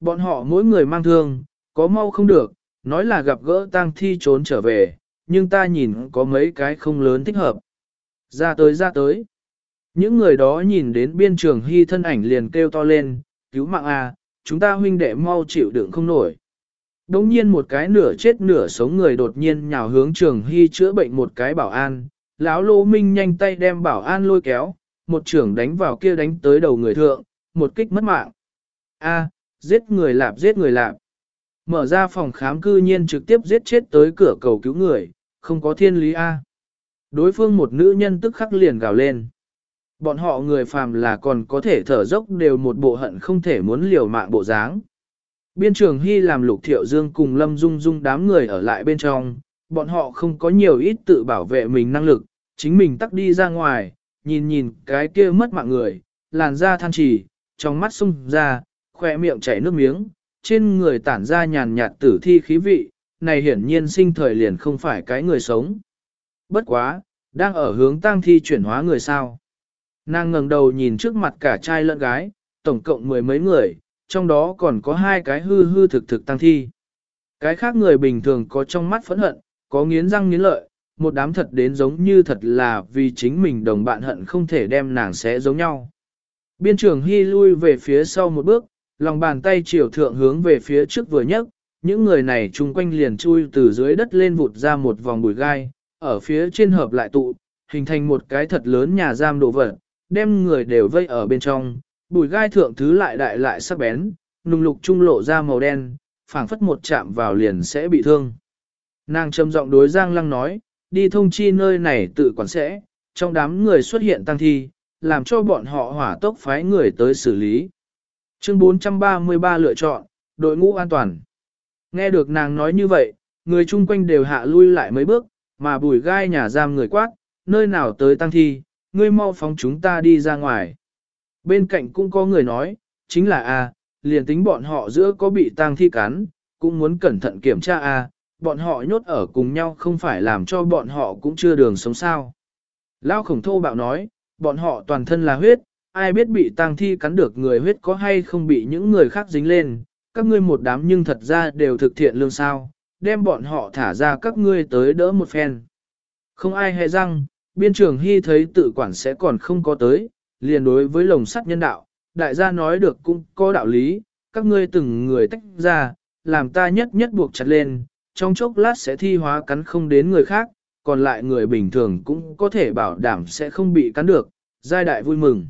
Bọn họ mỗi người mang thương, có mau không được, nói là gặp gỡ tang thi trốn trở về, nhưng ta nhìn có mấy cái không lớn thích hợp. Ra tới ra tới. Những người đó nhìn đến biên trường hy thân ảnh liền kêu to lên, cứu mạng a, chúng ta huynh đệ mau chịu đựng không nổi. Đống nhiên một cái nửa chết nửa sống người đột nhiên nhào hướng trường hy chữa bệnh một cái bảo an, lão lô minh nhanh tay đem bảo an lôi kéo, một trưởng đánh vào kia đánh tới đầu người thượng, một kích mất mạng. A, giết người lạp giết người lạp. Mở ra phòng khám cư nhiên trực tiếp giết chết tới cửa cầu cứu người, không có thiên lý A. Đối phương một nữ nhân tức khắc liền gào lên. Bọn họ người phàm là còn có thể thở dốc đều một bộ hận không thể muốn liều mạng bộ dáng. Biên trường Hy làm lục thiệu dương cùng lâm dung dung đám người ở lại bên trong, bọn họ không có nhiều ít tự bảo vệ mình năng lực, chính mình tắt đi ra ngoài, nhìn nhìn cái kia mất mạng người, làn da than trì, trong mắt sung ra, khỏe miệng chảy nước miếng, trên người tản ra nhàn nhạt tử thi khí vị, này hiển nhiên sinh thời liền không phải cái người sống. Bất quá, đang ở hướng tang thi chuyển hóa người sao. Nàng ngẩng đầu nhìn trước mặt cả trai lẫn gái, tổng cộng mười mấy người, trong đó còn có hai cái hư hư thực thực tăng thi. Cái khác người bình thường có trong mắt phẫn hận, có nghiến răng nghiến lợi, một đám thật đến giống như thật là vì chính mình đồng bạn hận không thể đem nàng xé giống nhau. Biên trưởng Hy lui về phía sau một bước, lòng bàn tay chiều thượng hướng về phía trước vừa nhấc, những người này chung quanh liền chui từ dưới đất lên vụt ra một vòng bụi gai, ở phía trên hợp lại tụ, hình thành một cái thật lớn nhà giam đồ vật, đem người đều vây ở bên trong, bụi gai thượng thứ lại đại lại sắc bén, nùng lục trung lộ ra màu đen, phảng phất một chạm vào liền sẽ bị thương. Nàng trầm giọng đối Giang Lăng nói, đi thông chi nơi này tự quản sẽ, trong đám người xuất hiện tăng thi, làm cho bọn họ hỏa tốc phái người tới xử lý. Chương 433 lựa chọn, đội ngũ an toàn. Nghe được nàng nói như vậy, người chung quanh đều hạ lui lại mấy bước, mà bùi gai nhà giam người quát, nơi nào tới tăng thi, ngươi mau phóng chúng ta đi ra ngoài. Bên cạnh cũng có người nói, chính là a, liền tính bọn họ giữa có bị tang thi cắn, cũng muốn cẩn thận kiểm tra a, bọn họ nhốt ở cùng nhau không phải làm cho bọn họ cũng chưa đường sống sao. Lao khổng thô bạo nói, bọn họ toàn thân là huyết, ai biết bị tang thi cắn được người huyết có hay không bị những người khác dính lên, các ngươi một đám nhưng thật ra đều thực thiện lương sao, đem bọn họ thả ra các ngươi tới đỡ một phen. Không ai hề răng, biên trưởng hy thấy tự quản sẽ còn không có tới, liền đối với lồng sắt nhân đạo, đại gia nói được cũng có đạo lý, các ngươi từng người tách ra, làm ta nhất nhất buộc chặt lên, trong chốc lát sẽ thi hóa cắn không đến người khác, còn lại người bình thường cũng có thể bảo đảm sẽ không bị cắn được, giai đại vui mừng.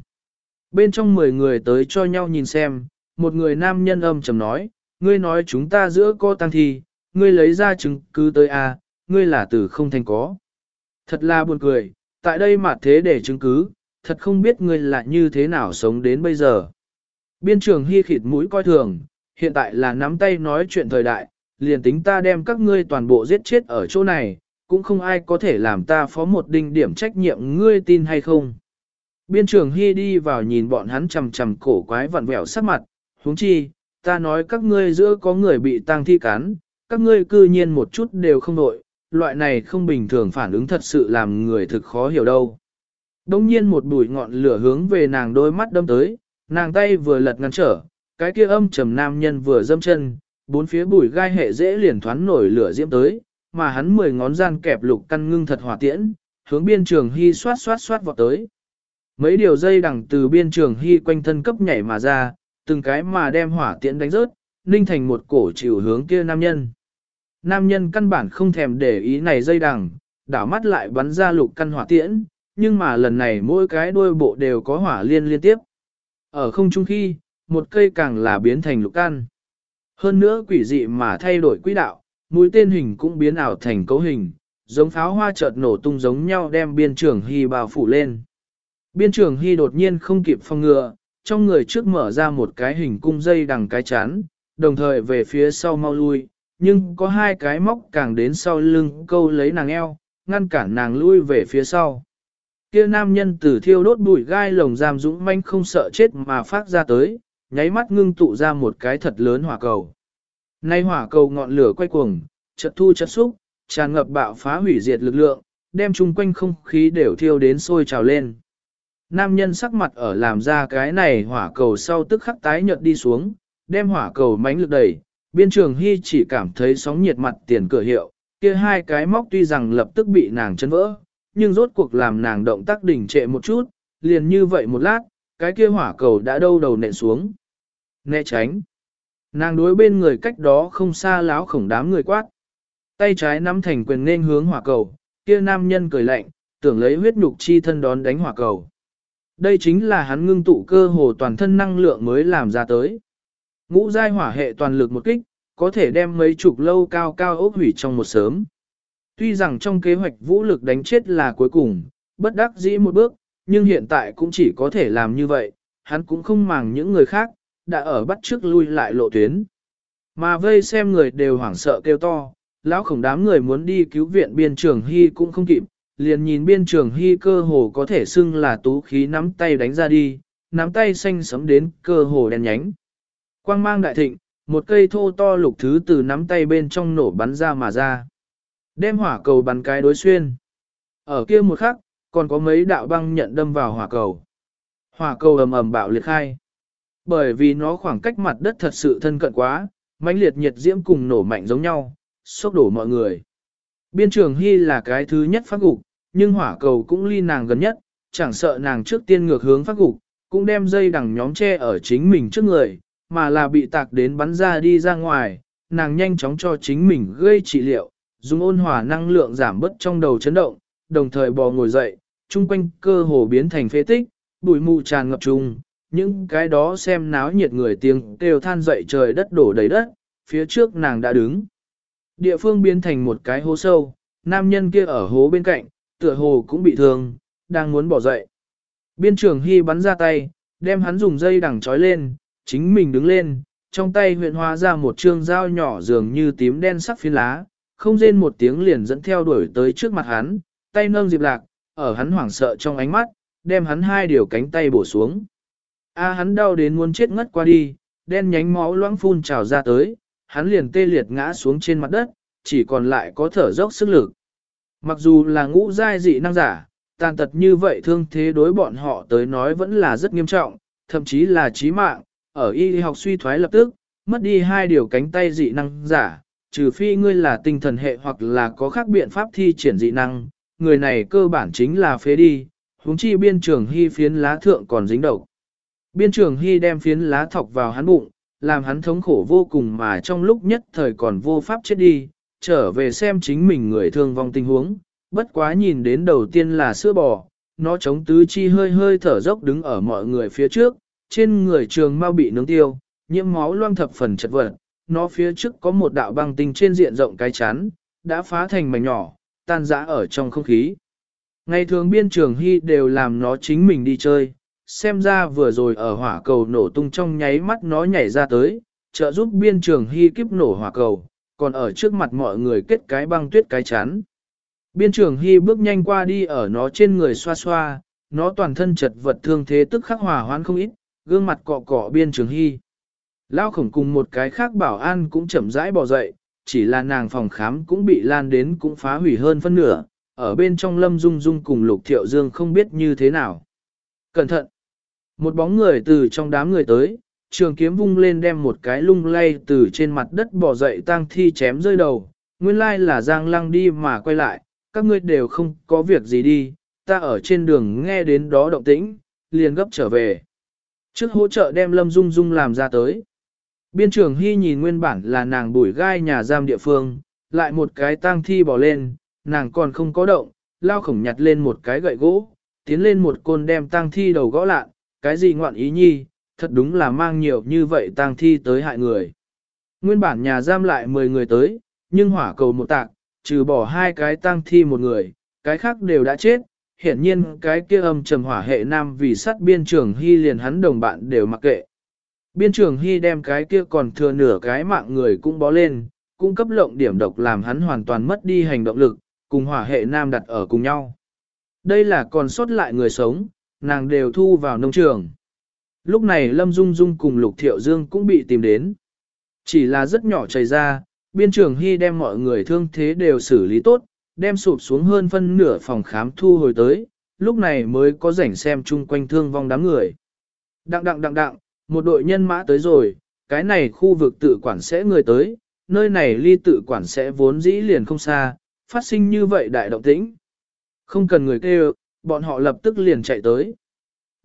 Bên trong 10 người tới cho nhau nhìn xem, một người nam nhân âm trầm nói, ngươi nói chúng ta giữa có tăng thi, ngươi lấy ra chứng cứ tới a, à, ngươi là tử không thành có. Thật là buồn cười, tại đây mà thế để chứng cứ, thật không biết ngươi là như thế nào sống đến bây giờ. Biên trường hy khịt mũi coi thường, hiện tại là nắm tay nói chuyện thời đại, liền tính ta đem các ngươi toàn bộ giết chết ở chỗ này, cũng không ai có thể làm ta phó một đinh điểm trách nhiệm ngươi tin hay không. Biên trường hy đi vào nhìn bọn hắn chầm chầm cổ quái vặn vẹo sắc mặt, huống chi, ta nói các ngươi giữa có người bị tang thi cắn, các ngươi cư nhiên một chút đều không nội, loại này không bình thường phản ứng thật sự làm người thực khó hiểu đâu. Đông nhiên một bụi ngọn lửa hướng về nàng đôi mắt đâm tới, nàng tay vừa lật ngăn trở, cái kia âm trầm nam nhân vừa dâm chân, bốn phía bụi gai hệ dễ liền thoán nổi lửa diễm tới, mà hắn mười ngón gian kẹp lục căn ngưng thật hỏa tiễn, hướng biên trường hy xoát xoát xoát vọt tới. Mấy điều dây đằng từ biên trường hy quanh thân cấp nhảy mà ra, từng cái mà đem hỏa tiễn đánh rớt, ninh thành một cổ chịu hướng kia nam nhân. Nam nhân căn bản không thèm để ý này dây đằng, đảo mắt lại bắn ra lục căn hỏa tiễn, nhưng mà lần này mỗi cái đuôi bộ đều có hỏa liên liên tiếp. Ở không trung khi, một cây càng là biến thành lục căn. Hơn nữa quỷ dị mà thay đổi quỹ đạo, mũi tên hình cũng biến ảo thành cấu hình, giống pháo hoa chợt nổ tung giống nhau đem biên trường hy bao phủ lên. Biên trường hy đột nhiên không kịp phòng ngừa, trong người trước mở ra một cái hình cung dây đằng cái chán, đồng thời về phía sau mau lui, nhưng có hai cái móc càng đến sau lưng câu lấy nàng eo, ngăn cản nàng lui về phía sau. Kia nam nhân tử thiêu đốt bụi gai lồng giam dũng manh không sợ chết mà phát ra tới, nháy mắt ngưng tụ ra một cái thật lớn hỏa cầu. Nay hỏa cầu ngọn lửa quay cuồng, chật thu chật xúc, tràn ngập bạo phá hủy diệt lực lượng, đem chung quanh không khí đều thiêu đến sôi trào lên. Nam nhân sắc mặt ở làm ra cái này hỏa cầu sau tức khắc tái nhợt đi xuống, đem hỏa cầu mánh lực đẩy, biên trường hy chỉ cảm thấy sóng nhiệt mặt tiền cửa hiệu, kia hai cái móc tuy rằng lập tức bị nàng chân vỡ, nhưng rốt cuộc làm nàng động tác đỉnh trệ một chút, liền như vậy một lát, cái kia hỏa cầu đã đâu đầu nện xuống. Né tránh. Nàng đối bên người cách đó không xa láo khổng đám người quát. Tay trái nắm thành quyền nên hướng hỏa cầu, kia nam nhân cười lạnh, tưởng lấy huyết nhục chi thân đón đánh hỏa cầu. Đây chính là hắn ngưng tụ cơ hồ toàn thân năng lượng mới làm ra tới. Ngũ giai hỏa hệ toàn lực một kích, có thể đem mấy chục lâu cao cao ốc hủy trong một sớm. Tuy rằng trong kế hoạch vũ lực đánh chết là cuối cùng, bất đắc dĩ một bước, nhưng hiện tại cũng chỉ có thể làm như vậy, hắn cũng không màng những người khác, đã ở bắt trước lui lại lộ tuyến. Mà vây xem người đều hoảng sợ kêu to, lão khổng đám người muốn đi cứu viện biên trường hy cũng không kịp, liền nhìn biên trường hy cơ hồ có thể xưng là tú khí nắm tay đánh ra đi, nắm tay xanh sấm đến cơ hồ đen nhánh. Quang mang đại thịnh, một cây thô to lục thứ từ nắm tay bên trong nổ bắn ra mà ra. Đem hỏa cầu bắn cái đối xuyên. Ở kia một khắc, còn có mấy đạo băng nhận đâm vào hỏa cầu. Hỏa cầu ầm ầm bạo liệt khai. Bởi vì nó khoảng cách mặt đất thật sự thân cận quá, mãnh liệt nhiệt diễm cùng nổ mạnh giống nhau, sốc đổ mọi người. Biên trường Hy là cái thứ nhất phát gục, nhưng hỏa cầu cũng ly nàng gần nhất, chẳng sợ nàng trước tiên ngược hướng phát gục, cũng đem dây đằng nhóm che ở chính mình trước người, mà là bị tạc đến bắn ra đi ra ngoài, nàng nhanh chóng cho chính mình gây trị liệu, dùng ôn hòa năng lượng giảm bớt trong đầu chấn động, đồng thời bò ngồi dậy, chung quanh cơ hồ biến thành phế tích, bụi mù tràn ngập trùng, những cái đó xem náo nhiệt người tiếng kêu than dậy trời đất đổ đầy đất, phía trước nàng đã đứng. Địa phương biến thành một cái hố sâu, nam nhân kia ở hố bên cạnh, tựa hồ cũng bị thương, đang muốn bỏ dậy. Biên trưởng Hy bắn ra tay, đem hắn dùng dây đằng trói lên, chính mình đứng lên, trong tay huyện hóa ra một trương dao nhỏ dường như tím đen sắc phiến lá, không rên một tiếng liền dẫn theo đuổi tới trước mặt hắn, tay nâng diệp lạc, ở hắn hoảng sợ trong ánh mắt, đem hắn hai điều cánh tay bổ xuống. A hắn đau đến muốn chết ngất qua đi, đen nhánh máu loãng phun trào ra tới, hắn liền tê liệt ngã xuống trên mặt đất, chỉ còn lại có thở dốc sức lực. Mặc dù là ngũ giai dị năng giả, tàn tật như vậy thương thế đối bọn họ tới nói vẫn là rất nghiêm trọng, thậm chí là chí mạng, ở y học suy thoái lập tức, mất đi hai điều cánh tay dị năng giả, trừ phi ngươi là tinh thần hệ hoặc là có khác biện pháp thi triển dị năng, người này cơ bản chính là phế đi, huống chi biên trường hy phiến lá thượng còn dính độc. Biên trường hy đem phiến lá thọc vào hắn bụng, làm hắn thống khổ vô cùng mà trong lúc nhất thời còn vô pháp chết đi, trở về xem chính mình người thương vong tình huống, bất quá nhìn đến đầu tiên là sữa bò, nó chống tứ chi hơi hơi thở dốc đứng ở mọi người phía trước, trên người trường mau bị nướng tiêu, nhiễm máu loang thập phần chật vật, nó phía trước có một đạo băng tinh trên diện rộng cái chắn, đã phá thành mảnh nhỏ, tan rã ở trong không khí. Ngày thường biên trường hy đều làm nó chính mình đi chơi, xem ra vừa rồi ở hỏa cầu nổ tung trong nháy mắt nó nhảy ra tới, trợ giúp biên trường hy kiếp nổ hỏa cầu, còn ở trước mặt mọi người kết cái băng tuyết cái chắn. Biên trường hy bước nhanh qua đi ở nó trên người xoa xoa, nó toàn thân chật vật thương thế tức khắc hòa hoãn không ít, gương mặt cọ cọ biên trường hy. Lao khổng cùng một cái khác bảo an cũng chậm rãi bỏ dậy, chỉ là nàng phòng khám cũng bị lan đến cũng phá hủy hơn phân nửa, ở bên trong lâm dung dung cùng lục thiệu dương không biết như thế nào. Cẩn thận! Một bóng người từ trong đám người tới, trường kiếm vung lên đem một cái lung lay từ trên mặt đất bỏ dậy tang thi chém rơi đầu. Nguyên lai là Giang Lăng đi mà quay lại, các ngươi đều không có việc gì đi, ta ở trên đường nghe đến đó động tĩnh, liền gấp trở về. Trước hỗ trợ đem Lâm Dung Dung làm ra tới. Biên trưởng Hy nhìn nguyên bản là nàng bùi gai nhà giam địa phương, lại một cái tang thi bỏ lên, nàng còn không có động, lao khổng nhặt lên một cái gậy gỗ, tiến lên một côn đem tang thi đầu gõ lạ, cái gì ngoạn ý nhi, thật đúng là mang nhiều như vậy tang thi tới hại người. Nguyên bản nhà giam lại 10 người tới, nhưng hỏa cầu một tạc, trừ bỏ hai cái tang thi một người, cái khác đều đã chết. Hiển nhiên cái kia âm trầm hỏa hệ nam vì sát biên trưởng hy liền hắn đồng bạn đều mặc kệ. Biên trưởng hy đem cái kia còn thừa nửa cái mạng người cũng bó lên, cung cấp lộng điểm độc làm hắn hoàn toàn mất đi hành động lực, cùng hỏa hệ nam đặt ở cùng nhau. Đây là còn sót lại người sống, nàng đều thu vào nông trường. Lúc này Lâm Dung Dung cùng Lục Thiệu Dương cũng bị tìm đến. Chỉ là rất nhỏ chảy ra, biên trường Hy đem mọi người thương thế đều xử lý tốt, đem sụp xuống hơn phân nửa phòng khám thu hồi tới, lúc này mới có rảnh xem chung quanh thương vong đám người. Đặng đặng đặng đặng, một đội nhân mã tới rồi, cái này khu vực tự quản sẽ người tới, nơi này ly tự quản sẽ vốn dĩ liền không xa, phát sinh như vậy đại động tĩnh. Không cần người kêu, bọn họ lập tức liền chạy tới.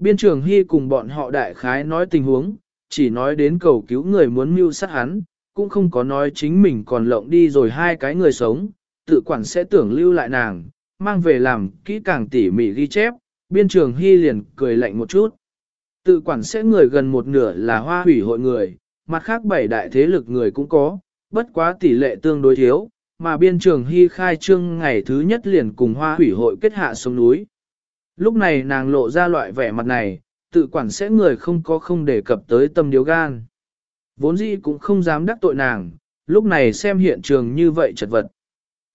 Biên trường Hy cùng bọn họ đại khái nói tình huống, chỉ nói đến cầu cứu người muốn mưu sát hắn, cũng không có nói chính mình còn lộng đi rồi hai cái người sống, tự quản sẽ tưởng lưu lại nàng, mang về làm kỹ càng tỉ mỉ ghi chép, biên trường Hy liền cười lạnh một chút. Tự quản sẽ người gần một nửa là hoa hủy hội người, mặt khác bảy đại thế lực người cũng có, bất quá tỷ lệ tương đối thiếu, mà biên trường Hy khai trương ngày thứ nhất liền cùng hoa hủy hội kết hạ sông núi. Lúc này nàng lộ ra loại vẻ mặt này, tự quản sẽ người không có không đề cập tới tâm điếu gan. Vốn dĩ cũng không dám đắc tội nàng, lúc này xem hiện trường như vậy chật vật.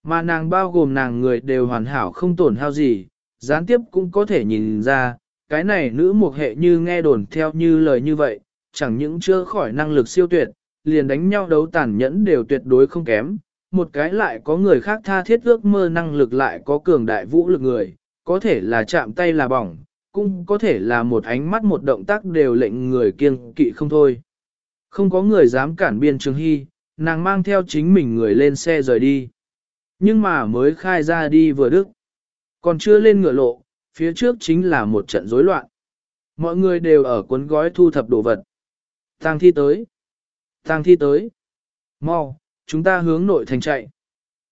Mà nàng bao gồm nàng người đều hoàn hảo không tổn hao gì, gián tiếp cũng có thể nhìn ra, cái này nữ một hệ như nghe đồn theo như lời như vậy, chẳng những chưa khỏi năng lực siêu tuyệt, liền đánh nhau đấu tàn nhẫn đều tuyệt đối không kém. Một cái lại có người khác tha thiết ước mơ năng lực lại có cường đại vũ lực người, có thể là chạm tay là bỏng, cũng có thể là một ánh mắt một động tác đều lệnh người kiêng kỵ không thôi. Không có người dám cản biên trường hy, nàng mang theo chính mình người lên xe rời đi. Nhưng mà mới khai ra đi vừa đức. Còn chưa lên ngựa lộ, phía trước chính là một trận rối loạn. Mọi người đều ở cuốn gói thu thập đồ vật. Tang thi tới. Tang thi tới. Mau, chúng ta hướng nội thành chạy.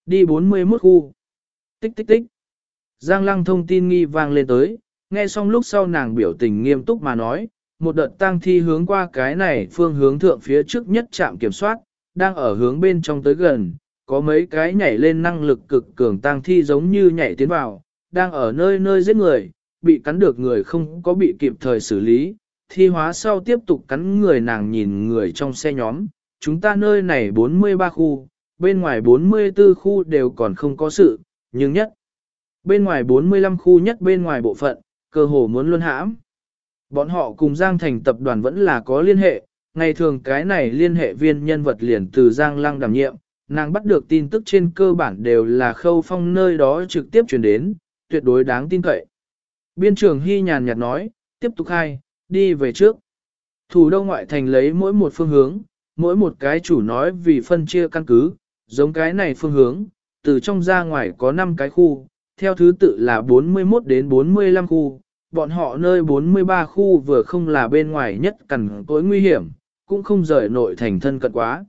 Đi 41 khu. Tích tích tích. Giang lăng thông tin nghi vang lên tới, nghe xong lúc sau nàng biểu tình nghiêm túc mà nói, một đợt tang thi hướng qua cái này phương hướng thượng phía trước nhất trạm kiểm soát, đang ở hướng bên trong tới gần, có mấy cái nhảy lên năng lực cực cường tang thi giống như nhảy tiến vào, đang ở nơi nơi giết người, bị cắn được người không có bị kịp thời xử lý, thi hóa sau tiếp tục cắn người nàng nhìn người trong xe nhóm, chúng ta nơi này 43 khu, bên ngoài 44 khu đều còn không có sự, nhưng nhất, bên ngoài 45 khu nhất bên ngoài bộ phận, cơ hồ muốn luân hãm. Bọn họ cùng Giang Thành tập đoàn vẫn là có liên hệ, ngày thường cái này liên hệ viên nhân vật liền từ Giang Lăng đảm nhiệm, nàng bắt được tin tức trên cơ bản đều là khâu phong nơi đó trực tiếp truyền đến, tuyệt đối đáng tin cậy. Biên trưởng Hy nhàn nhạt nói, tiếp tục khai, đi về trước. Thủ đô ngoại thành lấy mỗi một phương hướng, mỗi một cái chủ nói vì phân chia căn cứ, giống cái này phương hướng, từ trong ra ngoài có 5 cái khu, theo thứ tự là 41 đến 45 khu, bọn họ nơi 43 khu vừa không là bên ngoài nhất cần tối nguy hiểm, cũng không rời nội thành thân cận quá.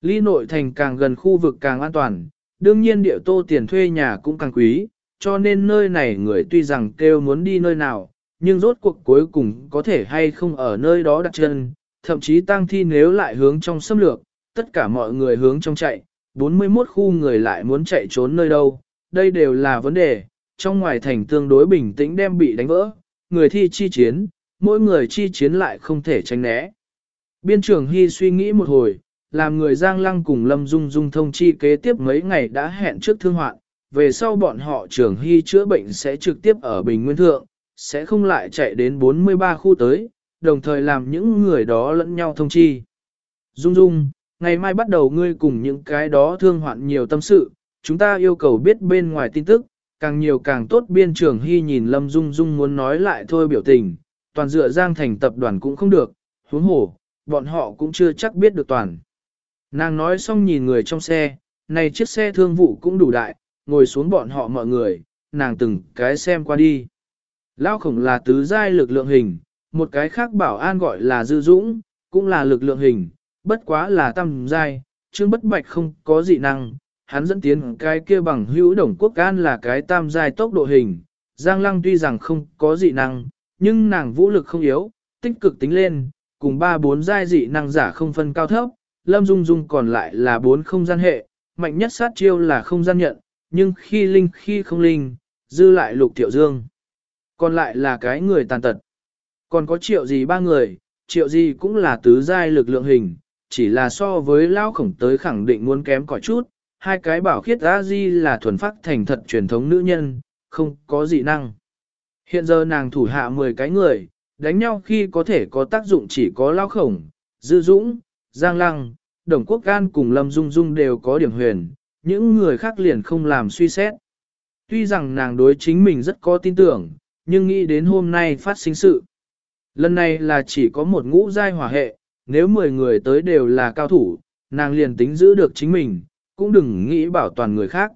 Ly nội thành càng gần khu vực càng an toàn, đương nhiên địa tô tiền thuê nhà cũng càng quý, cho nên nơi này người tuy rằng kêu muốn đi nơi nào, nhưng rốt cuộc cuối cùng có thể hay không ở nơi đó đặt chân, thậm chí tăng thi nếu lại hướng trong xâm lược, tất cả mọi người hướng trong chạy, 41 khu người lại muốn chạy trốn nơi đâu, đây đều là vấn đề, trong ngoài thành tương đối bình tĩnh đem bị đánh vỡ, người thi chi chiến, mỗi người chi chiến lại không thể tránh né. Biên trưởng Hy suy nghĩ một hồi, làm người Giang Lăng cùng Lâm Dung Dung thông chi kế tiếp mấy ngày đã hẹn trước thương hoạn, về sau bọn họ trưởng Hy chữa bệnh sẽ trực tiếp ở Bình Nguyên Thượng, sẽ không lại chạy đến 43 khu tới, đồng thời làm những người đó lẫn nhau thông chi. Dung Dung, ngày mai bắt đầu ngươi cùng những cái đó thương hoạn nhiều tâm sự, chúng ta yêu cầu biết bên ngoài tin tức, càng nhiều càng tốt biên trưởng hy nhìn Lâm Dung Dung muốn nói lại thôi biểu tình, toàn dựa Giang Thành tập đoàn cũng không được, huống hổ, bọn họ cũng chưa chắc biết được toàn. Nàng nói xong nhìn người trong xe, này chiếc xe thương vụ cũng đủ đại, ngồi xuống bọn họ mọi người, nàng từng cái xem qua đi. Lao khổng là tứ giai lực lượng hình, một cái khác bảo an gọi là dư dũng, cũng là lực lượng hình, bất quá là tam giai, chương bất bạch không có dị năng, hắn dẫn tiến cái kia bằng hữu đồng quốc an là cái tam giai tốc độ hình. Giang lăng tuy rằng không có dị năng, nhưng nàng vũ lực không yếu, tích cực tính lên, cùng ba bốn giai dị năng giả không phân cao thấp, lâm dung dung còn lại là bốn không gian hệ, mạnh nhất sát chiêu là không gian nhận, nhưng khi linh khi không linh, dư lại lục tiểu dương. Còn lại là cái người tàn tật. Còn có triệu gì ba người, triệu gì cũng là tứ giai lực lượng hình, chỉ là so với lao khổng tới khẳng định muốn kém cỏi chút, hai cái bảo khiết a di là thuần phát thành thật truyền thống nữ nhân, không có dị năng. Hiện giờ nàng thủ hạ 10 cái người, đánh nhau khi có thể có tác dụng chỉ có lao khổng, dư dũng, giang lăng, đồng quốc gan cùng lâm dung dung đều có điểm huyền, những người khác liền không làm suy xét. Tuy rằng nàng đối chính mình rất có tin tưởng, nhưng nghĩ đến hôm nay phát sinh sự. Lần này là chỉ có một ngũ giai hỏa hệ, nếu 10 người tới đều là cao thủ, nàng liền tính giữ được chính mình, cũng đừng nghĩ bảo toàn người khác.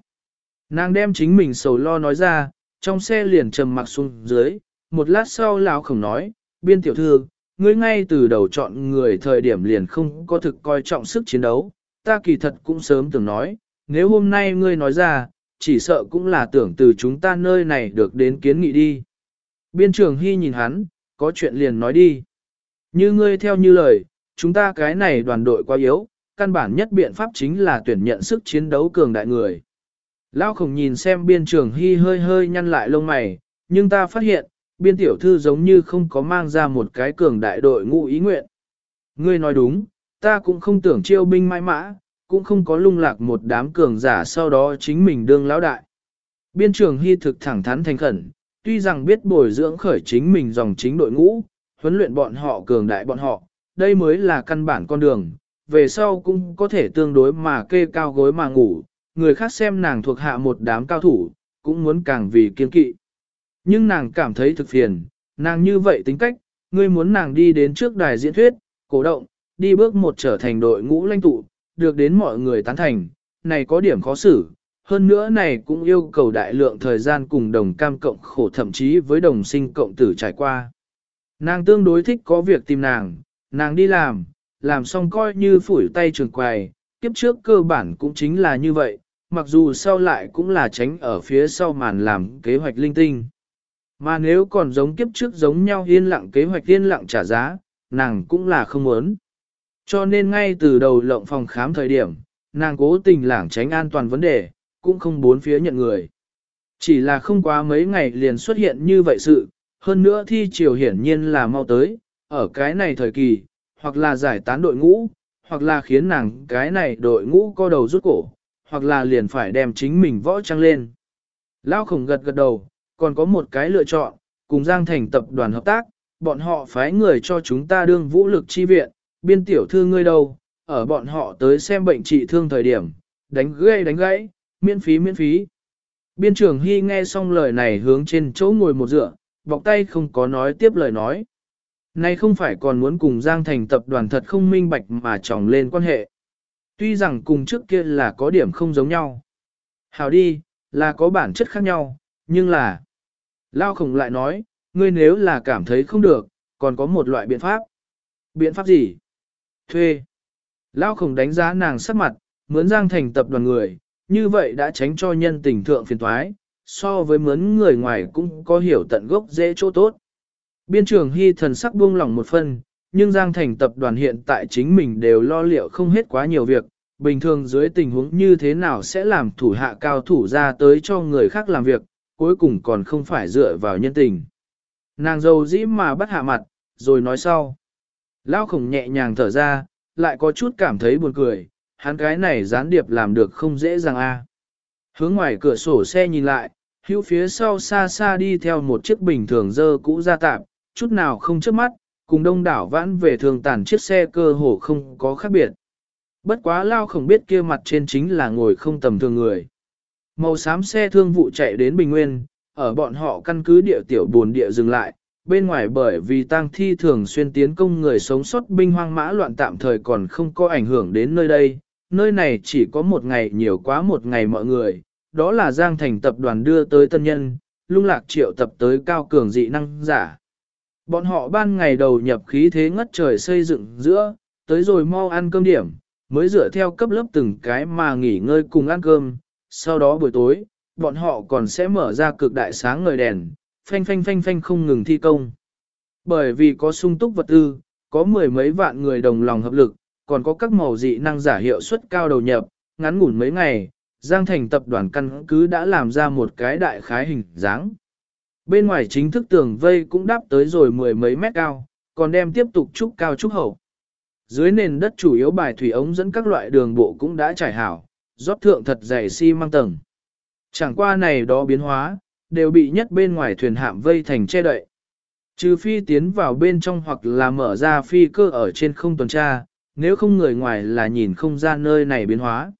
Nàng đem chính mình sầu lo nói ra, trong xe liền trầm mặc xuống dưới, một lát sau lão khổng nói, biên tiểu thư, ngươi ngay từ đầu chọn người thời điểm liền không có thực coi trọng sức chiến đấu, ta kỳ thật cũng sớm từng nói, nếu hôm nay ngươi nói ra, chỉ sợ cũng là tưởng từ chúng ta nơi này được đến kiến nghị đi. Biên trường Hy nhìn hắn, có chuyện liền nói đi. Như ngươi theo như lời, chúng ta cái này đoàn đội quá yếu, căn bản nhất biện pháp chính là tuyển nhận sức chiến đấu cường đại người. Lao khổng nhìn xem biên trường hy hơi hơi nhăn lại lông mày, nhưng ta phát hiện, biên tiểu thư giống như không có mang ra một cái cường đại đội ngũ ý nguyện. Ngươi nói đúng, ta cũng không tưởng chiêu binh mãi mã, cũng không có lung lạc một đám cường giả sau đó chính mình đương lão đại. Biên trường hy thực thẳng thắn thành khẩn, tuy rằng biết bồi dưỡng khởi chính mình dòng chính đội ngũ, huấn luyện bọn họ cường đại bọn họ, đây mới là căn bản con đường, về sau cũng có thể tương đối mà kê cao gối mà ngủ, người khác xem nàng thuộc hạ một đám cao thủ, cũng muốn càng vì kiên kỵ. Nhưng nàng cảm thấy thực phiền, nàng như vậy tính cách, ngươi muốn nàng đi đến trước đài diễn thuyết, cổ động, đi bước một trở thành đội ngũ lãnh tụ, được đến mọi người tán thành, này có điểm khó xử. Hơn nữa này cũng yêu cầu đại lượng thời gian cùng đồng cam cộng khổ thậm chí với đồng sinh cộng tử trải qua. Nàng tương đối thích có việc tìm nàng, nàng đi làm, làm xong coi như phủi tay trường quài, kiếp trước cơ bản cũng chính là như vậy, mặc dù sau lại cũng là tránh ở phía sau màn làm kế hoạch linh tinh. Mà nếu còn giống kiếp trước giống nhau yên lặng kế hoạch yên lặng trả giá, nàng cũng là không muốn. Cho nên ngay từ đầu lộng phòng khám thời điểm, nàng cố tình lảng tránh an toàn vấn đề, cũng không bốn phía nhận người. Chỉ là không quá mấy ngày liền xuất hiện như vậy sự, hơn nữa thi triều hiển nhiên là mau tới, ở cái này thời kỳ, hoặc là giải tán đội ngũ, hoặc là khiến nàng cái này đội ngũ co đầu rút cổ, hoặc là liền phải đem chính mình võ trang lên. Lao khổng gật gật đầu, còn có một cái lựa chọn, cùng Giang Thành tập đoàn hợp tác, bọn họ phái người cho chúng ta đương vũ lực chi viện, biên tiểu thư ngươi đâu, ở bọn họ tới xem bệnh trị thương thời điểm, đánh gãy đánh gãy, miễn phí miễn phí. Biên trưởng Hy nghe xong lời này hướng trên chỗ ngồi một dựa, bọc tay không có nói tiếp lời nói. Nay không phải còn muốn cùng Giang Thành tập đoàn thật không minh bạch mà tròng lên quan hệ. Tuy rằng cùng trước kia là có điểm không giống nhau. Hào đi, là có bản chất khác nhau, nhưng là... Lao khổng lại nói, ngươi nếu là cảm thấy không được, còn có một loại biện pháp. Biện pháp gì? Thuê. Lao khổng đánh giá nàng sắc mặt, mướn Giang Thành tập đoàn người, như vậy đã tránh cho nhân tình thượng phiền thoái, so với mướn người ngoài cũng có hiểu tận gốc dễ chỗ tốt. Biên trưởng Hy thần sắc buông lỏng một phân, nhưng Giang Thành tập đoàn hiện tại chính mình đều lo liệu không hết quá nhiều việc, bình thường dưới tình huống như thế nào sẽ làm thủ hạ cao thủ ra tới cho người khác làm việc, cuối cùng còn không phải dựa vào nhân tình. Nàng dâu dĩ mà bắt hạ mặt, rồi nói sau. Lao khổng nhẹ nhàng thở ra, lại có chút cảm thấy buồn cười, hắn cái này gián điệp làm được không dễ dàng a. Hướng ngoài cửa sổ xe nhìn lại, hữu phía sau xa xa đi theo một chiếc bình thường dơ cũ ra tạm, chút nào không trước mắt, cùng đông đảo vãn về thường tàn chiếc xe cơ hồ không có khác biệt. Bất quá lao không biết kia mặt trên chính là ngồi không tầm thường người. Màu xám xe thương vụ chạy đến Bình Nguyên, ở bọn họ căn cứ địa tiểu buồn địa dừng lại, bên ngoài bởi vì tang thi thường xuyên tiến công người sống sót binh hoang mã loạn tạm thời còn không có ảnh hưởng đến nơi đây, nơi này chỉ có một ngày nhiều quá một ngày mọi người, đó là Giang Thành tập đoàn đưa tới tân nhân, lung lạc triệu tập tới cao cường dị năng giả. Bọn họ ban ngày đầu nhập khí thế ngất trời xây dựng giữa, tới rồi mau ăn cơm điểm, mới dựa theo cấp lớp từng cái mà nghỉ ngơi cùng ăn cơm, sau đó buổi tối, bọn họ còn sẽ mở ra cực đại sáng ngời đèn, phanh phanh phanh phanh không ngừng thi công. Bởi vì có sung túc vật tư, có mười mấy vạn người đồng lòng hợp lực, còn có các màu dị năng giả hiệu suất cao đầu nhập, ngắn ngủn mấy ngày, Giang Thành tập đoàn căn cứ đã làm ra một cái đại khái hình dáng. Bên ngoài chính thức tường vây cũng đáp tới rồi mười mấy mét cao, còn đem tiếp tục trúc cao trúc hậu. Dưới nền đất chủ yếu bài thủy ống dẫn các loại đường bộ cũng đã trải hảo, rót thượng thật dày xi si măng tầng. Chẳng qua này đó biến hóa, đều bị nhất bên ngoài thuyền hạm vây thành che đậy. Trừ phi tiến vào bên trong hoặc là mở ra phi cơ ở trên không tuần tra, nếu không người ngoài là nhìn không ra nơi này biến hóa.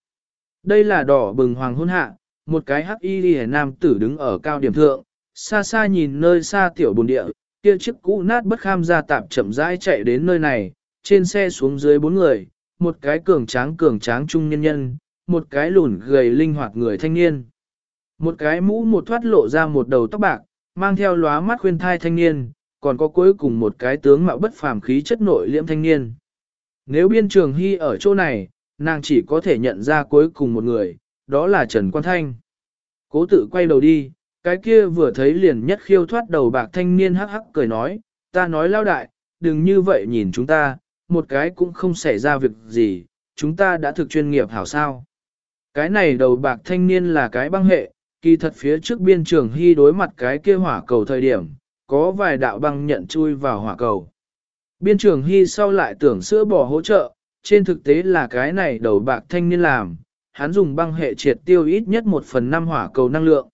Đây là đỏ bừng hoàng hôn hạ, một cái hắc y liền nam tử đứng ở cao điểm thượng, xa xa nhìn nơi xa tiểu bồn địa, kia chiếc cũ nát bất kham ra tạp chậm rãi chạy đến nơi này, trên xe xuống dưới bốn người, một cái cường tráng cường tráng trung nhân nhân, một cái lùn gầy linh hoạt người thanh niên. Một cái mũ một thoát lộ ra một đầu tóc bạc, mang theo lóa mắt khuyên thai thanh niên, còn có cuối cùng một cái tướng mạo bất phàm khí chất nội liễm thanh niên. Nếu biên trường hy ở chỗ này, nàng chỉ có thể nhận ra cuối cùng một người, đó là Trần Quan Thanh. Cố tự quay đầu đi, cái kia vừa thấy liền nhất khiêu thoát đầu bạc thanh niên hắc hắc cười nói, ta nói lao đại, đừng như vậy nhìn chúng ta, một cái cũng không xảy ra việc gì, chúng ta đã thực chuyên nghiệp hảo sao. Cái này đầu bạc thanh niên là cái băng hệ, kỳ thật phía trước biên trường hy đối mặt cái kia hỏa cầu thời điểm, có vài đạo băng nhận chui vào hỏa cầu. Biên trường hy sau lại tưởng sữa bỏ hỗ trợ, trên thực tế là cái này đầu bạc thanh niên làm, hắn dùng băng hệ triệt tiêu ít nhất một phần năm hỏa cầu năng lượng.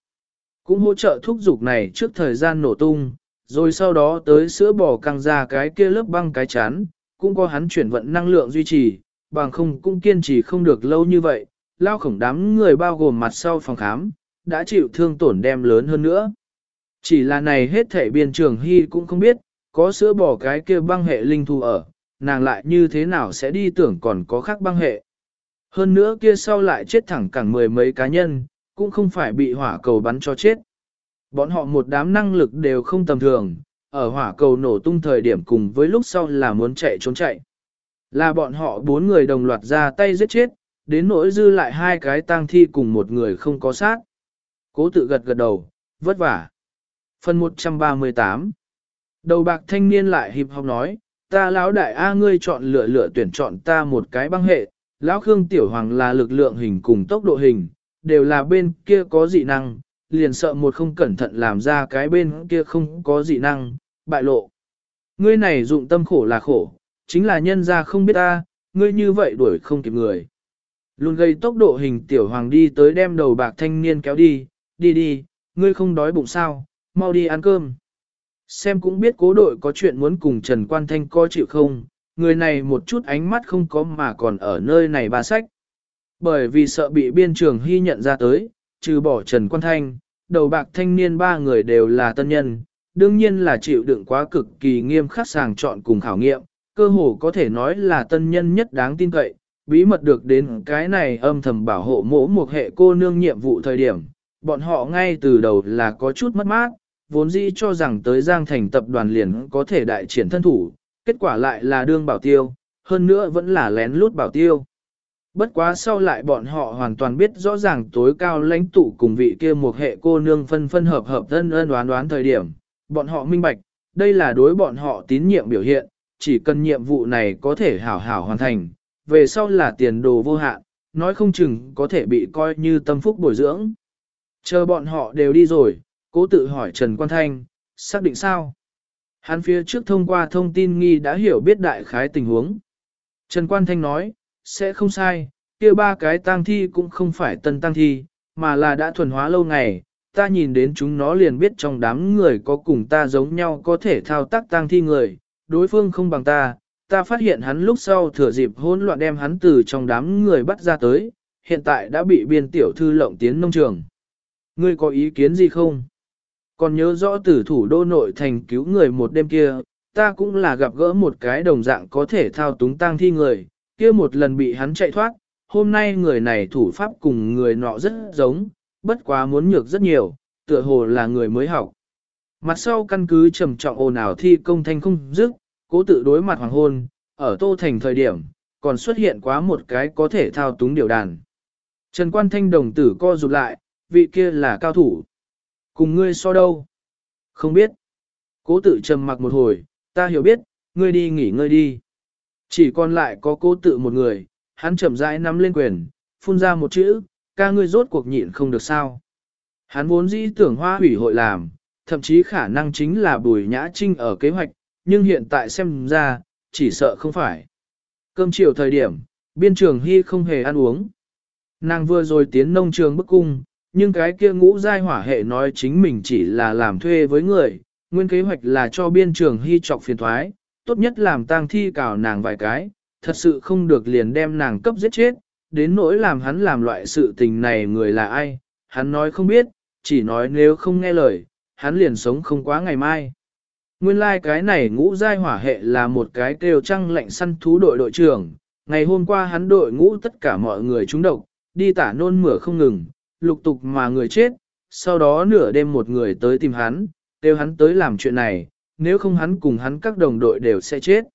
Cũng hỗ trợ thúc dục này trước thời gian nổ tung, rồi sau đó tới sữa bò căng ra cái kia lớp băng cái chán, cũng có hắn chuyển vận năng lượng duy trì, bằng không cũng kiên trì không được lâu như vậy, lao khổng đám người bao gồm mặt sau phòng khám, đã chịu thương tổn đem lớn hơn nữa. Chỉ là này hết thể biên trường hy cũng không biết, có sữa bò cái kia băng hệ linh thu ở, nàng lại như thế nào sẽ đi tưởng còn có khác băng hệ. Hơn nữa kia sau lại chết thẳng cẳng mười mấy cá nhân, cũng không phải bị hỏa cầu bắn cho chết. Bọn họ một đám năng lực đều không tầm thường, ở hỏa cầu nổ tung thời điểm cùng với lúc sau là muốn chạy trốn chạy. Là bọn họ bốn người đồng loạt ra tay giết chết, đến nỗi dư lại hai cái tang thi cùng một người không có sát. Cố tự gật gật đầu, vất vả. Phần 138 Đầu bạc thanh niên lại hiệp học nói, ta lão đại A ngươi chọn lựa lựa tuyển chọn ta một cái băng hệ, lão Khương Tiểu Hoàng là lực lượng hình cùng tốc độ hình, đều là bên kia có dị năng, liền sợ một không cẩn thận làm ra cái bên kia không có dị năng, bại lộ. Ngươi này dụng tâm khổ là khổ, chính là nhân ra không biết ta, ngươi như vậy đuổi không kịp người. Luôn gây tốc độ hình Tiểu Hoàng đi tới đem đầu bạc thanh niên kéo đi, đi đi, ngươi không đói bụng sao, mau đi ăn cơm. Xem cũng biết cố đội có chuyện muốn cùng Trần Quan Thanh coi chịu không, người này một chút ánh mắt không có mà còn ở nơi này ba sách. Bởi vì sợ bị biên trường hy nhận ra tới, trừ bỏ Trần Quan Thanh, đầu bạc thanh niên ba người đều là tân nhân, đương nhiên là chịu đựng quá cực kỳ nghiêm khắc sàng chọn cùng khảo nghiệm, cơ hồ có thể nói là tân nhân nhất đáng tin cậy, bí mật được đến cái này âm thầm bảo hộ mỗ một hệ cô nương nhiệm vụ thời điểm, bọn họ ngay từ đầu là có chút mất mát, vốn dĩ cho rằng tới Giang Thành tập đoàn liền có thể đại triển thân thủ, kết quả lại là đương bảo tiêu, hơn nữa vẫn là lén lút bảo tiêu. Bất quá sau lại bọn họ hoàn toàn biết rõ ràng tối cao lãnh tụ cùng vị kia một hệ cô nương phân phân hợp hợp thân ơn đoán đoán thời điểm, bọn họ minh bạch, đây là đối bọn họ tín nhiệm biểu hiện, chỉ cần nhiệm vụ này có thể hảo hảo hoàn thành, về sau là tiền đồ vô hạn, nói không chừng có thể bị coi như tâm phúc bồi dưỡng. Chờ bọn họ đều đi rồi, cố tự hỏi Trần Quan Thanh, xác định sao? Hắn phía trước thông qua thông tin nghi đã hiểu biết đại khái tình huống. Trần Quan Thanh nói, sẽ không sai, kia ba cái tang thi cũng không phải tân tang thi, mà là đã thuần hóa lâu ngày, ta nhìn đến chúng nó liền biết trong đám người có cùng ta giống nhau có thể thao tác tang thi người, đối phương không bằng ta, ta phát hiện hắn lúc sau thừa dịp hỗn loạn đem hắn từ trong đám người bắt ra tới, hiện tại đã bị biên tiểu thư lộng tiến nông trường. Ngươi có ý kiến gì không? Còn nhớ rõ từ thủ đô nội thành cứu người một đêm kia, ta cũng là gặp gỡ một cái đồng dạng có thể thao túng tang thi người, kia một lần bị hắn chạy thoát, hôm nay người này thủ pháp cùng người nọ rất giống, bất quá muốn nhược rất nhiều, tựa hồ là người mới học. Mặt sau căn cứ trầm trọng ồn ào thi công thanh không dứt, cố tự đối mặt hoàng hôn, ở tô thành thời điểm, còn xuất hiện quá một cái có thể thao túng điều đàn. Trần Quan Thanh đồng tử co rụt lại, vị kia là cao thủ. Cùng ngươi so đâu? Không biết. Cố tự trầm mặc một hồi, ta hiểu biết, ngươi đi nghỉ ngơi đi. Chỉ còn lại có cố tự một người, hắn chậm rãi nắm lên quyền, phun ra một chữ, ca ngươi rốt cuộc nhịn không được sao. Hắn vốn dĩ tưởng hoa hủy hội làm, thậm chí khả năng chính là bùi nhã trinh ở kế hoạch, nhưng hiện tại xem ra, chỉ sợ không phải. Cơm chiều thời điểm, biên trường hy không hề ăn uống. Nàng vừa rồi tiến nông trường bức cung, nhưng cái kia ngũ giai hỏa hệ nói chính mình chỉ là làm thuê với người, nguyên kế hoạch là cho biên trường hy trọc phiền thoái, tốt nhất làm tang thi cào nàng vài cái, thật sự không được liền đem nàng cấp giết chết, đến nỗi làm hắn làm loại sự tình này người là ai, hắn nói không biết, chỉ nói nếu không nghe lời, hắn liền sống không quá ngày mai. Nguyên lai like cái này ngũ giai hỏa hệ là một cái kêu trăng lạnh săn thú đội đội trưởng. Ngày hôm qua hắn đội ngũ tất cả mọi người trúng độc, đi tả nôn mửa không ngừng, lục tục mà người chết. Sau đó nửa đêm một người tới tìm hắn, kêu hắn tới làm chuyện này, nếu không hắn cùng hắn các đồng đội đều sẽ chết.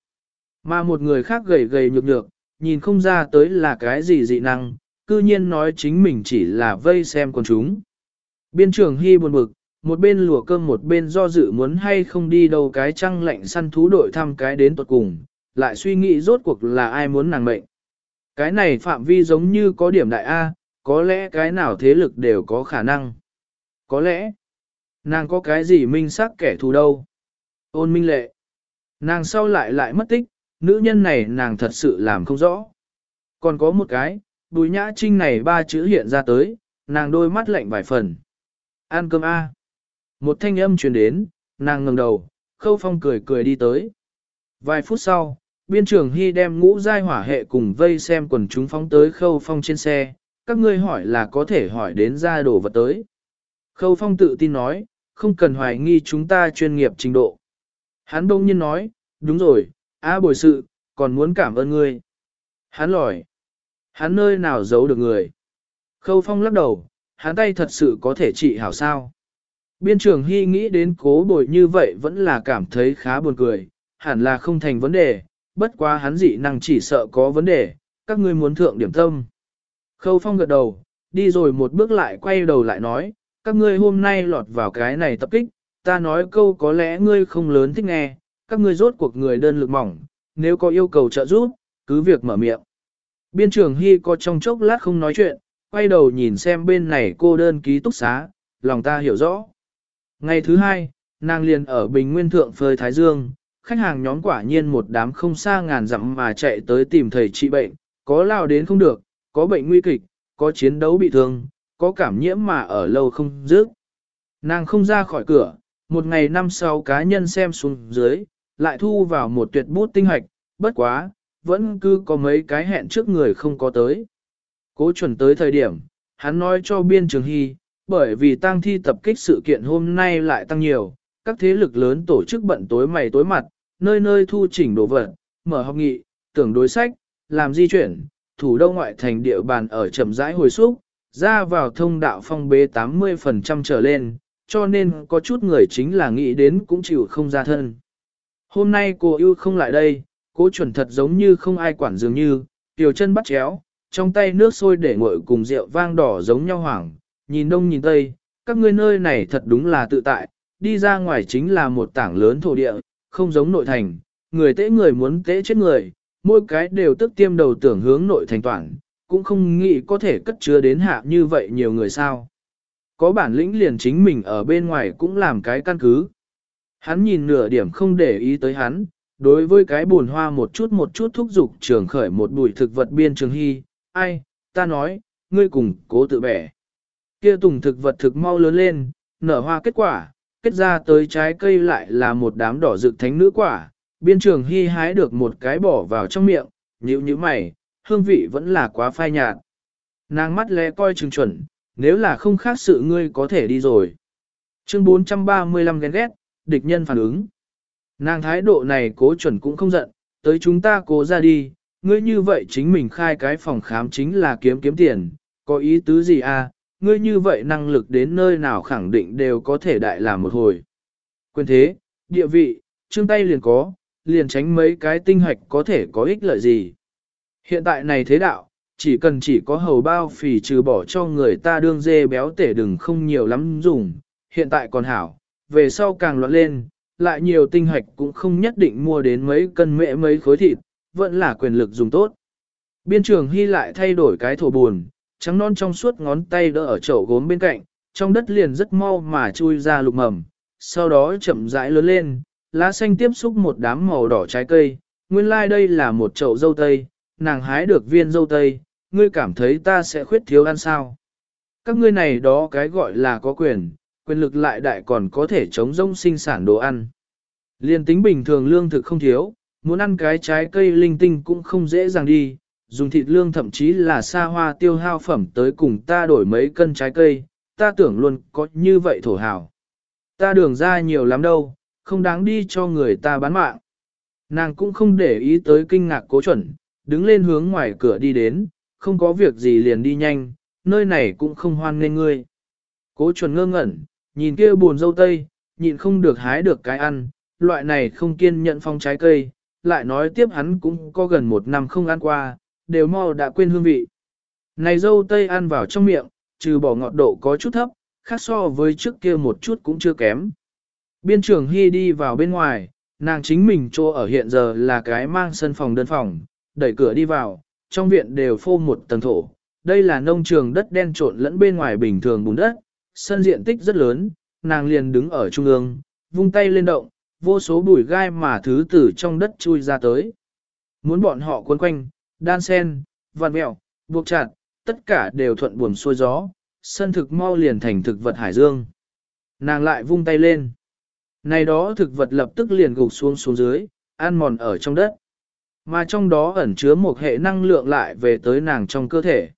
Mà một người khác gầy gầy nhược nhược, nhìn không ra tới là cái gì dị năng, cư nhiên nói chính mình chỉ là vây xem con chúng. Biên trưởng Hy buồn bực, một bên lùa cơm một bên do dự muốn hay không đi đâu cái trăng lạnh săn thú đội thăm cái đến tuột cùng, lại suy nghĩ rốt cuộc là ai muốn nàng mệnh. Cái này phạm vi giống như có điểm đại A, có lẽ cái nào thế lực đều có khả năng. Có lẽ, nàng có cái gì minh xác kẻ thù đâu. Ôn minh lệ. Nàng sau lại lại mất tích, nữ nhân này nàng thật sự làm không rõ. Còn có một cái, bùi nhã trinh này ba chữ hiện ra tới, nàng đôi mắt lạnh vài phần. Ăn cơm A. Một thanh âm truyền đến, nàng ngẩng đầu, khâu phong cười cười đi tới. Vài phút sau, biên trưởng Hy đem ngũ giai hỏa hệ cùng vây xem quần chúng phóng tới khâu phong trên xe, các ngươi hỏi là có thể hỏi đến ra đồ vật tới. Khâu phong tự tin nói, không cần hoài nghi chúng ta chuyên nghiệp trình độ. Hắn đông nhiên nói, đúng rồi, á bồi sự, còn muốn cảm ơn ngươi. Hắn lỏi. Hắn nơi nào giấu được người. Khâu phong lắc đầu, hắn tay thật sự có thể trị hảo sao. Biên trưởng Hy nghĩ đến cố bồi như vậy vẫn là cảm thấy khá buồn cười, hẳn là không thành vấn đề, bất quá hắn dị năng chỉ sợ có vấn đề, các ngươi muốn thượng điểm tâm. Khâu phong gật đầu, đi rồi một bước lại quay đầu lại nói, các ngươi hôm nay lọt vào cái này tập kích, ta nói câu có lẽ ngươi không lớn thích nghe, các ngươi rốt cuộc người đơn lực mỏng, nếu có yêu cầu trợ giúp, cứ việc mở miệng. Biên trưởng Hy có trong chốc lát không nói chuyện, quay đầu nhìn xem bên này cô đơn ký túc xá, lòng ta hiểu rõ. Ngày thứ hai, nàng liền ở Bình Nguyên Thượng phơi Thái Dương, khách hàng nhóm quả nhiên một đám không xa ngàn dặm mà chạy tới tìm thầy trị bệnh, có lao đến không được, có bệnh nguy kịch, có chiến đấu bị thương, có cảm nhiễm mà ở lâu không dứt. Nàng không ra khỏi cửa, một ngày năm sau cá nhân xem xuống dưới, lại thu vào một tuyệt bút tinh hoạch, bất quá, vẫn cứ có mấy cái hẹn trước người không có tới. Cố chuẩn tới thời điểm, hắn nói cho biên trường hy, bởi vì tang thi tập kích sự kiện hôm nay lại tăng nhiều, các thế lực lớn tổ chức bận tối mày tối mặt, nơi nơi thu chỉnh đồ vật, mở học nghị, tưởng đối sách, làm di chuyển, thủ đô ngoại thành địa bàn ở chậm rãi hồi xúc, ra vào thông đạo phong bế 80% trở lên, cho nên có chút người chính là nghĩ đến cũng chịu không ra thân. Hôm nay cô ưu không lại đây, cố chuẩn thật giống như không ai quản dường như, tiểu chân bắt chéo, trong tay nước sôi để nguội cùng rượu vang đỏ giống nhau hoảng, nhìn đông nhìn tây, các ngươi nơi này thật đúng là tự tại, đi ra ngoài chính là một tảng lớn thổ địa, không giống nội thành, người tế người muốn tế chết người, mỗi cái đều tức tiêm đầu tưởng hướng nội thành toàn, cũng không nghĩ có thể cất chứa đến hạ như vậy nhiều người sao. Có bản lĩnh liền chính mình ở bên ngoài cũng làm cái căn cứ. Hắn nhìn nửa điểm không để ý tới hắn, đối với cái buồn hoa một chút một chút thúc giục trường khởi một bụi thực vật biên trường hy, ai, ta nói, ngươi cùng cố tự bẻ. Kia tùng thực vật thực mau lớn lên, nở hoa kết quả, kết ra tới trái cây lại là một đám đỏ rực thánh nữ quả, biên trường hy hái được một cái bỏ vào trong miệng, nhíu nhíu mày, hương vị vẫn là quá phai nhạt. Nàng mắt lẽ coi chừng chuẩn, nếu là không khác sự ngươi có thể đi rồi. Chương 435 ghen ghét, địch nhân phản ứng. Nàng thái độ này cố chuẩn cũng không giận, tới chúng ta cố ra đi, ngươi như vậy chính mình khai cái phòng khám chính là kiếm kiếm tiền, có ý tứ gì à, ngươi như vậy năng lực đến nơi nào khẳng định đều có thể đại làm một hồi. Quyền thế, địa vị, chương tay liền có, liền tránh mấy cái tinh hoạch có thể có ích lợi gì. Hiện tại này thế đạo, chỉ cần chỉ có hầu bao phì trừ bỏ cho người ta đương dê béo tể đừng không nhiều lắm dùng, hiện tại còn hảo, về sau càng loạn lên, lại nhiều tinh hạch cũng không nhất định mua đến mấy cân mễ mấy khối thịt, vẫn là quyền lực dùng tốt. Biên trường Hy lại thay đổi cái thổ buồn, trắng non trong suốt ngón tay đỡ ở chậu gốm bên cạnh, trong đất liền rất mau mà chui ra lục mầm, sau đó chậm rãi lớn lên, lá xanh tiếp xúc một đám màu đỏ trái cây, nguyên lai like đây là một chậu dâu tây, nàng hái được viên dâu tây, ngươi cảm thấy ta sẽ khuyết thiếu ăn sao. Các ngươi này đó cái gọi là có quyền, quyền lực lại đại còn có thể chống rông sinh sản đồ ăn. Liên tính bình thường lương thực không thiếu, muốn ăn cái trái cây linh tinh cũng không dễ dàng đi, dùng thịt lương thậm chí là xa hoa tiêu hao phẩm tới cùng ta đổi mấy cân trái cây, ta tưởng luôn có như vậy thổ hào. Ta đường ra nhiều lắm đâu, không đáng đi cho người ta bán mạng. Nàng cũng không để ý tới kinh ngạc cố chuẩn, đứng lên hướng ngoài cửa đi đến, không có việc gì liền đi nhanh, nơi này cũng không hoan nên ngươi. Cố chuẩn ngơ ngẩn, nhìn kia buồn dâu tây, nhịn không được hái được cái ăn, loại này không kiên nhận phong trái cây, lại nói tiếp hắn cũng có gần một năm không ăn qua, đều mau đã quên hương vị. Này dâu tây ăn vào trong miệng, trừ bỏ ngọt độ có chút thấp, khác so với trước kia một chút cũng chưa kém. Biên trưởng Hy đi vào bên ngoài, nàng chính mình chỗ ở hiện giờ là cái mang sân phòng đơn phòng, đẩy cửa đi vào, trong viện đều phô một tầng thổ. Đây là nông trường đất đen trộn lẫn bên ngoài bình thường bùn đất, sân diện tích rất lớn, nàng liền đứng ở trung ương, vung tay lên động, vô số bụi gai mà thứ tử trong đất chui ra tới. Muốn bọn họ quấn quanh, đan sen, vạn mẹo, buộc chặt, tất cả đều thuận buồm xuôi gió, sân thực mau liền thành thực vật hải dương. Nàng lại vung tay lên. Này đó thực vật lập tức liền gục xuống xuống dưới, ăn mòn ở trong đất. Mà trong đó ẩn chứa một hệ năng lượng lại về tới nàng trong cơ thể.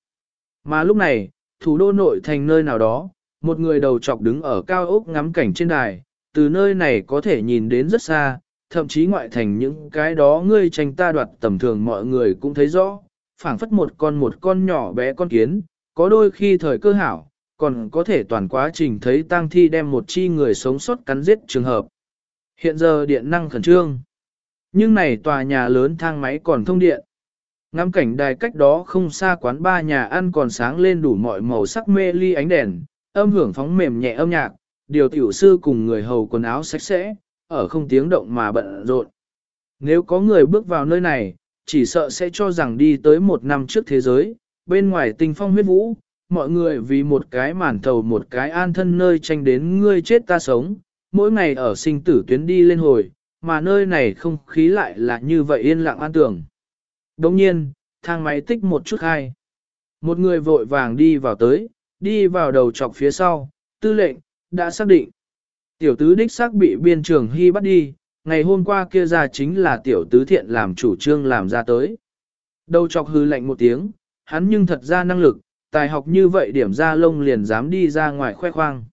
Mà lúc này, thủ đô nội thành nơi nào đó, một người đầu trọc đứng ở cao ốc ngắm cảnh trên đài, từ nơi này có thể nhìn đến rất xa, thậm chí ngoại thành những cái đó ngươi tranh ta đoạt tầm thường mọi người cũng thấy rõ, phảng phất một con một con nhỏ bé con kiến, có đôi khi thời cơ hảo, còn có thể toàn quá trình thấy tang thi đem một chi người sống sót cắn giết trường hợp. Hiện giờ điện năng khẩn trương. Nhưng này tòa nhà lớn thang máy còn thông điện. Ngắm cảnh đài cách đó không xa quán ba nhà ăn còn sáng lên đủ mọi màu sắc mê ly ánh đèn, âm hưởng phóng mềm nhẹ âm nhạc, điều tiểu sư cùng người hầu quần áo sạch sẽ, ở không tiếng động mà bận rộn. Nếu có người bước vào nơi này, chỉ sợ sẽ cho rằng đi tới một năm trước thế giới, bên ngoài tinh phong huyết vũ, mọi người vì một cái màn thầu một cái an thân nơi tranh đến ngươi chết ta sống, mỗi ngày ở sinh tử tuyến đi lên hồi, mà nơi này không khí lại là như vậy yên lặng an tưởng. Đồng nhiên, thang máy tích một chút hai. Một người vội vàng đi vào tới, đi vào đầu chọc phía sau, tư lệnh, đã xác định. Tiểu tứ đích xác bị biên trường hy bắt đi, ngày hôm qua kia ra chính là tiểu tứ thiện làm chủ trương làm ra tới. Đầu chọc hư lệnh một tiếng, hắn nhưng thật ra năng lực, tài học như vậy điểm ra lông liền dám đi ra ngoài khoe khoang.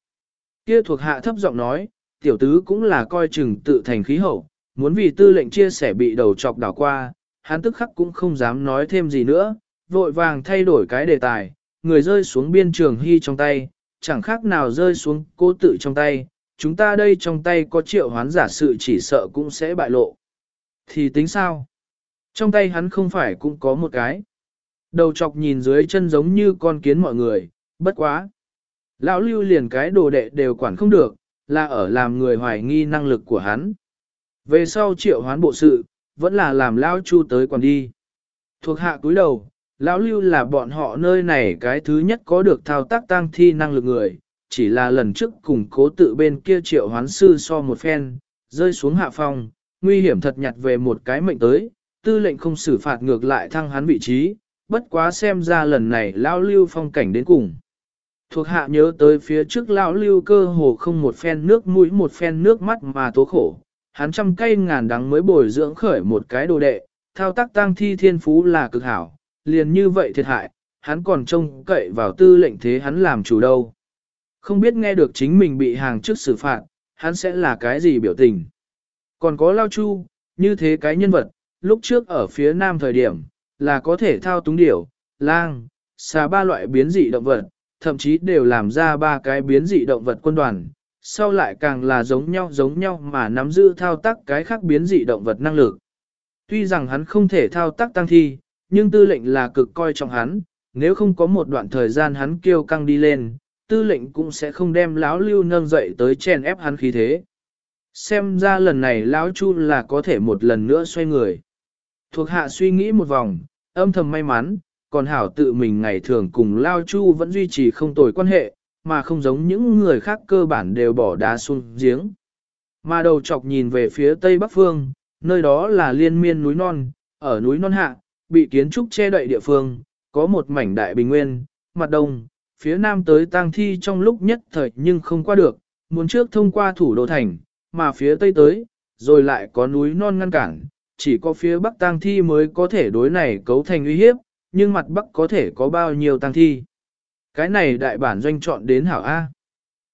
Kia thuộc hạ thấp giọng nói, tiểu tứ cũng là coi chừng tự thành khí hậu, muốn vì tư lệnh chia sẻ bị đầu chọc đảo qua, hắn tức khắc cũng không dám nói thêm gì nữa, vội vàng thay đổi cái đề tài, người rơi xuống biên trường hy trong tay, chẳng khác nào rơi xuống cô tự trong tay, chúng ta đây trong tay có triệu hoán giả sự chỉ sợ cũng sẽ bại lộ. Thì tính sao? Trong tay hắn không phải cũng có một cái. Đầu chọc nhìn dưới chân giống như con kiến mọi người, bất quá. Lão lưu liền cái đồ đệ đều quản không được, là ở làm người hoài nghi năng lực của hắn. Về sau triệu hoán bộ sự, vẫn là làm lão chu tới quản đi. Thuộc hạ cúi đầu, lão lưu là bọn họ nơi này cái thứ nhất có được thao tác tăng thi năng lực người, chỉ là lần trước cùng cố tự bên kia triệu hoán sư so một phen, rơi xuống hạ phong, nguy hiểm thật nhặt về một cái mệnh tới, tư lệnh không xử phạt ngược lại thăng hắn vị trí, bất quá xem ra lần này lão lưu phong cảnh đến cùng. Thuộc hạ nhớ tới phía trước lão lưu cơ hồ không một phen nước mũi một phen nước mắt mà tố khổ, hắn trăm cây ngàn đắng mới bồi dưỡng khởi một cái đồ đệ, thao tác tăng thi thiên phú là cực hảo, liền như vậy thiệt hại, hắn còn trông cậy vào tư lệnh thế hắn làm chủ đâu. Không biết nghe được chính mình bị hàng trước xử phạt, hắn sẽ là cái gì biểu tình. Còn có Lao Chu, như thế cái nhân vật, lúc trước ở phía nam thời điểm, là có thể thao túng điểu, lang, xà ba loại biến dị động vật, thậm chí đều làm ra ba cái biến dị động vật quân đoàn, sau lại càng là giống nhau giống nhau mà nắm giữ thao tác cái khác biến dị động vật năng lực. Tuy rằng hắn không thể thao tác tăng thi, nhưng tư lệnh là cực coi trọng hắn, nếu không có một đoạn thời gian hắn kêu căng đi lên, tư lệnh cũng sẽ không đem lão lưu nâng dậy tới chèn ép hắn khí thế. Xem ra lần này lão chu là có thể một lần nữa xoay người. Thuộc hạ suy nghĩ một vòng, âm thầm may mắn, còn hảo tự mình ngày thường cùng Lao Chu vẫn duy trì không tồi quan hệ, mà không giống những người khác cơ bản đều bỏ đá xuống giếng. Mà đầu chọc nhìn về phía tây bắc phương, nơi đó là liên miên núi non, ở núi non hạ, bị kiến trúc che đậy địa phương, có một mảnh đại bình nguyên, mặt đông, phía nam tới tang thi trong lúc nhất thời nhưng không qua được, muốn trước thông qua thủ đô thành, mà phía tây tới, rồi lại có núi non ngăn cản, chỉ có phía bắc tang thi mới có thể đối này cấu thành uy hiếp, nhưng mặt bắc có thể có bao nhiêu tăng thi. Cái này đại bản doanh chọn đến hảo A.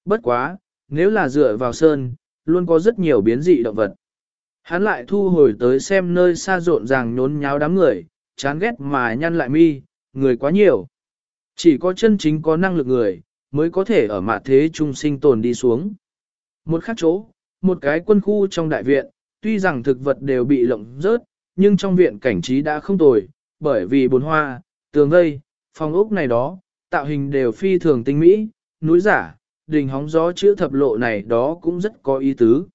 Bất quá, nếu là dựa vào sơn, luôn có rất nhiều biến dị động vật. Hắn lại thu hồi tới xem nơi xa rộn ràng nhốn nháo đám người, chán ghét mà nhăn lại mi, người quá nhiều. Chỉ có chân chính có năng lực người, mới có thể ở mạ thế trung sinh tồn đi xuống. Một khác chỗ, một cái quân khu trong đại viện, tuy rằng thực vật đều bị lộng rớt, nhưng trong viện cảnh trí đã không tồi, bởi vì bồn hoa, tường vây, phòng ốc này đó, tạo hình đều phi thường tinh mỹ, núi giả, đình hóng gió chữ thập lộ này đó cũng rất có ý tứ.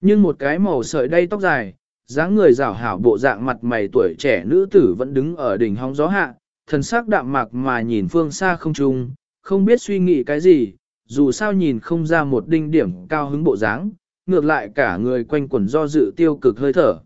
Nhưng một cái màu sợi đay tóc dài, dáng người rảo hảo bộ dạng mặt mày tuổi trẻ nữ tử vẫn đứng ở đỉnh hóng gió hạ, thần sắc đạm mạc mà nhìn phương xa không trung, không biết suy nghĩ cái gì, dù sao nhìn không ra một đinh điểm cao hứng bộ dáng, ngược lại cả người quanh quẩn do dự tiêu cực hơi thở.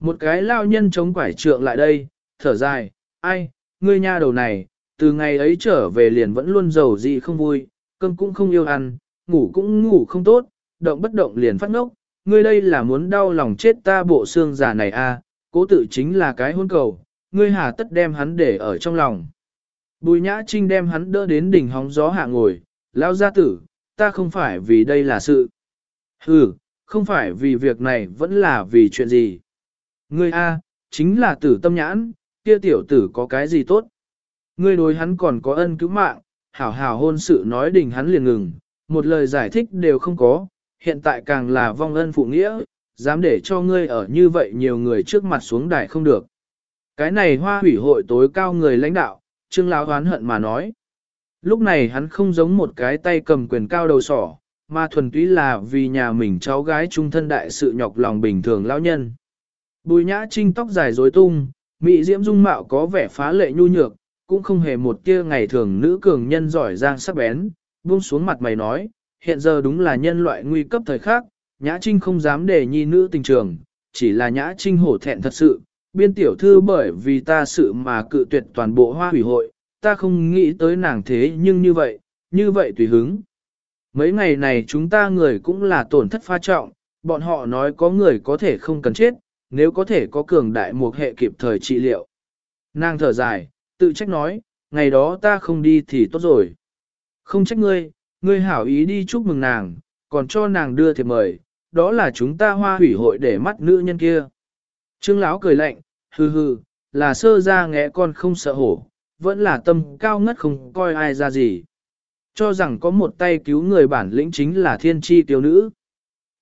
Một cái lao nhân chống quải trượng lại đây, thở dài, ai, ngươi nha đầu này, từ ngày ấy trở về liền vẫn luôn giàu gì không vui, cơm cũng không yêu ăn, ngủ cũng ngủ không tốt, động bất động liền phát ngốc, ngươi đây là muốn đau lòng chết ta bộ xương già này a, à, cố tự chính là cái hôn cầu, ngươi hà tất đem hắn để ở trong lòng. Bùi nhã trinh đem hắn đỡ đến đỉnh hóng gió hạ ngồi, lao gia tử, ta không phải vì đây là sự. Ừ, không phải vì việc này vẫn là vì chuyện gì. Ngươi A, chính là tử tâm nhãn, kia tiểu tử có cái gì tốt. Ngươi đối hắn còn có ân cứu mạng, hảo hảo hôn sự nói đình hắn liền ngừng, một lời giải thích đều không có, hiện tại càng là vong ân phụ nghĩa, dám để cho ngươi ở như vậy nhiều người trước mặt xuống đài không được. Cái này hoa hủy hội tối cao người lãnh đạo, Trương Lão hoán hận mà nói. Lúc này hắn không giống một cái tay cầm quyền cao đầu sỏ, mà thuần túy là vì nhà mình cháu gái trung thân đại sự nhọc lòng bình thường lão nhân. Bùi nhã trinh tóc dài rối tung, mị diễm dung mạo có vẻ phá lệ nhu nhược, cũng không hề một tia ngày thường nữ cường nhân giỏi giang sắc bén, buông xuống mặt mày nói, hiện giờ đúng là nhân loại nguy cấp thời khác, nhã trinh không dám để nhi nữ tình trường, chỉ là nhã trinh hổ thẹn thật sự, biên tiểu thư bởi vì ta sự mà cự tuyệt toàn bộ hoa hủy hội, ta không nghĩ tới nàng thế nhưng như vậy, như vậy tùy hứng. Mấy ngày này chúng ta người cũng là tổn thất pha trọng, bọn họ nói có người có thể không cần chết, nếu có thể có cường đại một hệ kịp thời trị liệu. Nàng thở dài, tự trách nói, ngày đó ta không đi thì tốt rồi. Không trách ngươi, ngươi hảo ý đi chúc mừng nàng, còn cho nàng đưa thiệp mời, đó là chúng ta hoa hủy hội để mắt nữ nhân kia. Trương Lão cười lạnh, hừ hừ, là sơ ra nghe con không sợ hổ, vẫn là tâm cao ngất không coi ai ra gì. Cho rằng có một tay cứu người bản lĩnh chính là thiên tri tiểu nữ.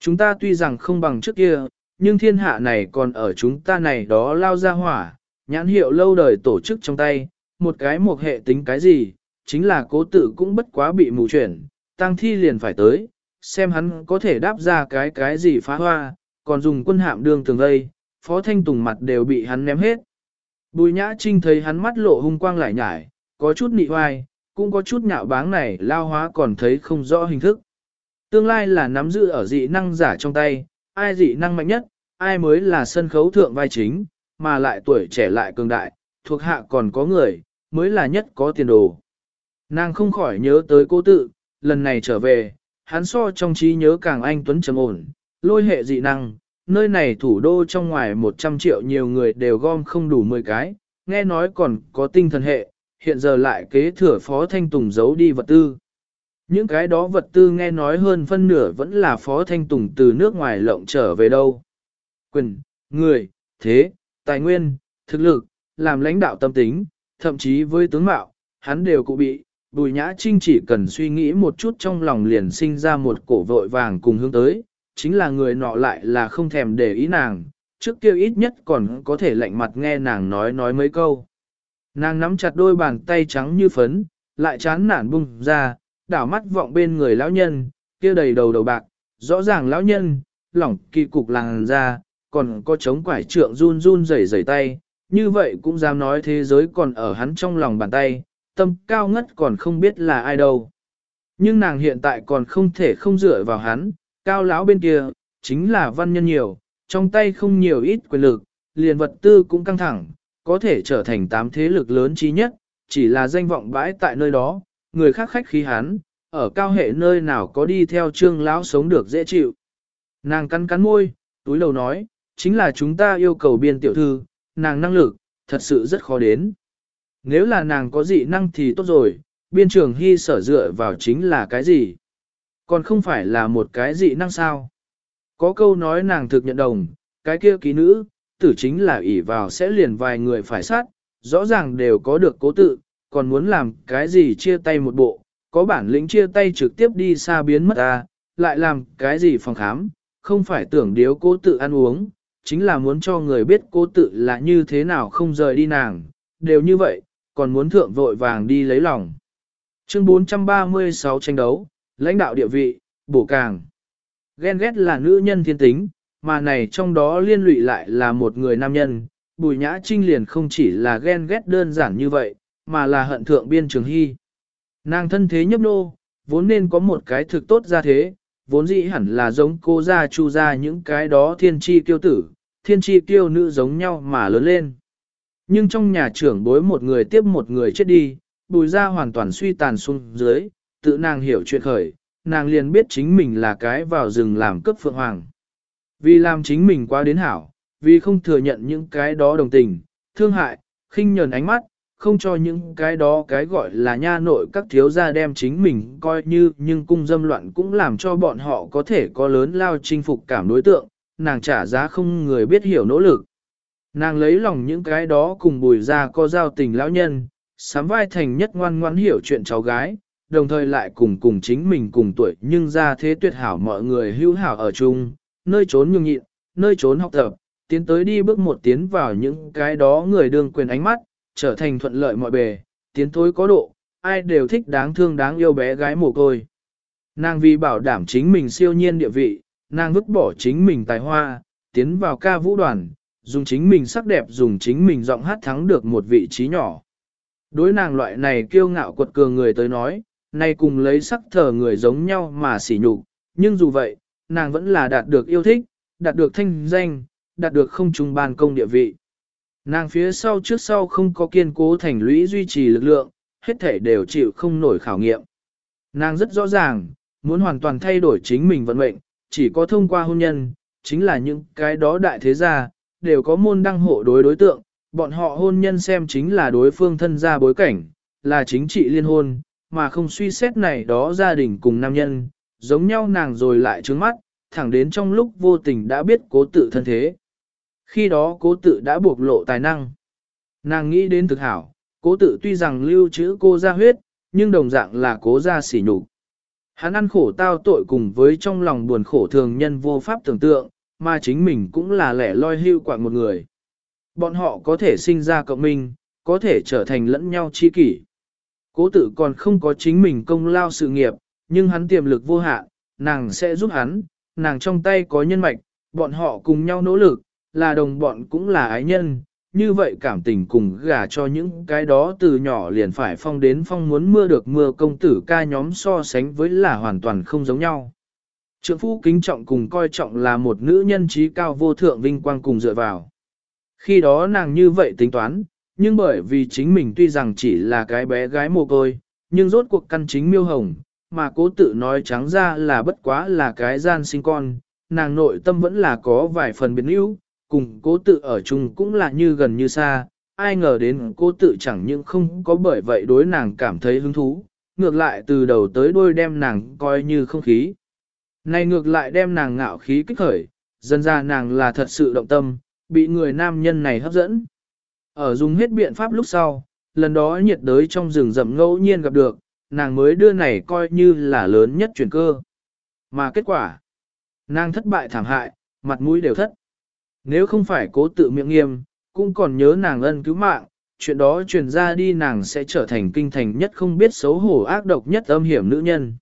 Chúng ta tuy rằng không bằng trước kia, nhưng thiên hạ này còn ở chúng ta này đó lao ra hỏa, nhãn hiệu lâu đời tổ chức trong tay, một cái một hệ tính cái gì, chính là cố tự cũng bất quá bị mù chuyển, tăng thi liền phải tới, xem hắn có thể đáp ra cái cái gì phá hoa, còn dùng quân hạm đường tường đây phó thanh tùng mặt đều bị hắn ném hết. Bùi nhã trinh thấy hắn mắt lộ hung quang lại nhải, có chút nị hoai, cũng có chút nhạo báng này lao hóa còn thấy không rõ hình thức. Tương lai là nắm giữ ở dị năng giả trong tay, ai dị năng mạnh nhất, ai mới là sân khấu thượng vai chính, mà lại tuổi trẻ lại cường đại, thuộc hạ còn có người, mới là nhất có tiền đồ. Nàng không khỏi nhớ tới cô tự, lần này trở về, hắn so trong trí nhớ càng anh tuấn trầm ổn, lôi hệ dị năng, nơi này thủ đô trong ngoài 100 triệu nhiều người đều gom không đủ 10 cái, nghe nói còn có tinh thần hệ, hiện giờ lại kế thừa Phó Thanh Tùng giấu đi vật tư. Những cái đó vật tư nghe nói hơn phân nửa vẫn là Phó Thanh Tùng từ nước ngoài lộng trở về đâu. Quyền, người, thế, tài nguyên, thực lực, làm lãnh đạo tâm tính, thậm chí với tướng mạo, hắn đều cụ bị. Bùi Nhã Trinh chỉ cần suy nghĩ một chút trong lòng liền sinh ra một cổ vội vàng cùng hướng tới, chính là người nọ lại là không thèm để ý nàng, trước kia ít nhất còn có thể lạnh mặt nghe nàng nói nói mấy câu. Nàng nắm chặt đôi bàn tay trắng như phấn, lại chán nản bung ra, đảo mắt vọng bên người lão nhân, kia đầy đầu đầu bạc, rõ ràng lão nhân, lỏng kỳ cục làng ra, còn có chống quải trượng run run rẩy rẩy tay, như vậy cũng dám nói thế giới còn ở hắn trong lòng bàn tay, tâm cao ngất còn không biết là ai đâu. Nhưng nàng hiện tại còn không thể không dựa vào hắn, cao lão bên kia, chính là văn nhân nhiều, trong tay không nhiều ít quyền lực, liền vật tư cũng căng thẳng, có thể trở thành tám thế lực lớn trí nhất, chỉ là danh vọng bãi tại nơi đó, người khác khách khí hắn, ở cao hệ nơi nào có đi theo trương lão sống được dễ chịu. Nàng cắn cắn môi, túi đầu nói, chính là chúng ta yêu cầu biên tiểu thư, nàng năng lực, thật sự rất khó đến. Nếu là nàng có dị năng thì tốt rồi, biên trường hy sở dựa vào chính là cái gì? Còn không phải là một cái dị năng sao? Có câu nói nàng thực nhận đồng, cái kia ký nữ, tử chính là ỷ vào sẽ liền vài người phải sát, rõ ràng đều có được cố tự, còn muốn làm cái gì chia tay một bộ, có bản lĩnh chia tay trực tiếp đi xa biến mất ta, lại làm cái gì phòng khám, không phải tưởng điếu cố tự ăn uống, chính là muốn cho người biết cố tự là như thế nào không rời đi nàng, đều như vậy, còn muốn thượng vội vàng đi lấy lòng. Chương 436 tranh đấu, lãnh đạo địa vị, bổ càng. Ghen ghét là nữ nhân thiên tính, mà này trong đó liên lụy lại là một người nam nhân. Bùi nhã trinh liền không chỉ là ghen ghét đơn giản như vậy, mà là hận thượng biên trường hy. Nàng thân thế nhấp nô, vốn nên có một cái thực tốt ra thế, vốn dĩ hẳn là giống cô gia chu gia những cái đó thiên tri kiêu tử, thiên tri kiêu nữ giống nhau mà lớn lên. Nhưng trong nhà trưởng bối một người tiếp một người chết đi, bùi ra hoàn toàn suy tàn xuống dưới, tự nàng hiểu chuyện khởi, nàng liền biết chính mình là cái vào rừng làm cấp phượng hoàng. Vì làm chính mình quá đến hảo, vì không thừa nhận những cái đó đồng tình, thương hại, khinh nhờn ánh mắt, không cho những cái đó cái gọi là nha nội các thiếu gia đem chính mình coi như nhưng cung dâm loạn cũng làm cho bọn họ có thể có lớn lao chinh phục cảm đối tượng, nàng trả giá không người biết hiểu nỗ lực. Nàng lấy lòng những cái đó cùng bùi ra có giao tình lão nhân, sám vai thành nhất ngoan ngoãn hiểu chuyện cháu gái, đồng thời lại cùng cùng chính mình cùng tuổi nhưng ra thế tuyệt hảo mọi người hữu hảo ở chung, nơi trốn nhường nhịn, nơi trốn học tập, tiến tới đi bước một tiến vào những cái đó người đương quyền ánh mắt, trở thành thuận lợi mọi bề, tiến thối có độ, ai đều thích đáng thương đáng yêu bé gái mồ côi. Nàng vì bảo đảm chính mình siêu nhiên địa vị, nàng vứt bỏ chính mình tài hoa, tiến vào ca vũ đoàn, dùng chính mình sắc đẹp dùng chính mình giọng hát thắng được một vị trí nhỏ. Đối nàng loại này kiêu ngạo quật cường người tới nói, nay cùng lấy sắc thờ người giống nhau mà sỉ nhục, nhưng dù vậy, nàng vẫn là đạt được yêu thích, đạt được thanh danh, đạt được không trùng ban công địa vị. Nàng phía sau trước sau không có kiên cố thành lũy duy trì lực lượng, hết thể đều chịu không nổi khảo nghiệm. Nàng rất rõ ràng, muốn hoàn toàn thay đổi chính mình vận mệnh, chỉ có thông qua hôn nhân, chính là những cái đó đại thế gia, đều có môn đăng hộ đối đối tượng, bọn họ hôn nhân xem chính là đối phương thân gia bối cảnh, là chính trị liên hôn, mà không suy xét này đó gia đình cùng nam nhân, giống nhau nàng rồi lại trướng mắt, thẳng đến trong lúc vô tình đã biết cố tự thân thế. Khi đó cố tự đã buộc lộ tài năng. Nàng nghĩ đến thực hảo, cố tự tuy rằng lưu trữ cô ra huyết, nhưng đồng dạng là cố ra sỉ nhục. Hắn ăn khổ tao tội cùng với trong lòng buồn khổ thường nhân vô pháp tưởng tượng, mà chính mình cũng là lẻ loi hưu quạng một người. Bọn họ có thể sinh ra cộng minh, có thể trở thành lẫn nhau chi kỷ. Cố tự còn không có chính mình công lao sự nghiệp, nhưng hắn tiềm lực vô hạn, nàng sẽ giúp hắn, nàng trong tay có nhân mạch, bọn họ cùng nhau nỗ lực, là đồng bọn cũng là ái nhân, như vậy cảm tình cùng gả cho những cái đó từ nhỏ liền phải phong đến phong muốn mưa được mưa công tử ca nhóm so sánh với là hoàn toàn không giống nhau. Trượng phu kính trọng cùng coi trọng là một nữ nhân trí cao vô thượng vinh quang cùng dựa vào. Khi đó nàng như vậy tính toán, nhưng bởi vì chính mình tuy rằng chỉ là cái bé gái mồ côi, nhưng rốt cuộc căn chính miêu hồng, mà cố tự nói trắng ra là bất quá là cái gian sinh con, nàng nội tâm vẫn là có vài phần biến yếu, cùng cố tự ở chung cũng là như gần như xa, ai ngờ đến cố tự chẳng những không có bởi vậy đối nàng cảm thấy hứng thú, ngược lại từ đầu tới đuôi đem nàng coi như không khí. Này ngược lại đem nàng ngạo khí kích khởi, dần ra nàng là thật sự động tâm, bị người nam nhân này hấp dẫn. Ở dùng hết biện pháp lúc sau, lần đó nhiệt đới trong rừng rậm ngẫu nhiên gặp được, nàng mới đưa này coi như là lớn nhất chuyển cơ. Mà kết quả, nàng thất bại thảm hại, mặt mũi đều thất. Nếu không phải cố tự miệng nghiêm, cũng còn nhớ nàng ân cứu mạng, chuyện đó truyền ra đi nàng sẽ trở thành kinh thành nhất không biết xấu hổ ác độc nhất âm hiểm nữ nhân.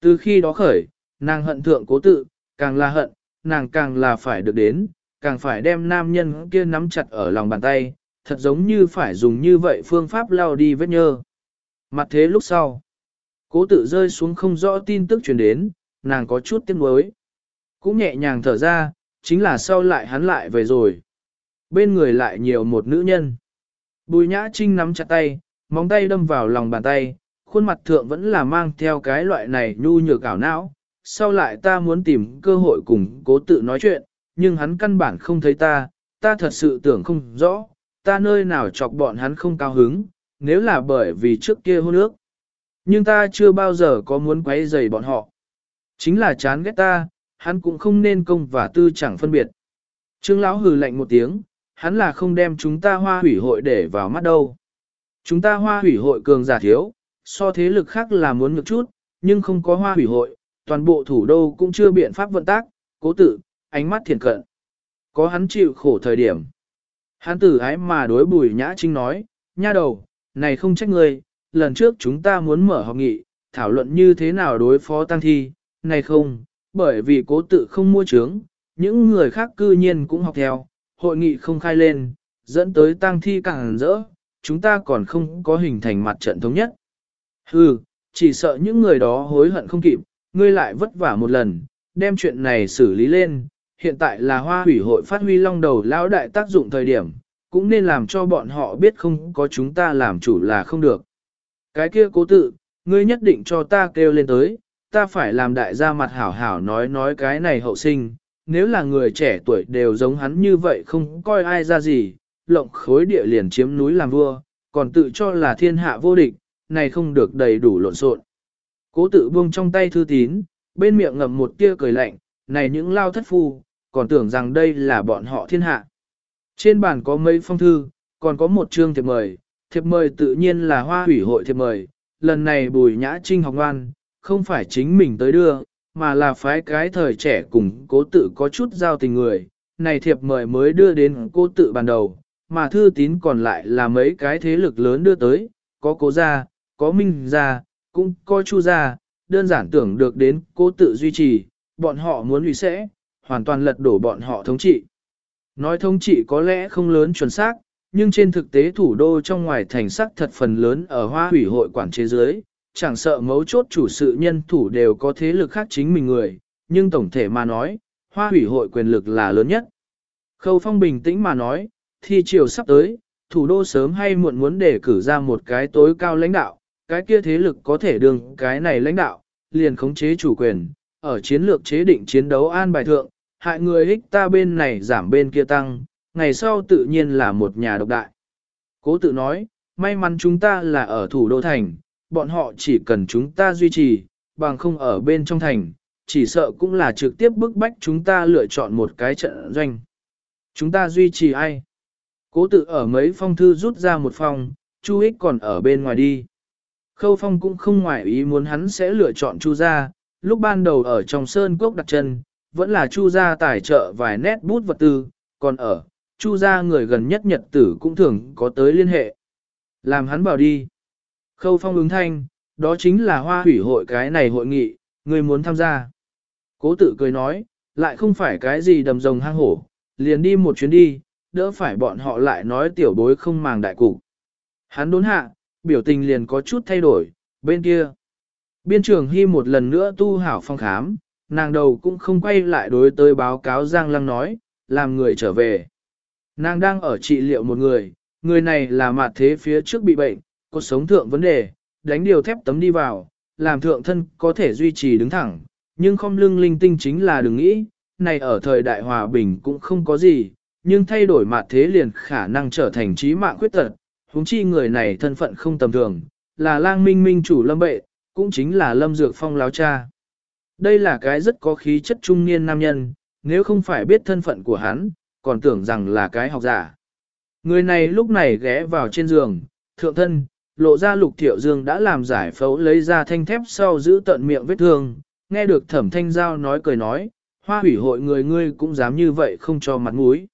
Từ khi đó khởi, nàng hận thượng cố tự, càng là hận, nàng càng là phải được đến, càng phải đem nam nhân kia nắm chặt ở lòng bàn tay, thật giống như phải dùng như vậy phương pháp lao đi vết nhơ. Mặt thế lúc sau, cố tự rơi xuống không rõ tin tức truyền đến, nàng có chút tiếc nuối. Cũng nhẹ nhàng thở ra, chính là sau lại hắn lại về rồi. Bên người lại nhiều một nữ nhân. Bùi nhã trinh nắm chặt tay, móng tay đâm vào lòng bàn tay, khuôn mặt thượng vẫn là mang theo cái loại này nhu nhược ảo não. Sau lại ta muốn tìm cơ hội cùng cố tự nói chuyện, nhưng hắn căn bản không thấy ta, ta thật sự tưởng không rõ, ta nơi nào chọc bọn hắn không cao hứng, nếu là bởi vì trước kia hôn ước. Nhưng ta chưa bao giờ có muốn quấy rầy bọn họ. Chính là chán ghét ta, hắn cũng không nên công và tư chẳng phân biệt. Trương lão hừ lạnh một tiếng, hắn là không đem chúng ta hoa hủy hội để vào mắt đâu. Chúng ta hoa hủy hội cường giả thiếu, so thế lực khác là muốn ngược chút, nhưng không có hoa hủy hội, toàn bộ thủ đô cũng chưa biện pháp vận tác, cố tự, ánh mắt thiền cận. Có hắn chịu khổ thời điểm. Hắn tử ái mà đối bùi nhã trinh nói, nha đầu, này không trách ngươi, lần trước chúng ta muốn mở họp nghị, thảo luận như thế nào đối phó tăng thi, này không, bởi vì cố tự không mua trướng, những người khác cư nhiên cũng học theo, hội nghị không khai lên, dẫn tới tang thi càng rỡ, chúng ta còn không có hình thành mặt trận thống nhất. Hừ, chỉ sợ những người đó hối hận không kịp, ngươi lại vất vả một lần, đem chuyện này xử lý lên, hiện tại là hoa hủy hội phát huy long đầu lão đại tác dụng thời điểm, cũng nên làm cho bọn họ biết không có chúng ta làm chủ là không được. Cái kia cố tự, ngươi nhất định cho ta kêu lên tới, ta phải làm đại gia mặt hảo hảo nói nói cái này hậu sinh, nếu là người trẻ tuổi đều giống hắn như vậy không coi ai ra gì, lộng khối địa liền chiếm núi làm vua, còn tự cho là thiên hạ vô địch, này không được đầy đủ lộn xộn. Cố tự buông trong tay thư tín, bên miệng ngậm một tia cười lạnh, này những lao thất phu, còn tưởng rằng đây là bọn họ thiên hạ. Trên bàn có mấy phong thư, còn có một chương thiệp mời, thiệp mời tự nhiên là hoa hủy hội thiệp mời, lần này bùi nhã trinh học ngoan, không phải chính mình tới đưa, mà là phái cái thời trẻ cùng cố tự có chút giao tình người, này thiệp mời mới đưa đến cố tự ban đầu, mà thư tín còn lại là mấy cái thế lực lớn đưa tới, có cố gia, có minh gia, cũng có chu gia, đơn giản tưởng được đến cố tự duy trì, bọn họ muốn hủy sẽ, hoàn toàn lật đổ bọn họ thống trị. Nói thống trị có lẽ không lớn chuẩn xác, nhưng trên thực tế thủ đô trong ngoài thành sắc thật phần lớn ở hoa hủy hội quản chế giới, chẳng sợ mấu chốt chủ sự nhân thủ đều có thế lực khác chính mình người, nhưng tổng thể mà nói, hoa hủy hội quyền lực là lớn nhất. Khâu Phong bình tĩnh mà nói, thi chiều sắp tới, thủ đô sớm hay muộn muốn để cử ra một cái tối cao lãnh đạo, cái kia thế lực có thể đường cái này lãnh đạo, liền khống chế chủ quyền, ở chiến lược chế định chiến đấu an bài thượng, hại người ích ta bên này giảm bên kia tăng, ngày sau tự nhiên là một nhà độc đại. Cố tự nói, may mắn chúng ta là ở thủ đô thành, bọn họ chỉ cần chúng ta duy trì, bằng không ở bên trong thành, chỉ sợ cũng là trực tiếp bức bách chúng ta lựa chọn một cái trận doanh. Chúng ta duy trì ai? Cố tự ở mấy phong thư rút ra một phòng, Chu Ích còn ở bên ngoài đi. Khâu Phong cũng không ngoại ý muốn hắn sẽ lựa chọn Chu gia, lúc ban đầu ở trong sơn cốc đặt chân, vẫn là Chu gia tài trợ vài nét bút vật tư, còn ở, Chu gia người gần nhất nhật tử cũng thường có tới liên hệ. Làm hắn bảo đi. Khâu Phong ứng thanh, đó chính là hoa hủy hội cái này hội nghị, người muốn tham gia. Cố tự cười nói, lại không phải cái gì đầm rồng hang hổ, liền đi một chuyến đi, đỡ phải bọn họ lại nói tiểu bối không màng đại cục. Hắn đốn hạ, biểu tình liền có chút thay đổi, bên kia. Biên trưởng Hy một lần nữa tu hảo phong khám, nàng đầu cũng không quay lại đối tới báo cáo Giang Lăng nói, làm người trở về. Nàng đang ở trị liệu một người, người này là mặt thế phía trước bị bệnh, cuộc sống thượng vấn đề, đánh điều thép tấm đi vào, làm thượng thân có thể duy trì đứng thẳng, nhưng không lưng linh tinh chính là đừng nghĩ, này ở thời đại hòa bình cũng không có gì, nhưng thay đổi mặt thế liền khả năng trở thành trí mạng khuyết tật, huống chi người này thân phận không tầm thường, là lang minh minh chủ lâm bệ, cũng chính là lâm dược phong láo cha. Đây là cái rất có khí chất trung niên nam nhân, nếu không phải biết thân phận của hắn, còn tưởng rằng là cái học giả. Người này lúc này ghé vào trên giường, thượng thân, lộ ra lục thiệu dương đã làm giải phẫu lấy ra thanh thép sau giữ tận miệng vết thương, nghe được thẩm thanh giao nói cười nói, hoa hủy hội người ngươi cũng dám như vậy không cho mặt mũi.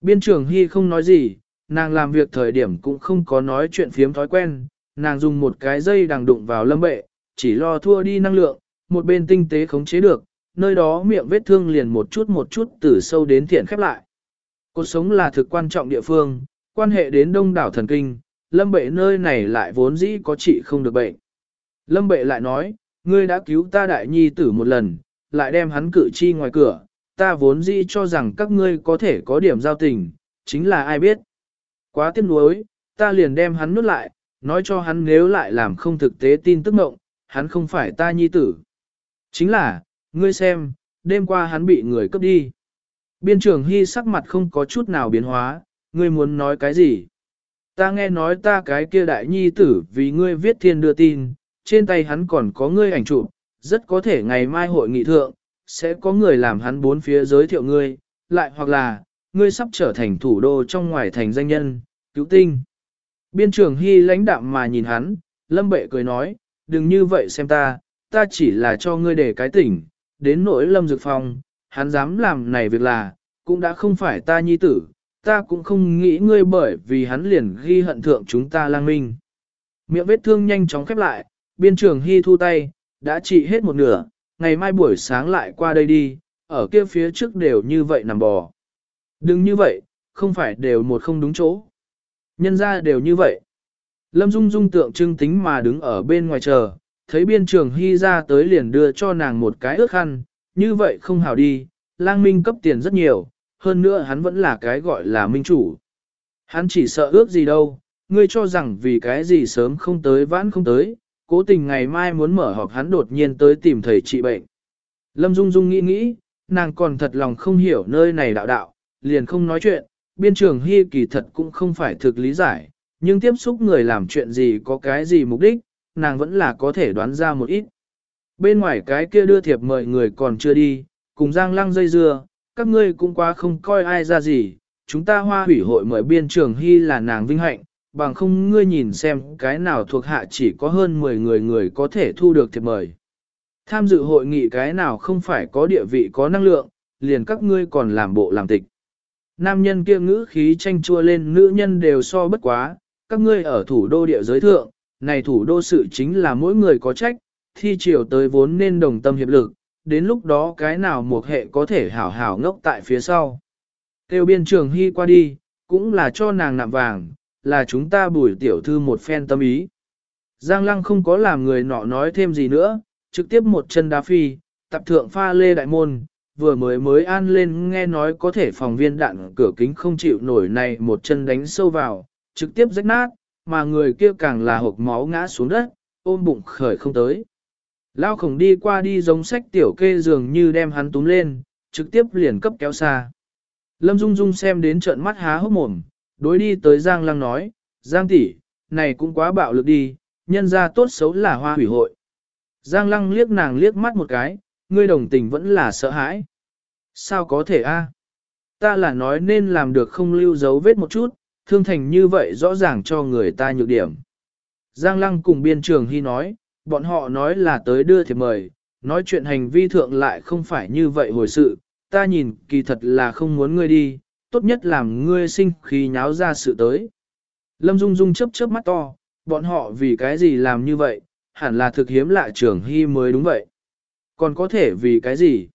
Biên trưởng Hy không nói gì, nàng làm việc thời điểm cũng không có nói chuyện phiếm thói quen, nàng dùng một cái dây đằng đụng vào lâm bệ, chỉ lo thua đi năng lượng, một bên tinh tế khống chế được, nơi đó miệng vết thương liền một chút một chút từ sâu đến thiện khép lại. Cuộc sống là thực quan trọng địa phương, quan hệ đến đông đảo thần kinh, lâm bệ nơi này lại vốn dĩ có trị không được bệnh. Lâm bệ lại nói, ngươi đã cứu ta đại nhi tử một lần, lại đem hắn cử chi ngoài cửa, ta vốn dĩ cho rằng các ngươi có thể có điểm giao tình, chính là ai biết. Quá tiếc nuối, ta liền đem hắn nuốt lại, nói cho hắn nếu lại làm không thực tế tin tức ngộng, hắn không phải ta nhi tử. Chính là, ngươi xem, đêm qua hắn bị người cướp đi. Biên trưởng Hy sắc mặt không có chút nào biến hóa, ngươi muốn nói cái gì? Ta nghe nói ta cái kia đại nhi tử vì ngươi viết thiên đưa tin, trên tay hắn còn có ngươi ảnh chụp, rất có thể ngày mai hội nghị thượng, sẽ có người làm hắn bốn phía giới thiệu ngươi, lại hoặc là, ngươi sắp trở thành thủ đô trong ngoài thành danh nhân, cứu tinh. Biên trưởng Hy lãnh đạm mà nhìn hắn, lâm bệ cười nói, đừng như vậy xem ta, ta chỉ là cho ngươi để cái tỉnh, đến nỗi lâm dược phong, hắn dám làm này việc là, cũng đã không phải ta nhi tử, ta cũng không nghĩ ngươi bởi vì hắn liền ghi hận thượng chúng ta lang minh. Miệng vết thương nhanh chóng khép lại, biên trường hy thu tay, đã trị hết một nửa, ngày mai buổi sáng lại qua đây đi, ở kia phía trước đều như vậy nằm bò. Đừng như vậy, không phải đều một không đúng chỗ. Nhân ra đều như vậy. Lâm Dung Dung tượng trưng tính mà đứng ở bên ngoài chờ, thấy biên trường hy ra tới liền đưa cho nàng một cái ước khăn, như vậy không hảo đi, lang minh cấp tiền rất nhiều, hơn nữa hắn vẫn là cái gọi là minh chủ. Hắn chỉ sợ ước gì đâu, ngươi cho rằng vì cái gì sớm không tới vãn không tới, cố tình ngày mai muốn mở họp hắn đột nhiên tới tìm thầy trị bệnh. Lâm Dung Dung nghĩ nghĩ, nàng còn thật lòng không hiểu nơi này đạo đạo, liền không nói chuyện, biên trường hy kỳ thật cũng không phải thực lý giải, nhưng tiếp xúc người làm chuyện gì có cái gì mục đích, nàng vẫn là có thể đoán ra một ít. Bên ngoài cái kia đưa thiệp mời người còn chưa đi, cùng giang lăng dây dưa, các ngươi cũng quá không coi ai ra gì, chúng ta hoa hủy hội mời biên trường hy là nàng vinh hạnh, bằng không ngươi nhìn xem cái nào thuộc hạ chỉ có hơn 10 người người có thể thu được thiệp mời. Tham dự hội nghị cái nào không phải có địa vị có năng lượng, liền các ngươi còn làm bộ làm tịch. Nam nhân kia ngữ khí tranh chua lên nữ nhân đều so bất quá, các ngươi ở thủ đô địa giới thượng, này thủ đô sự chính là mỗi người có trách, thi chiều tới vốn nên đồng tâm hiệp lực, đến lúc đó cái nào một hệ có thể hảo hảo ngốc tại phía sau. Tiêu biên trường hy qua đi, cũng là cho nàng nạm vàng, là chúng ta bùi tiểu thư một phen tâm ý. Giang lăng không có làm người nọ nói thêm gì nữa, trực tiếp một chân đá phi, tập thượng pha lê đại môn, vừa mới mới an lên nghe nói có thể phòng viên đạn cửa kính không chịu nổi này một chân đánh sâu vào, trực tiếp rách nát, mà người kia càng là hộp máu ngã xuống đất, ôm bụng khởi không tới. Lao khổng đi qua đi giống sách tiểu kê dường như đem hắn túm lên, trực tiếp liền cấp kéo xa. Lâm Dung Dung xem đến trợn mắt há hốc mồm, đối đi tới Giang Lăng nói, Giang tỷ, này cũng quá bạo lực đi, nhân ra tốt xấu là hoa hủy hội. Giang Lăng liếc nàng liếc mắt một cái, ngươi đồng tình vẫn là sợ hãi. Sao có thể a? Ta là nói nên làm được không lưu dấu vết một chút, thương thành như vậy rõ ràng cho người ta nhược điểm. Giang Lăng cùng biên trường hy nói, bọn họ nói là tới đưa thiệp mời, nói chuyện hành vi thượng lại không phải như vậy hồi sự, ta nhìn kỳ thật là không muốn ngươi đi, tốt nhất làm ngươi sinh khi nháo ra sự tới. Lâm Dung Dung chớp chớp mắt to, bọn họ vì cái gì làm như vậy, hẳn là thực hiếm lạ trường hy mới đúng vậy. Còn có thể vì cái gì?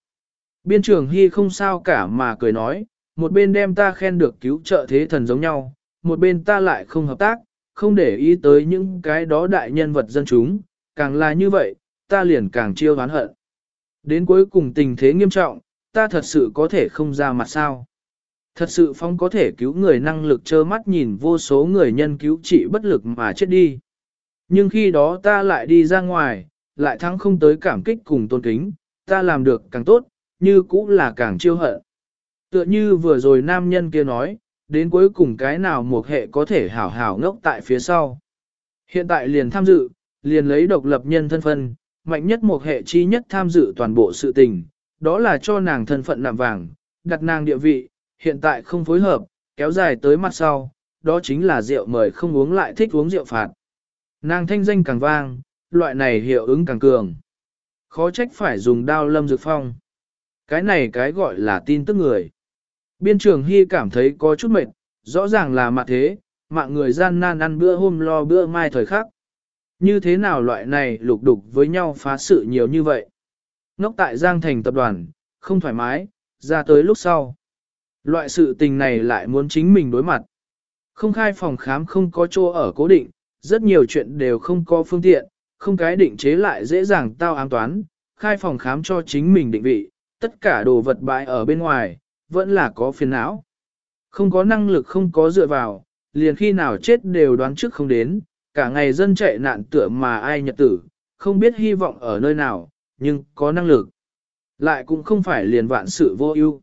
Biên trường hy không sao cả mà cười nói, một bên đem ta khen được cứu trợ thế thần giống nhau, một bên ta lại không hợp tác, không để ý tới những cái đó đại nhân vật dân chúng, càng là như vậy, ta liền càng chiêu oán hận. Đến cuối cùng tình thế nghiêm trọng, ta thật sự có thể không ra mặt sao. Thật sự phong có thể cứu người năng lực trơ mắt nhìn vô số người nhân cứu trị bất lực mà chết đi. Nhưng khi đó ta lại đi ra ngoài, lại thắng không tới cảm kích cùng tôn kính, ta làm được càng tốt, như cũng là càng chiêu hận. Tựa như vừa rồi nam nhân kia nói, đến cuối cùng cái nào một hệ có thể hảo hảo ngốc tại phía sau. Hiện tại liền tham dự, liền lấy độc lập nhân thân phân mạnh nhất một hệ chi nhất tham dự toàn bộ sự tình, đó là cho nàng thân phận nạm vàng, đặt nàng địa vị, hiện tại không phối hợp, kéo dài tới mặt sau, đó chính là rượu mời không uống lại thích uống rượu phạt. Nàng thanh danh càng vang, loại này hiệu ứng càng cường. Khó trách phải dùng đao lâm dược phong. Cái này cái gọi là tin tức người. Biên trường Hy cảm thấy có chút mệt, rõ ràng là mặt thế, mạng người gian nan ăn bữa hôm lo bữa mai thời khắc. Như thế nào loại này lục đục với nhau phá sự nhiều như vậy? Ngốc tại Giang Thành tập đoàn, không thoải mái, ra tới lúc sau. Loại sự tình này lại muốn chính mình đối mặt. Không khai phòng khám không có chỗ ở cố định, rất nhiều chuyện đều không có phương tiện, không cái định chế lại dễ dàng tao ám toán, khai phòng khám cho chính mình định vị, tất cả đồ vật bãi ở bên ngoài, vẫn là có phiền não. Không có năng lực không có dựa vào, liền khi nào chết đều đoán trước không đến, cả ngày dân chạy nạn tựa mà ai nhật tử, không biết hy vọng ở nơi nào, nhưng có năng lực. Lại cũng không phải liền vạn sự vô ưu.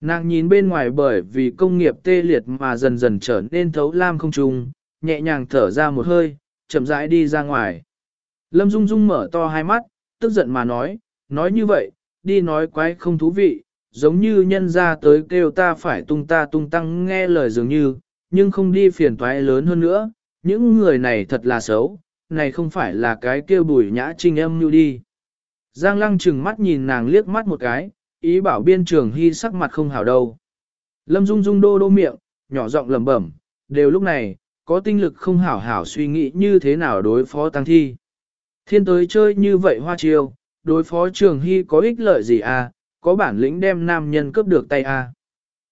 Nàng nhìn bên ngoài bởi vì công nghiệp tê liệt mà dần dần trở nên thấu lam không trùng, nhẹ nhàng thở ra một hơi, chậm rãi đi ra ngoài. Lâm Dung Dung mở to hai mắt, tức giận mà nói, nói như vậy, đi nói quái không thú vị, giống như nhân ra tới kêu ta phải tung ta tung tăng nghe lời dường như, nhưng không đi phiền toái lớn hơn nữa, những người này thật là xấu, này không phải là cái kêu bùi nhã trinh âm như đi. Giang lăng chừng mắt nhìn nàng liếc mắt một cái, ý bảo biên trường hy sắc mặt không hảo đâu. Lâm Dung Dung đô đô miệng, nhỏ giọng lẩm bẩm, đều lúc này, có tinh lực không hảo hảo suy nghĩ như thế nào đối phó tăng thi. Thiên tới chơi như vậy hoa chiêu, đối phó trường hy có ích lợi gì à, có bản lĩnh đem nam nhân cướp được tay à.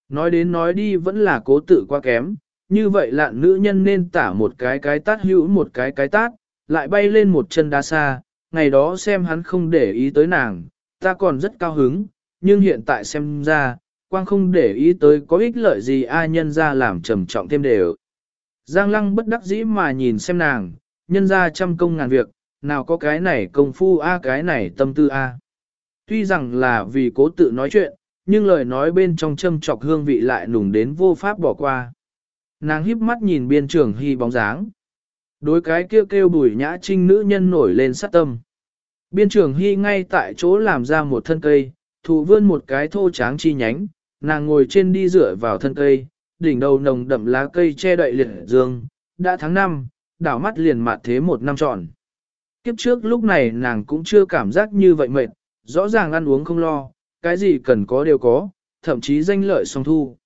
Nói đến nói đi vẫn là cố tự quá kém, như vậy lạn nữ nhân nên tả một cái cái tát hữu một cái cái tát, lại bay lên một chân đá xa, ngày đó xem hắn không để ý tới nàng, ta còn rất cao hứng, nhưng hiện tại xem ra, quang không để ý tới có ích lợi gì ai nhân ra làm trầm trọng thêm đều. Giang lăng bất đắc dĩ mà nhìn xem nàng, nhân ra trăm công ngàn việc, nào có cái này công phu a cái này tâm tư a. Tuy rằng là vì cố tự nói chuyện, nhưng lời nói bên trong châm trọc hương vị lại nùng đến vô pháp bỏ qua. Nàng híp mắt nhìn biên trường hy bóng dáng. Đối cái kêu kêu bùi nhã trinh nữ nhân nổi lên sát tâm. Biên trường hy ngay tại chỗ làm ra một thân cây, thụ vươn một cái thô tráng chi nhánh, nàng ngồi trên đi dựa vào thân cây, đỉnh đầu nồng đậm lá cây che đậy liệt dương, đã tháng năm, đảo mắt liền mạt thế một năm trọn. Kiếp trước lúc này nàng cũng chưa cảm giác như vậy mệt, rõ ràng ăn uống không lo, cái gì cần có đều có, thậm chí danh lợi song thu.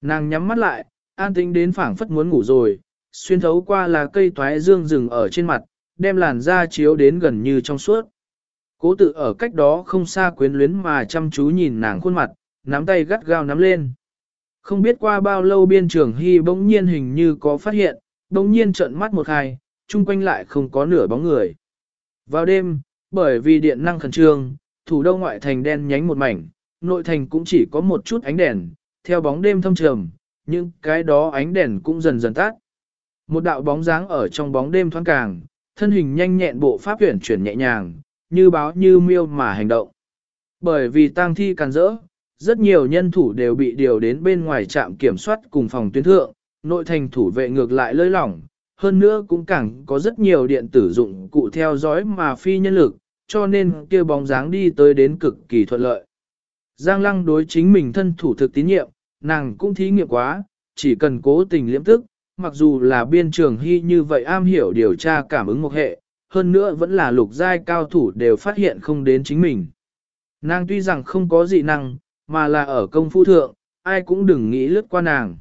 Nàng nhắm mắt lại, an tĩnh đến phảng phất muốn ngủ rồi, xuyên thấu qua là cây toái dương rừng ở trên mặt, đem làn da chiếu đến gần như trong suốt. Cố tự ở cách đó không xa quyến luyến mà chăm chú nhìn nàng khuôn mặt, nắm tay gắt gao nắm lên. Không biết qua bao lâu biên trưởng hy bỗng nhiên hình như có phát hiện, bỗng nhiên trợn mắt một hai, chung quanh lại không có nửa bóng người. Vào đêm, bởi vì điện năng khẩn trương, thủ đô ngoại thành đen nhánh một mảnh, nội thành cũng chỉ có một chút ánh đèn, theo bóng đêm thâm trầm, nhưng cái đó ánh đèn cũng dần dần tắt. Một đạo bóng dáng ở trong bóng đêm thoáng càng, thân hình nhanh nhẹn bộ pháp huyển chuyển nhẹ nhàng, như báo như miêu mà hành động. Bởi vì tang thi càn rỡ, rất nhiều nhân thủ đều bị điều đến bên ngoài trạm kiểm soát cùng phòng tuyến thượng, nội thành thủ vệ ngược lại lơi lỏng, hơn nữa cũng càng có rất nhiều điện tử dụng cụ theo dõi mà phi nhân lực, cho nên kia bóng dáng đi tới đến cực kỳ thuận lợi. Giang lăng đối chính mình thân thủ thực tín nhiệm, nàng cũng thí nghiệm quá, chỉ cần cố tình liễm tức, mặc dù là biên trường hy như vậy am hiểu điều tra cảm ứng một hệ, hơn nữa vẫn là lục giai cao thủ đều phát hiện không đến chính mình. Nàng tuy rằng không có dị năng, mà là ở công phu thượng, ai cũng đừng nghĩ lướt qua nàng.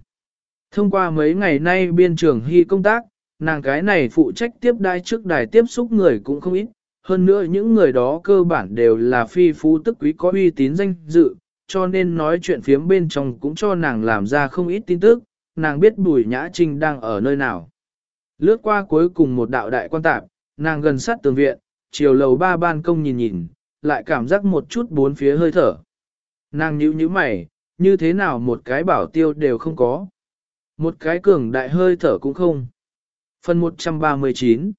Thông qua mấy ngày nay biên trường hy công tác, nàng cái này phụ trách tiếp đai trước đài tiếp xúc người cũng không ít, hơn nữa những người đó cơ bản đều là phi phú tức quý có uy tín danh dự, cho nên nói chuyện phiếm bên trong cũng cho nàng làm ra không ít tin tức, nàng biết Bùi Nhã Trinh đang ở nơi nào. Lướt qua cuối cùng một đạo đại quan tạp, nàng gần sát tường viện, chiều lầu ba ban công nhìn nhìn, lại cảm giác một chút bốn phía hơi thở. Nàng nhíu nhíu mày, như thế nào một cái bảo tiêu đều không có. Một cái cường đại hơi thở cũng không. Phần 139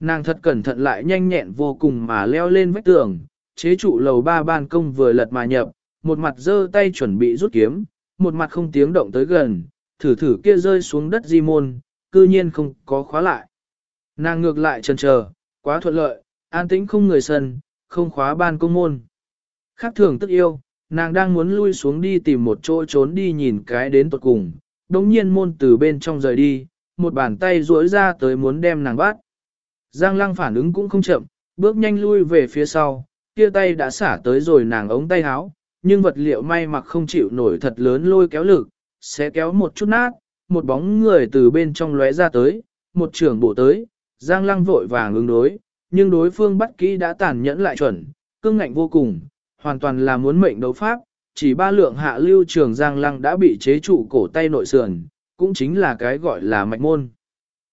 Nàng thật cẩn thận lại nhanh nhẹn vô cùng mà leo lên vách tường, chế trụ lầu ba ban công vừa lật mà nhập, một mặt giơ tay chuẩn bị rút kiếm, một mặt không tiếng động tới gần, thử thử kia rơi xuống đất di môn, cư nhiên không có khóa lại. Nàng ngược lại chần chờ, quá thuận lợi, an tĩnh không người sân, không khóa ban công môn. Khác thường tức yêu, nàng đang muốn lui xuống đi tìm một chỗ trốn đi nhìn cái đến tuột cùng, đống nhiên môn từ bên trong rời đi, một bàn tay duỗi ra tới muốn đem nàng bắt. Giang lăng phản ứng cũng không chậm, bước nhanh lui về phía sau, kia tay đã xả tới rồi nàng ống tay háo nhưng vật liệu may mặc không chịu nổi thật lớn lôi kéo lực, sẽ kéo một chút nát, một bóng người từ bên trong lóe ra tới, một trưởng bộ tới, Giang Lăng vội vàng ứng đối, nhưng đối phương bắt kỹ đã tàn nhẫn lại chuẩn, cương ngạnh vô cùng, hoàn toàn là muốn mệnh đấu pháp, chỉ ba lượng hạ lưu trường Giang Lăng đã bị chế trụ cổ tay nội sườn, cũng chính là cái gọi là mạch môn.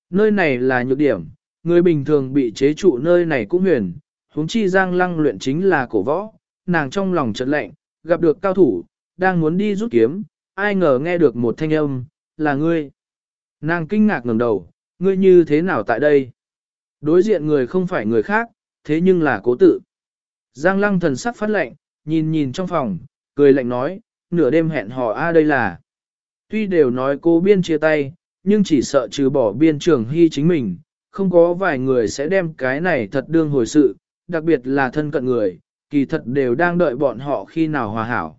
Nơi này là nhược điểm, người bình thường bị chế trụ nơi này cũng huyền, huống chi Giang Lăng luyện chính là cổ võ, nàng trong lòng chợt lạnh, gặp được cao thủ, đang muốn đi rút kiếm, ai ngờ nghe được một thanh âm, là ngươi. Nàng kinh ngạc ngẩng đầu, ngươi như thế nào tại đây? Đối diện người không phải người khác, thế nhưng là cố tự. Giang lăng thần sắc phát lệnh, nhìn nhìn trong phòng, cười lạnh nói, nửa đêm hẹn hò a đây là. Tuy đều nói cô biên chia tay, nhưng chỉ sợ trừ bỏ biên trưởng hy chính mình, không có vài người sẽ đem cái này thật đương hồi sự, đặc biệt là thân cận người, kỳ thật đều đang đợi bọn họ khi nào hòa hảo.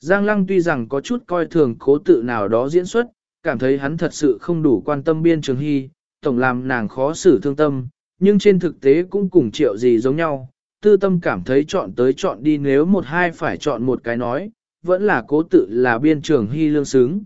Giang Lăng tuy rằng có chút coi thường cố tự nào đó diễn xuất, cảm thấy hắn thật sự không đủ quan tâm biên trường hy, tổng làm nàng khó xử thương tâm, nhưng trên thực tế cũng cùng triệu gì giống nhau. Tư tâm cảm thấy chọn tới chọn đi nếu một hai phải chọn một cái nói, vẫn là cố tự là biên trường hy lương xứng.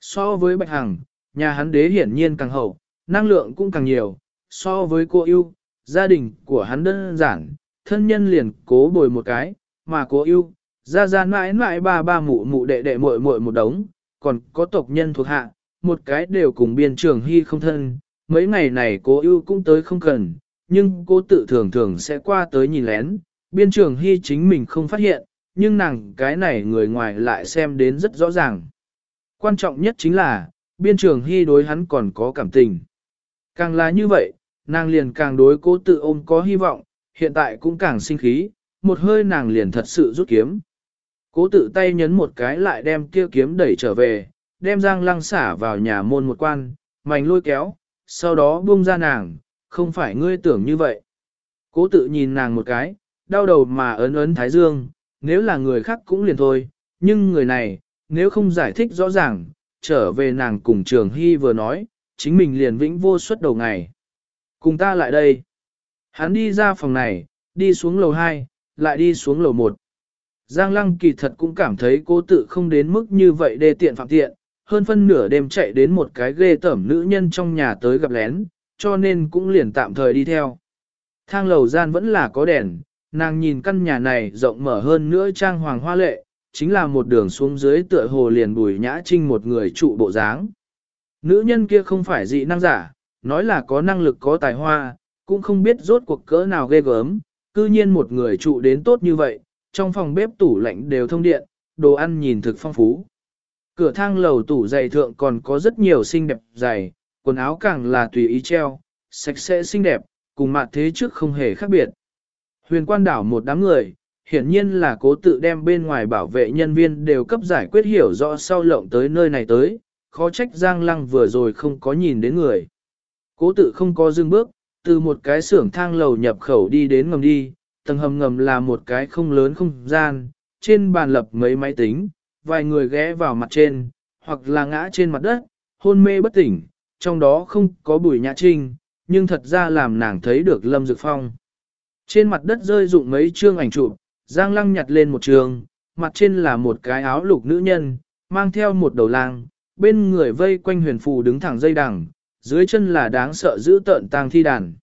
So với Bạch Hằng, nhà hắn đế hiển nhiên càng hậu, năng lượng cũng càng nhiều, so với cô yêu, gia đình của hắn đơn giản, thân nhân liền cố bồi một cái, mà cố yêu, ra ra mãi mãi ba ba mụ mụ đệ đệ muội muội một đống, còn có tộc nhân thuộc hạ, một cái đều cùng biên trường hy không thân, mấy ngày này cố yêu cũng tới không cần, nhưng cô tự thường thường sẽ qua tới nhìn lén, biên trường hy chính mình không phát hiện, nhưng nàng cái này người ngoài lại xem đến rất rõ ràng. Quan trọng nhất chính là, biên trường hy đối hắn còn có cảm tình. Càng là như vậy, nàng liền càng đối cố tự ôm có hy vọng, hiện tại cũng càng sinh khí, một hơi nàng liền thật sự rút kiếm. Cố tự tay nhấn một cái lại đem kia kiếm đẩy trở về, đem giang lăng xả vào nhà môn một quan, mảnh lôi kéo, sau đó buông ra nàng, không phải ngươi tưởng như vậy. Cố tự nhìn nàng một cái, đau đầu mà ấn ấn thái dương, nếu là người khác cũng liền thôi, nhưng người này, nếu không giải thích rõ ràng, trở về nàng cùng trường hy vừa nói, chính mình liền vĩnh vô suất đầu ngày. Cùng ta lại đây. Hắn đi ra phòng này, đi xuống lầu 2, lại đi xuống lầu 1. Giang lăng kỳ thật cũng cảm thấy cô tự không đến mức như vậy đê tiện phạm tiện, hơn phân nửa đêm chạy đến một cái ghê tẩm nữ nhân trong nhà tới gặp lén, cho nên cũng liền tạm thời đi theo. Thang lầu gian vẫn là có đèn, nàng nhìn căn nhà này rộng mở hơn nữa trang hoàng hoa lệ, chính là một đường xuống dưới tựa hồ liền bùi nhã trinh một người trụ bộ dáng. Nữ nhân kia không phải dị năng giả, nói là có năng lực có tài hoa, cũng không biết rốt cuộc cỡ nào ghê gớm, cư nhiên một người trụ đến tốt như vậy, trong phòng bếp tủ lạnh đều thông điện, đồ ăn nhìn thực phong phú. Cửa thang lầu tủ giày thượng còn có rất nhiều xinh đẹp giày, quần áo càng là tùy ý treo, sạch sẽ xinh đẹp, cùng mặt thế trước không hề khác biệt. Huyền quan đảo một đám người, hiển nhiên là cố tự đem bên ngoài bảo vệ nhân viên đều cấp giải quyết hiểu rõ sau lộng tới nơi này tới, khó trách Giang Lăng vừa rồi không có nhìn đến người. Cố tự không có dừng bước, từ một cái xưởng thang lầu nhập khẩu đi đến ngầm đi, tầng hầm ngầm là một cái không lớn không gian, trên bàn lập mấy máy tính, vài người ghé vào mặt trên, hoặc là ngã trên mặt đất, hôn mê bất tỉnh, trong đó không có bùi nhã trinh, nhưng thật ra làm nàng thấy được Lâm Dược Phong. Trên mặt đất rơi dụng mấy chương ảnh chụp, Giang Lăng nhặt lên một trường, mặt trên là một cái áo lục nữ nhân, mang theo một đầu lang, bên người vây quanh huyền phù đứng thẳng dây đằng, dưới chân là đáng sợ giữ tợn tang thi đàn.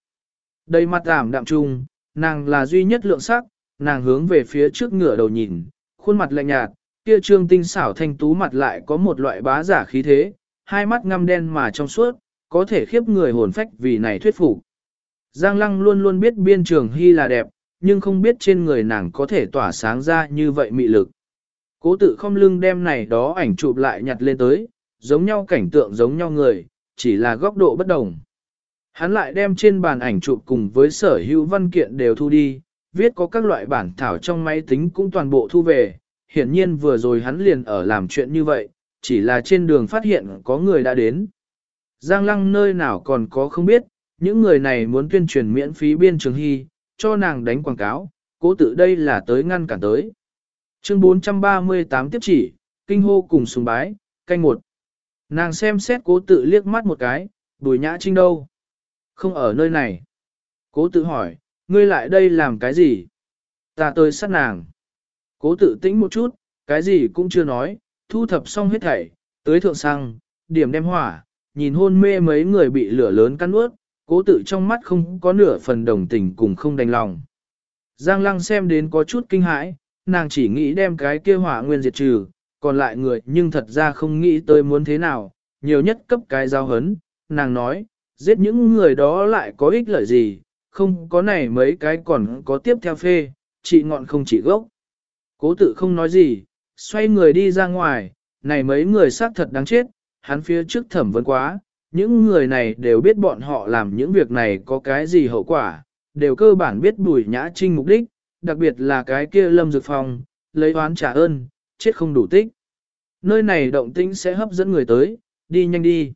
Đầy mặt ảm đạm trung, nàng là duy nhất lượng sắc, nàng hướng về phía trước ngửa đầu nhìn, khuôn mặt lạnh nhạt, kia trương tinh xảo thanh tú mặt lại có một loại bá giả khí thế, hai mắt ngăm đen mà trong suốt, có thể khiếp người hồn phách vì này thuyết phục. Giang Lăng luôn luôn biết biên trường hy là đẹp, nhưng không biết trên người nàng có thể tỏa sáng ra như vậy mị lực. Cố tự không lưng đem này đó ảnh chụp lại nhặt lên tới, giống nhau cảnh tượng giống nhau người, chỉ là góc độ bất đồng. Hắn lại đem trên bàn ảnh chụp cùng với sở hữu văn kiện đều thu đi, viết có các loại bản thảo trong máy tính cũng toàn bộ thu về. Hiển nhiên vừa rồi hắn liền ở làm chuyện như vậy, chỉ là trên đường phát hiện có người đã đến. Giang lăng nơi nào còn có không biết, những người này muốn tuyên truyền miễn phí biên trường hy, cho nàng đánh quảng cáo, cố tự đây là tới ngăn cản tới. Chương 438 tiếp chỉ, kinh hô cùng sùng bái, canh một. Nàng xem xét cố tự liếc mắt một cái, bùi nhã trinh đâu? Không ở nơi này. Cố tự hỏi, ngươi lại đây làm cái gì? Ta tới sát nàng. Cố tự tĩnh một chút, cái gì cũng chưa nói, thu thập xong hết thảy, tới thượng xăng, điểm đem hỏa, nhìn hôn mê mấy người bị lửa lớn cắn ướt, cố tự trong mắt không có nửa phần đồng tình cùng không đành lòng. Giang lăng xem đến có chút kinh hãi, nàng chỉ nghĩ đem cái kia hỏa nguyên diệt trừ, còn lại người nhưng thật ra không nghĩ tới muốn thế nào, nhiều nhất cấp cái giao hấn, nàng nói, giết những người đó lại có ích lợi gì, không có này mấy cái còn có tiếp theo phê, chị ngọn không chỉ gốc. Cố tự không nói gì, xoay người đi ra ngoài, này mấy người xác thật đáng chết, hắn phía trước thẩm vấn quá, những người này đều biết bọn họ làm những việc này có cái gì hậu quả, đều cơ bản biết bùi nhã trinh mục đích, đặc biệt là cái kia lâm dược phong, lấy oán trả ơn, chết không đủ tích. Nơi này động tĩnh sẽ hấp dẫn người tới, đi nhanh đi.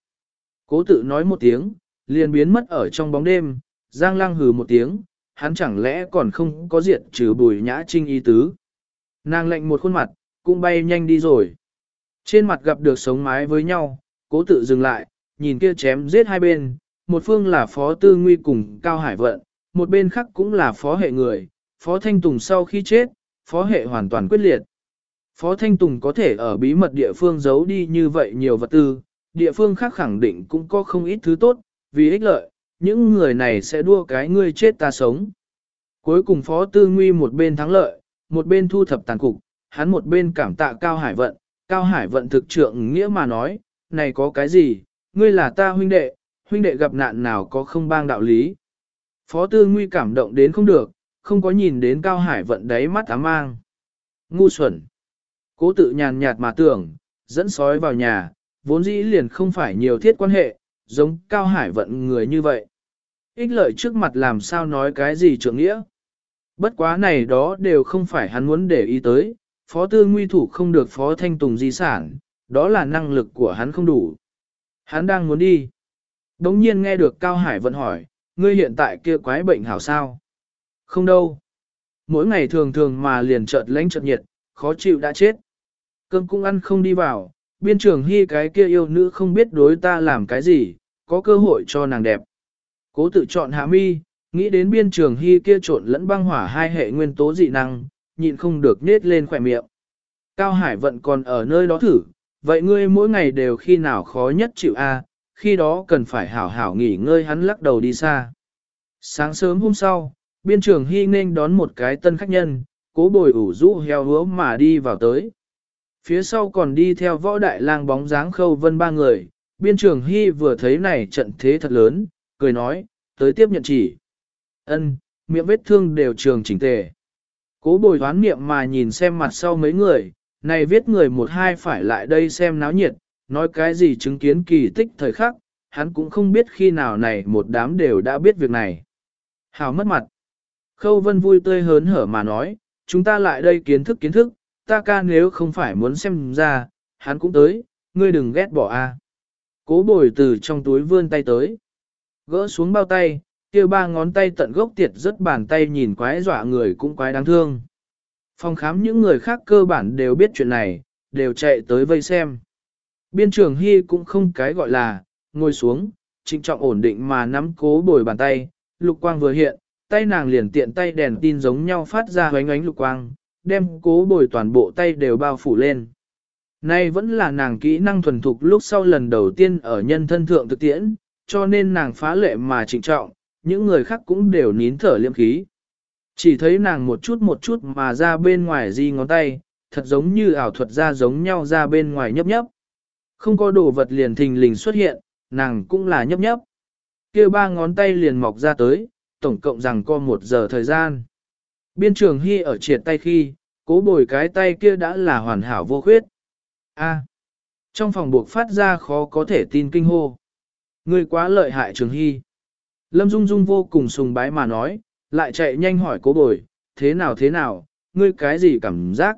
Cố tự nói một tiếng, liền biến mất ở trong bóng đêm, Giang Lăng hừ một tiếng, hắn chẳng lẽ còn không có diệt trừ bùi nhã trinh ý tứ. Nàng lệnh một khuôn mặt, cũng bay nhanh đi rồi. Trên mặt gặp được sống mái với nhau, cố tự dừng lại, nhìn kia chém giết hai bên, một phương là phó tư nguy cùng Cao Hải Vận, một bên khác cũng là phó hệ người, phó Thanh Tùng sau khi chết, phó hệ hoàn toàn quyết liệt. Phó Thanh Tùng có thể ở bí mật địa phương giấu đi như vậy nhiều vật tư, địa phương khác khẳng định cũng có không ít thứ tốt, vì ích lợi, những người này sẽ đua cái ngươi chết ta sống. Cuối cùng Phó Tư Nguy một bên thắng lợi, một bên thu thập tàn cục, hắn một bên cảm tạ Cao Hải Vận, Cao Hải Vận thực trượng nghĩa mà nói, này có cái gì, ngươi là ta huynh đệ, huynh đệ gặp nạn nào có không bang đạo lý. Phó Tư Nguy cảm động đến không được, không có nhìn đến Cao Hải Vận đáy mắt ám mang. Ngu xuẩn. Cố tự nhàn nhạt mà tưởng, dẫn sói vào nhà, vốn dĩ liền không phải nhiều thiết quan hệ, giống Cao Hải Vận người như vậy. Ích lợi trước mặt làm sao nói cái gì trưởng nghĩa. Bất quá này đó đều không phải hắn muốn để ý tới, phó tư nguy thủ không được phó thanh tùng di sản, đó là năng lực của hắn không đủ. Hắn đang muốn đi. Đống nhiên nghe được Cao Hải vận hỏi, ngươi hiện tại kia quái bệnh hảo sao? Không đâu. Mỗi ngày thường thường mà liền chợt lánh chợt nhiệt, khó chịu đã chết. Cơm cũng ăn không đi vào, biên trường hy cái kia yêu nữ không biết đối ta làm cái gì, có cơ hội cho nàng đẹp. Cố tự chọn hạ mi, nghĩ đến biên trường hy kia trộn lẫn băng hỏa hai hệ nguyên tố dị năng, nhịn không được nết lên khỏe miệng. Cao Hải vận còn ở nơi đó thử, vậy ngươi mỗi ngày đều khi nào khó nhất chịu a, khi đó cần phải hảo hảo nghỉ ngơi hắn lắc đầu đi xa. Sáng sớm hôm sau, biên trường hy nên đón một cái tân khách nhân, cố bồi ủ rũ heo hứa mà đi vào tới. Phía sau còn đi theo võ đại lang bóng dáng khâu vân ba người, biên trường hy vừa thấy này trận thế thật lớn, cười nói, tới tiếp nhận chỉ. ân miệng vết thương đều trường chỉnh tề. Cố bồi hoán niệm mà nhìn xem mặt sau mấy người, này viết người một hai phải lại đây xem náo nhiệt, nói cái gì chứng kiến kỳ tích thời khắc, hắn cũng không biết khi nào này một đám đều đã biết việc này. Hào mất mặt. Khâu vân vui tươi hớn hở mà nói, chúng ta lại đây kiến thức kiến thức, ta ca nếu không phải muốn xem ra, hắn cũng tới, ngươi đừng ghét bỏ a. Cố bồi từ trong túi vươn tay tới. Gỡ xuống bao tay, kia ba ngón tay tận gốc tiệt rất bàn tay nhìn quái dọa người cũng quái đáng thương. Phòng khám những người khác cơ bản đều biết chuyện này, đều chạy tới vây xem. Biên trưởng Hy cũng không cái gọi là, ngồi xuống, trịnh trọng ổn định mà nắm cố bồi bàn tay, lục quang vừa hiện, tay nàng liền tiện tay đèn tin giống nhau phát ra hoánh ánh lục quang, đem cố bồi toàn bộ tay đều bao phủ lên. Nay vẫn là nàng kỹ năng thuần thục lúc sau lần đầu tiên ở nhân thân thượng thực tiễn, cho nên nàng phá lệ mà trịnh trọng, những người khác cũng đều nín thở liêm khí. Chỉ thấy nàng một chút một chút mà ra bên ngoài di ngón tay, thật giống như ảo thuật ra giống nhau ra bên ngoài nhấp nhấp. Không có đồ vật liền thình lình xuất hiện, nàng cũng là nhấp nhấp. kia ba ngón tay liền mọc ra tới, tổng cộng rằng có một giờ thời gian. Biên trường Hy ở triệt tay khi, cố bồi cái tay kia đã là hoàn hảo vô khuyết. A. À, trong phòng buộc phát ra khó có thể tin kinh hô. Ngươi quá lợi hại trường Hy. Lâm Dung Dung vô cùng sùng bái mà nói, lại chạy nhanh hỏi cố bồi, thế nào thế nào, ngươi cái gì cảm giác?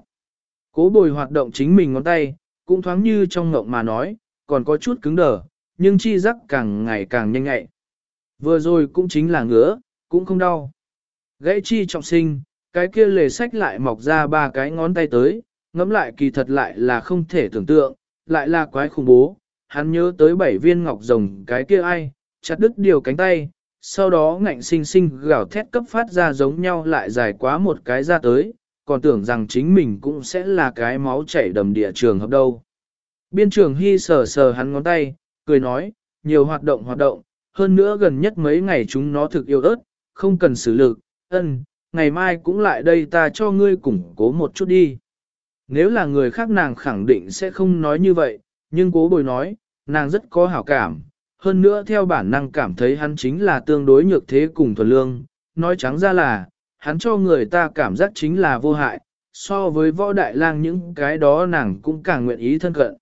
Cố bồi hoạt động chính mình ngón tay, cũng thoáng như trong ngộng mà nói, còn có chút cứng đờ, nhưng chi giác càng ngày càng nhanh ngại. Vừa rồi cũng chính là ngứa, cũng không đau. Gãy chi trọng sinh, cái kia lề sách lại mọc ra ba cái ngón tay tới, ngẫm lại kỳ thật lại là không thể tưởng tượng, lại là quái khủng bố. Hắn nhớ tới bảy viên ngọc rồng cái kia ai, chặt đứt điều cánh tay, sau đó ngạnh sinh sinh gào thét cấp phát ra giống nhau lại dài quá một cái ra tới, còn tưởng rằng chính mình cũng sẽ là cái máu chảy đầm địa trường hợp đâu. Biên trường hy sờ sờ hắn ngón tay, cười nói, nhiều hoạt động hoạt động, hơn nữa gần nhất mấy ngày chúng nó thực yêu ớt, không cần xử lực, ân, ngày mai cũng lại đây ta cho ngươi củng cố một chút đi. Nếu là người khác nàng khẳng định sẽ không nói như vậy, nhưng cố bồi nói, nàng rất có hảo cảm, hơn nữa theo bản năng cảm thấy hắn chính là tương đối nhược thế cùng thuần lương, nói trắng ra là, hắn cho người ta cảm giác chính là vô hại, so với võ đại lang những cái đó nàng cũng càng nguyện ý thân cận.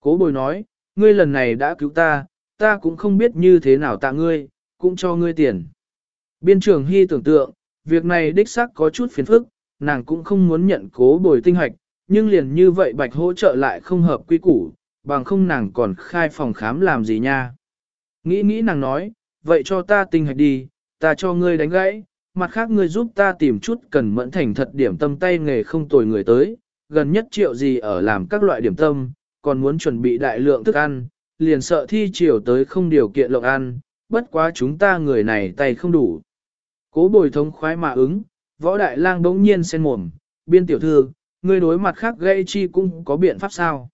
Cố bồi nói, ngươi lần này đã cứu ta, ta cũng không biết như thế nào tạ ngươi, cũng cho ngươi tiền. Biên trưởng Hy tưởng tượng, việc này đích xác có chút phiền phức, nàng cũng không muốn nhận cố bồi tinh hoạch, nhưng liền như vậy bạch hỗ trợ lại không hợp quy củ, bằng không nàng còn khai phòng khám làm gì nha. Nghĩ nghĩ nàng nói, vậy cho ta tinh hoạch đi, ta cho ngươi đánh gãy, mặt khác ngươi giúp ta tìm chút cần mẫn thành thật điểm tâm tay nghề không tồi người tới, gần nhất triệu gì ở làm các loại điểm tâm, còn muốn chuẩn bị đại lượng thức ăn, liền sợ thi chiều tới không điều kiện lộng ăn, bất quá chúng ta người này tay không đủ. Cố bồi thống khoái mà ứng, võ đại lang đống nhiên sen mồm, biên tiểu thư, người đối mặt khác gây chi cũng có biện pháp sao.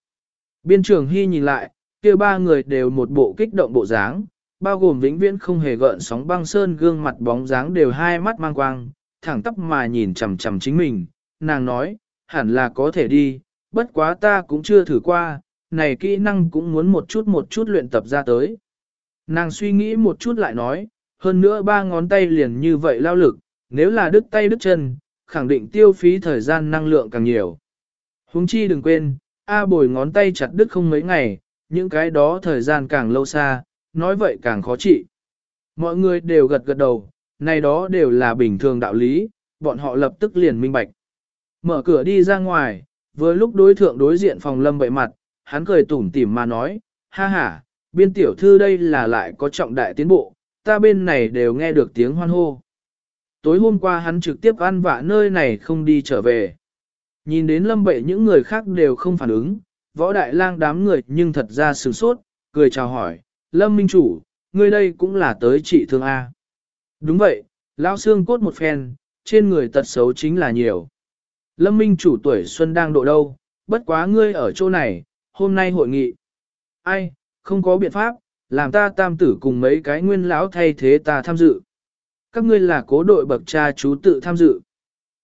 Biên trưởng hy nhìn lại, kia ba người đều một bộ kích động bộ dáng, bao gồm vĩnh viễn không hề gợn sóng băng sơn gương mặt bóng dáng đều hai mắt mang quang, thẳng tắp mà nhìn chằm chằm chính mình, nàng nói, hẳn là có thể đi, bất quá ta cũng chưa thử qua, này kỹ năng cũng muốn một chút một chút luyện tập ra tới. Nàng suy nghĩ một chút lại nói, hơn nữa ba ngón tay liền như vậy lao lực, nếu là đứt tay đứt chân, khẳng định tiêu phí thời gian năng lượng càng nhiều. Huống chi đừng quên, A bồi ngón tay chặt đứt không mấy ngày, những cái đó thời gian càng lâu xa, nói vậy càng khó trị. Mọi người đều gật gật đầu, này đó đều là bình thường đạo lý, bọn họ lập tức liền minh bạch. Mở cửa đi ra ngoài, vừa lúc đối thượng đối diện phòng lâm bậy mặt, hắn cười tủm tỉm mà nói, ha ha, biên tiểu thư đây là lại có trọng đại tiến bộ, ta bên này đều nghe được tiếng hoan hô. Tối hôm qua hắn trực tiếp ăn vạ nơi này không đi trở về. Nhìn đến lâm Bệ những người khác đều không phản ứng, võ đại lang đám người nhưng thật ra sửng sốt, cười chào hỏi, lâm minh chủ, ngươi đây cũng là tới trị thương A. Đúng vậy, lão xương cốt một phen, trên người tật xấu chính là nhiều. Lâm minh chủ tuổi xuân đang độ đâu, bất quá ngươi ở chỗ này, hôm nay hội nghị. Ai, không có biện pháp, làm ta tam tử cùng mấy cái nguyên lão thay thế ta tham dự. Các ngươi là cố đội bậc cha chú tự tham dự.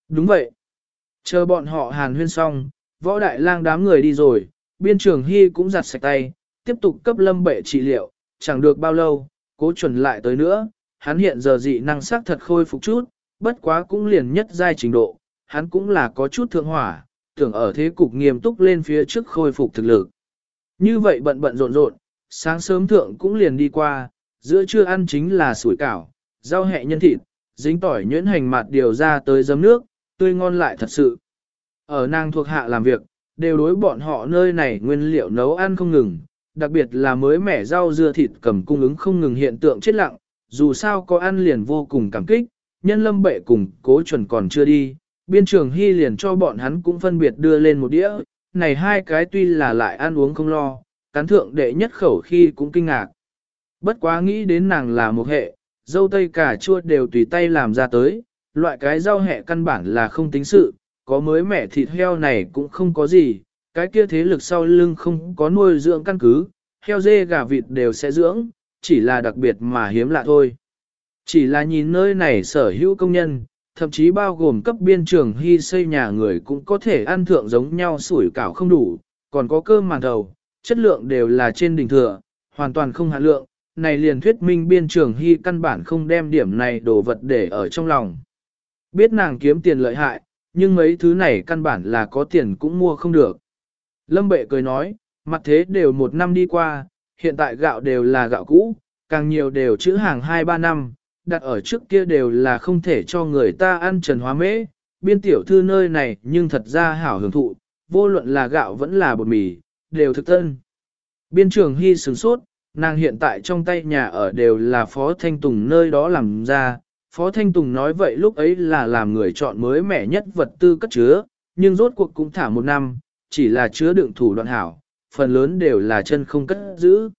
Đúng vậy. Chờ bọn họ hàn huyên xong, võ đại lang đám người đi rồi, biên trường hy cũng giặt sạch tay, tiếp tục cấp lâm bệ trị liệu, chẳng được bao lâu, cố chuẩn lại tới nữa, hắn hiện giờ dị năng sắc thật khôi phục chút, bất quá cũng liền nhất giai trình độ, hắn cũng là có chút thượng hỏa, tưởng ở thế cục nghiêm túc lên phía trước khôi phục thực lực. Như vậy bận bận rộn rộn, sáng sớm thượng cũng liền đi qua, giữa trưa ăn chính là sủi cảo, rau hẹ nhân thịt, dính tỏi nhuyễn hành mặt điều ra tới giấm nước, tươi ngon lại thật sự. Ở nàng thuộc hạ làm việc, đều đối bọn họ nơi này nguyên liệu nấu ăn không ngừng, đặc biệt là mới mẻ rau dưa thịt cầm cung ứng không ngừng hiện tượng chết lặng, dù sao có ăn liền vô cùng cảm kích, nhân lâm bệ cùng cố chuẩn còn chưa đi, biên trường hy liền cho bọn hắn cũng phân biệt đưa lên một đĩa, này hai cái tuy là lại ăn uống không lo, cán thượng đệ nhất khẩu khi cũng kinh ngạc. Bất quá nghĩ đến nàng là một hệ, dâu tây cà chua đều tùy tay làm ra tới, loại cái rau hẹ căn bản là không tính sự, có mới mẻ thịt heo này cũng không có gì, cái kia thế lực sau lưng không có nuôi dưỡng căn cứ, heo dê gà vịt đều sẽ dưỡng, chỉ là đặc biệt mà hiếm lạ thôi. Chỉ là nhìn nơi này sở hữu công nhân, thậm chí bao gồm cấp biên trường hy xây nhà người cũng có thể ăn thượng giống nhau sủi cảo không đủ, còn có cơm màn đầu, chất lượng đều là trên đỉnh thừa, hoàn toàn không hạn lượng, này liền thuyết minh biên trường hy căn bản không đem điểm này đồ vật để ở trong lòng. Biết nàng kiếm tiền lợi hại, nhưng mấy thứ này căn bản là có tiền cũng mua không được. Lâm bệ cười nói, mặt thế đều một năm đi qua, hiện tại gạo đều là gạo cũ, càng nhiều đều chữ hàng 2-3 năm, đặt ở trước kia đều là không thể cho người ta ăn trần hóa mễ, biên tiểu thư nơi này nhưng thật ra hảo hưởng thụ, vô luận là gạo vẫn là bột mì, đều thực tân. Biên trường hy sửng sốt, nàng hiện tại trong tay nhà ở đều là Phó Thanh Tùng nơi đó làm ra, Phó Thanh Tùng nói vậy lúc ấy là làm người chọn mới mẻ nhất vật tư cất chứa, nhưng rốt cuộc cũng thả một năm, chỉ là chứa đựng thủ đoạn hảo, phần lớn đều là chân không cất giữ.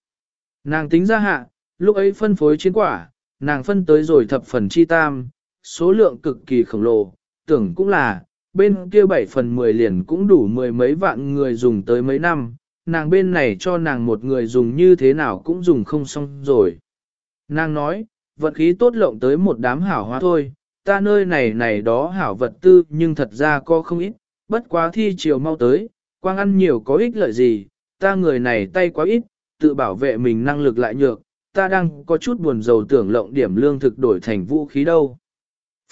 Nàng tính ra hạ, lúc ấy phân phối chiến quả, nàng phân tới rồi thập phần chi tam, số lượng cực kỳ khổng lồ, tưởng cũng là, bên kia bảy phần mười liền cũng đủ mười mấy vạn người dùng tới mấy năm, nàng bên này cho nàng một người dùng như thế nào cũng dùng không xong rồi. Nàng nói, vận khí tốt lộng tới một đám hảo hóa thôi, ta nơi này này đó hảo vật tư nhưng thật ra có không ít, bất quá thi chiều mau tới, quang ăn nhiều có ích lợi gì, ta người này tay quá ít, tự bảo vệ mình năng lực lại nhược, ta đang có chút buồn dầu tưởng lộng điểm lương thực đổi thành vũ khí đâu.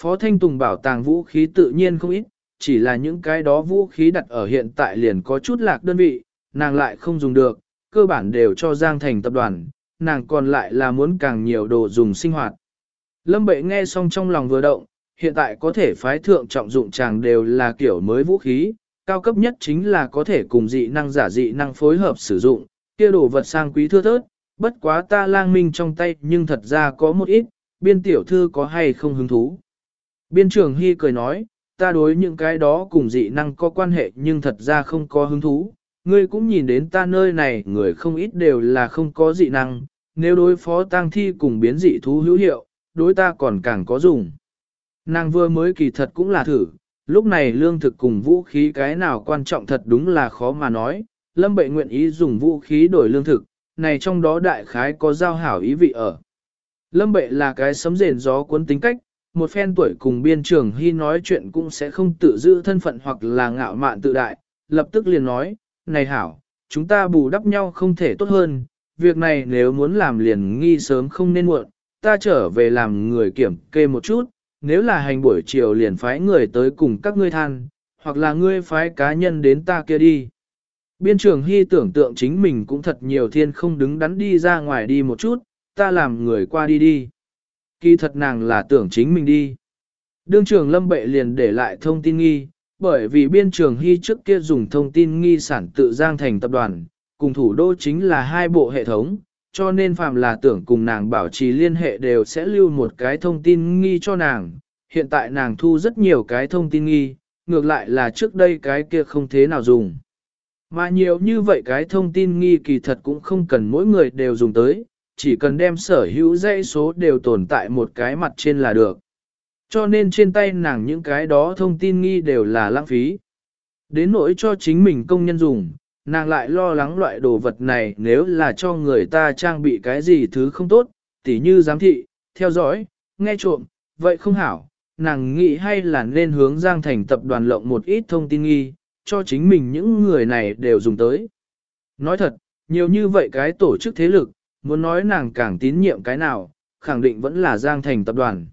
Phó Thanh Tùng bảo tàng vũ khí tự nhiên không ít, chỉ là những cái đó vũ khí đặt ở hiện tại liền có chút lạc đơn vị, nàng lại không dùng được, cơ bản đều cho Giang Thành tập đoàn, nàng còn lại là muốn càng nhiều đồ dùng sinh hoạt. Lâm Bệ nghe xong trong lòng vừa động, hiện tại có thể phái thượng trọng dụng chàng đều là kiểu mới vũ khí, cao cấp nhất chính là có thể cùng dị năng giả dị năng phối hợp sử dụng, kia đồ vật sang quý thưa thớt, bất quá ta lang minh trong tay nhưng thật ra có một ít, biên tiểu thư có hay không hứng thú. Biên trưởng Hy cười nói, ta đối những cái đó cùng dị năng có quan hệ nhưng thật ra không có hứng thú. Ngươi cũng nhìn đến ta nơi này người không ít đều là không có dị năng, nếu đối phó tang thi cùng biến dị thú hữu hiệu, đối ta còn càng có dùng. Nàng vừa mới kỳ thật cũng là thử, lúc này lương thực cùng vũ khí cái nào quan trọng thật đúng là khó mà nói, lâm bệ nguyện ý dùng vũ khí đổi lương thực, này trong đó đại khái có giao hảo ý vị ở. Lâm bệ là cái sấm rền gió cuốn tính cách, một phen tuổi cùng biên trường hy nói chuyện cũng sẽ không tự giữ thân phận hoặc là ngạo mạn tự đại, lập tức liền nói, này hảo, chúng ta bù đắp nhau không thể tốt hơn, việc này nếu muốn làm liền nghi sớm không nên muộn, ta trở về làm người kiểm kê một chút, nếu là hành buổi chiều liền phái người tới cùng các ngươi than, hoặc là ngươi phái cá nhân đến ta kia đi. Biên trường hy tưởng tượng chính mình cũng thật nhiều thiên không đứng đắn đi ra ngoài đi một chút, ta làm người qua đi đi. Kỳ thật nàng là tưởng chính mình đi. Đương trường lâm bệ liền để lại thông tin nghi, bởi vì biên trường hy trước kia dùng thông tin nghi sản tự giang thành tập đoàn, cùng thủ đô chính là hai bộ hệ thống, cho nên phạm là tưởng cùng nàng bảo trì liên hệ đều sẽ lưu một cái thông tin nghi cho nàng. Hiện tại nàng thu rất nhiều cái thông tin nghi, ngược lại là trước đây cái kia không thế nào dùng. Mà nhiều như vậy cái thông tin nghi kỳ thật cũng không cần mỗi người đều dùng tới, chỉ cần đem sở hữu dãy số đều tồn tại một cái mặt trên là được. Cho nên trên tay nàng những cái đó thông tin nghi đều là lãng phí. Đến nỗi cho chính mình công nhân dùng, nàng lại lo lắng loại đồ vật này nếu là cho người ta trang bị cái gì thứ không tốt, tỉ như giám thị, theo dõi, nghe trộm, vậy không hảo. Nàng nghĩ hay là nên hướng Giang Thành tập đoàn lộng một ít thông tin nghi, cho chính mình những người này đều dùng tới. Nói thật, nhiều như vậy cái tổ chức thế lực, muốn nói nàng càng tín nhiệm cái nào, khẳng định vẫn là Giang Thành tập đoàn.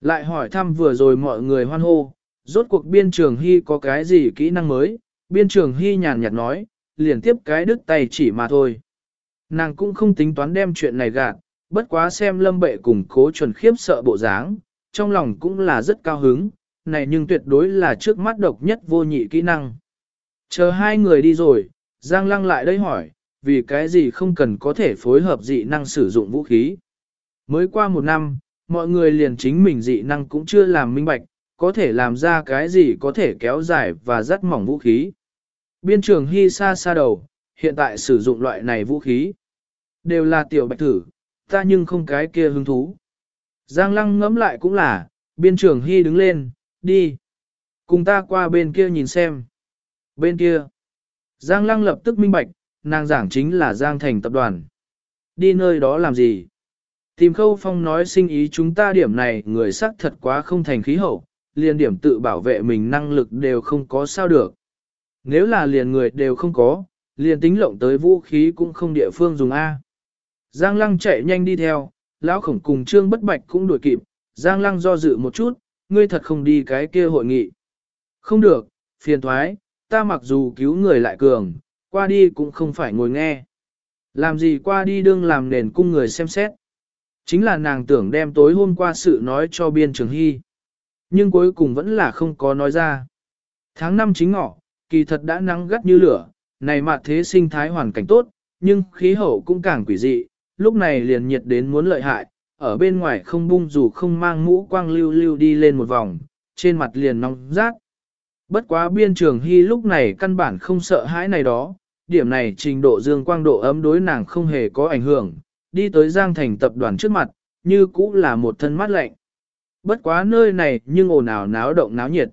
Lại hỏi thăm vừa rồi mọi người hoan hô, rốt cuộc biên trường hy có cái gì kỹ năng mới, biên trường hy nhàn nhạt nói, liền tiếp cái đứt tay chỉ mà thôi. Nàng cũng không tính toán đem chuyện này gạt, bất quá xem lâm bệ cùng cố chuẩn khiếp sợ bộ dáng, trong lòng cũng là rất cao hứng, này nhưng tuyệt đối là trước mắt độc nhất vô nhị kỹ năng. Chờ hai người đi rồi, Giang Lăng lại đây hỏi, vì cái gì không cần có thể phối hợp dị năng sử dụng vũ khí. Mới qua một năm, mọi người liền chính mình dị năng cũng chưa làm minh bạch, có thể làm ra cái gì có thể kéo dài và dắt mỏng vũ khí. Biên trường hy xa xa đầu, hiện tại sử dụng loại này vũ khí. Đều là tiểu bạch thử, ta nhưng không cái kia hứng thú. Giang lăng ngẫm lại cũng là, biên trường hy đứng lên, đi. Cùng ta qua bên kia nhìn xem. Bên kia. Giang lăng lập tức minh bạch, nàng giảng chính là Giang Thành tập đoàn. Đi nơi đó làm gì? Tìm khâu phong nói sinh ý chúng ta điểm này người sắc thật quá không thành khí hậu, liền điểm tự bảo vệ mình năng lực đều không có sao được. Nếu là liền người đều không có, liền tính lộng tới vũ khí cũng không địa phương dùng A. Giang lăng chạy nhanh đi theo, lão khổng cùng trương bất bạch cũng đuổi kịp, Giang lăng do dự một chút, ngươi thật không đi cái kia hội nghị. Không được, phiền thoái, ta mặc dù cứu người lại cường, qua đi cũng không phải ngồi nghe. Làm gì qua đi đương làm nền cung người xem xét. Chính là nàng tưởng đem tối hôm qua sự nói cho biên trường hy. Nhưng cuối cùng vẫn là không có nói ra. Tháng 5 chính ngọ, kỳ thật đã nắng gắt như lửa, này mà thế sinh thái hoàn cảnh tốt, nhưng khí hậu cũng càng quỷ dị, lúc này liền nhiệt đến muốn lợi hại, ở bên ngoài không bung dù không mang mũ quang lưu lưu đi lên một vòng, trên mặt liền nóng rát. Bất quá biên trường hy lúc này căn bản không sợ hãi này đó, điểm này trình độ dương quang độ ấm đối nàng không hề có ảnh hưởng, đi tới Giang Thành tập đoàn trước mặt, như cũ là một thân mát lạnh. Bất quá nơi này nhưng ồn ào náo động náo nhiệt.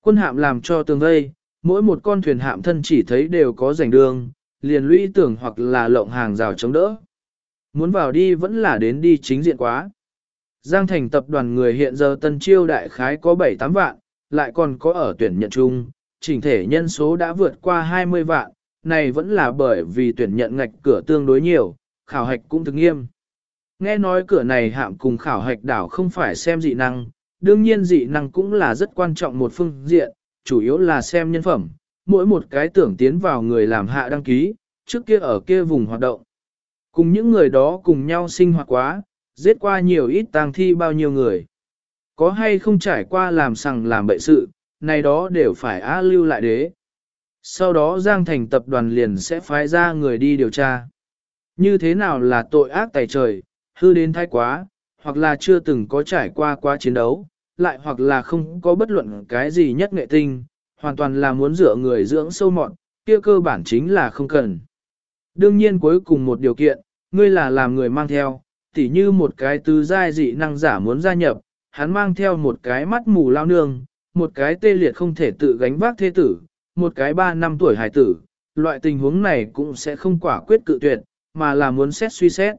Quân hạm làm cho tường vây, mỗi một con thuyền hạm thân chỉ thấy đều có rảnh đường, liền lũy tưởng hoặc là lộng hàng rào chống đỡ. Muốn vào đi vẫn là đến đi chính diện quá. Giang thành tập đoàn người hiện giờ tân chiêu đại khái có 7-8 vạn, lại còn có ở tuyển nhận chung, chỉnh thể nhân số đã vượt qua 20 vạn, này vẫn là bởi vì tuyển nhận ngạch cửa tương đối nhiều, khảo hạch cũng thực nghiêm. Nghe nói cửa này hạm cùng khảo hạch đảo không phải xem dị năng, đương nhiên dị năng cũng là rất quan trọng một phương diện, chủ yếu là xem nhân phẩm, mỗi một cái tưởng tiến vào người làm hạ đăng ký, trước kia ở kia vùng hoạt động. Cùng những người đó cùng nhau sinh hoạt quá, giết qua nhiều ít tang thi bao nhiêu người. Có hay không trải qua làm sằng làm bậy sự, này đó đều phải á lưu lại đế. Sau đó Giang Thành tập đoàn liền sẽ phái ra người đi điều tra. Như thế nào là tội ác tài trời, hư đến thái quá, hoặc là chưa từng có trải qua quá chiến đấu, lại hoặc là không có bất luận cái gì nhất nghệ tinh, hoàn toàn là muốn dựa người dưỡng sâu mọn, kia cơ bản chính là không cần. Đương nhiên cuối cùng một điều kiện, ngươi là làm người mang theo, tỉ như một cái tứ giai dị năng giả muốn gia nhập, hắn mang theo một cái mắt mù lao nương, một cái tê liệt không thể tự gánh vác thế tử, một cái ba năm tuổi hải tử, loại tình huống này cũng sẽ không quả quyết cự tuyệt, mà là muốn xét suy xét.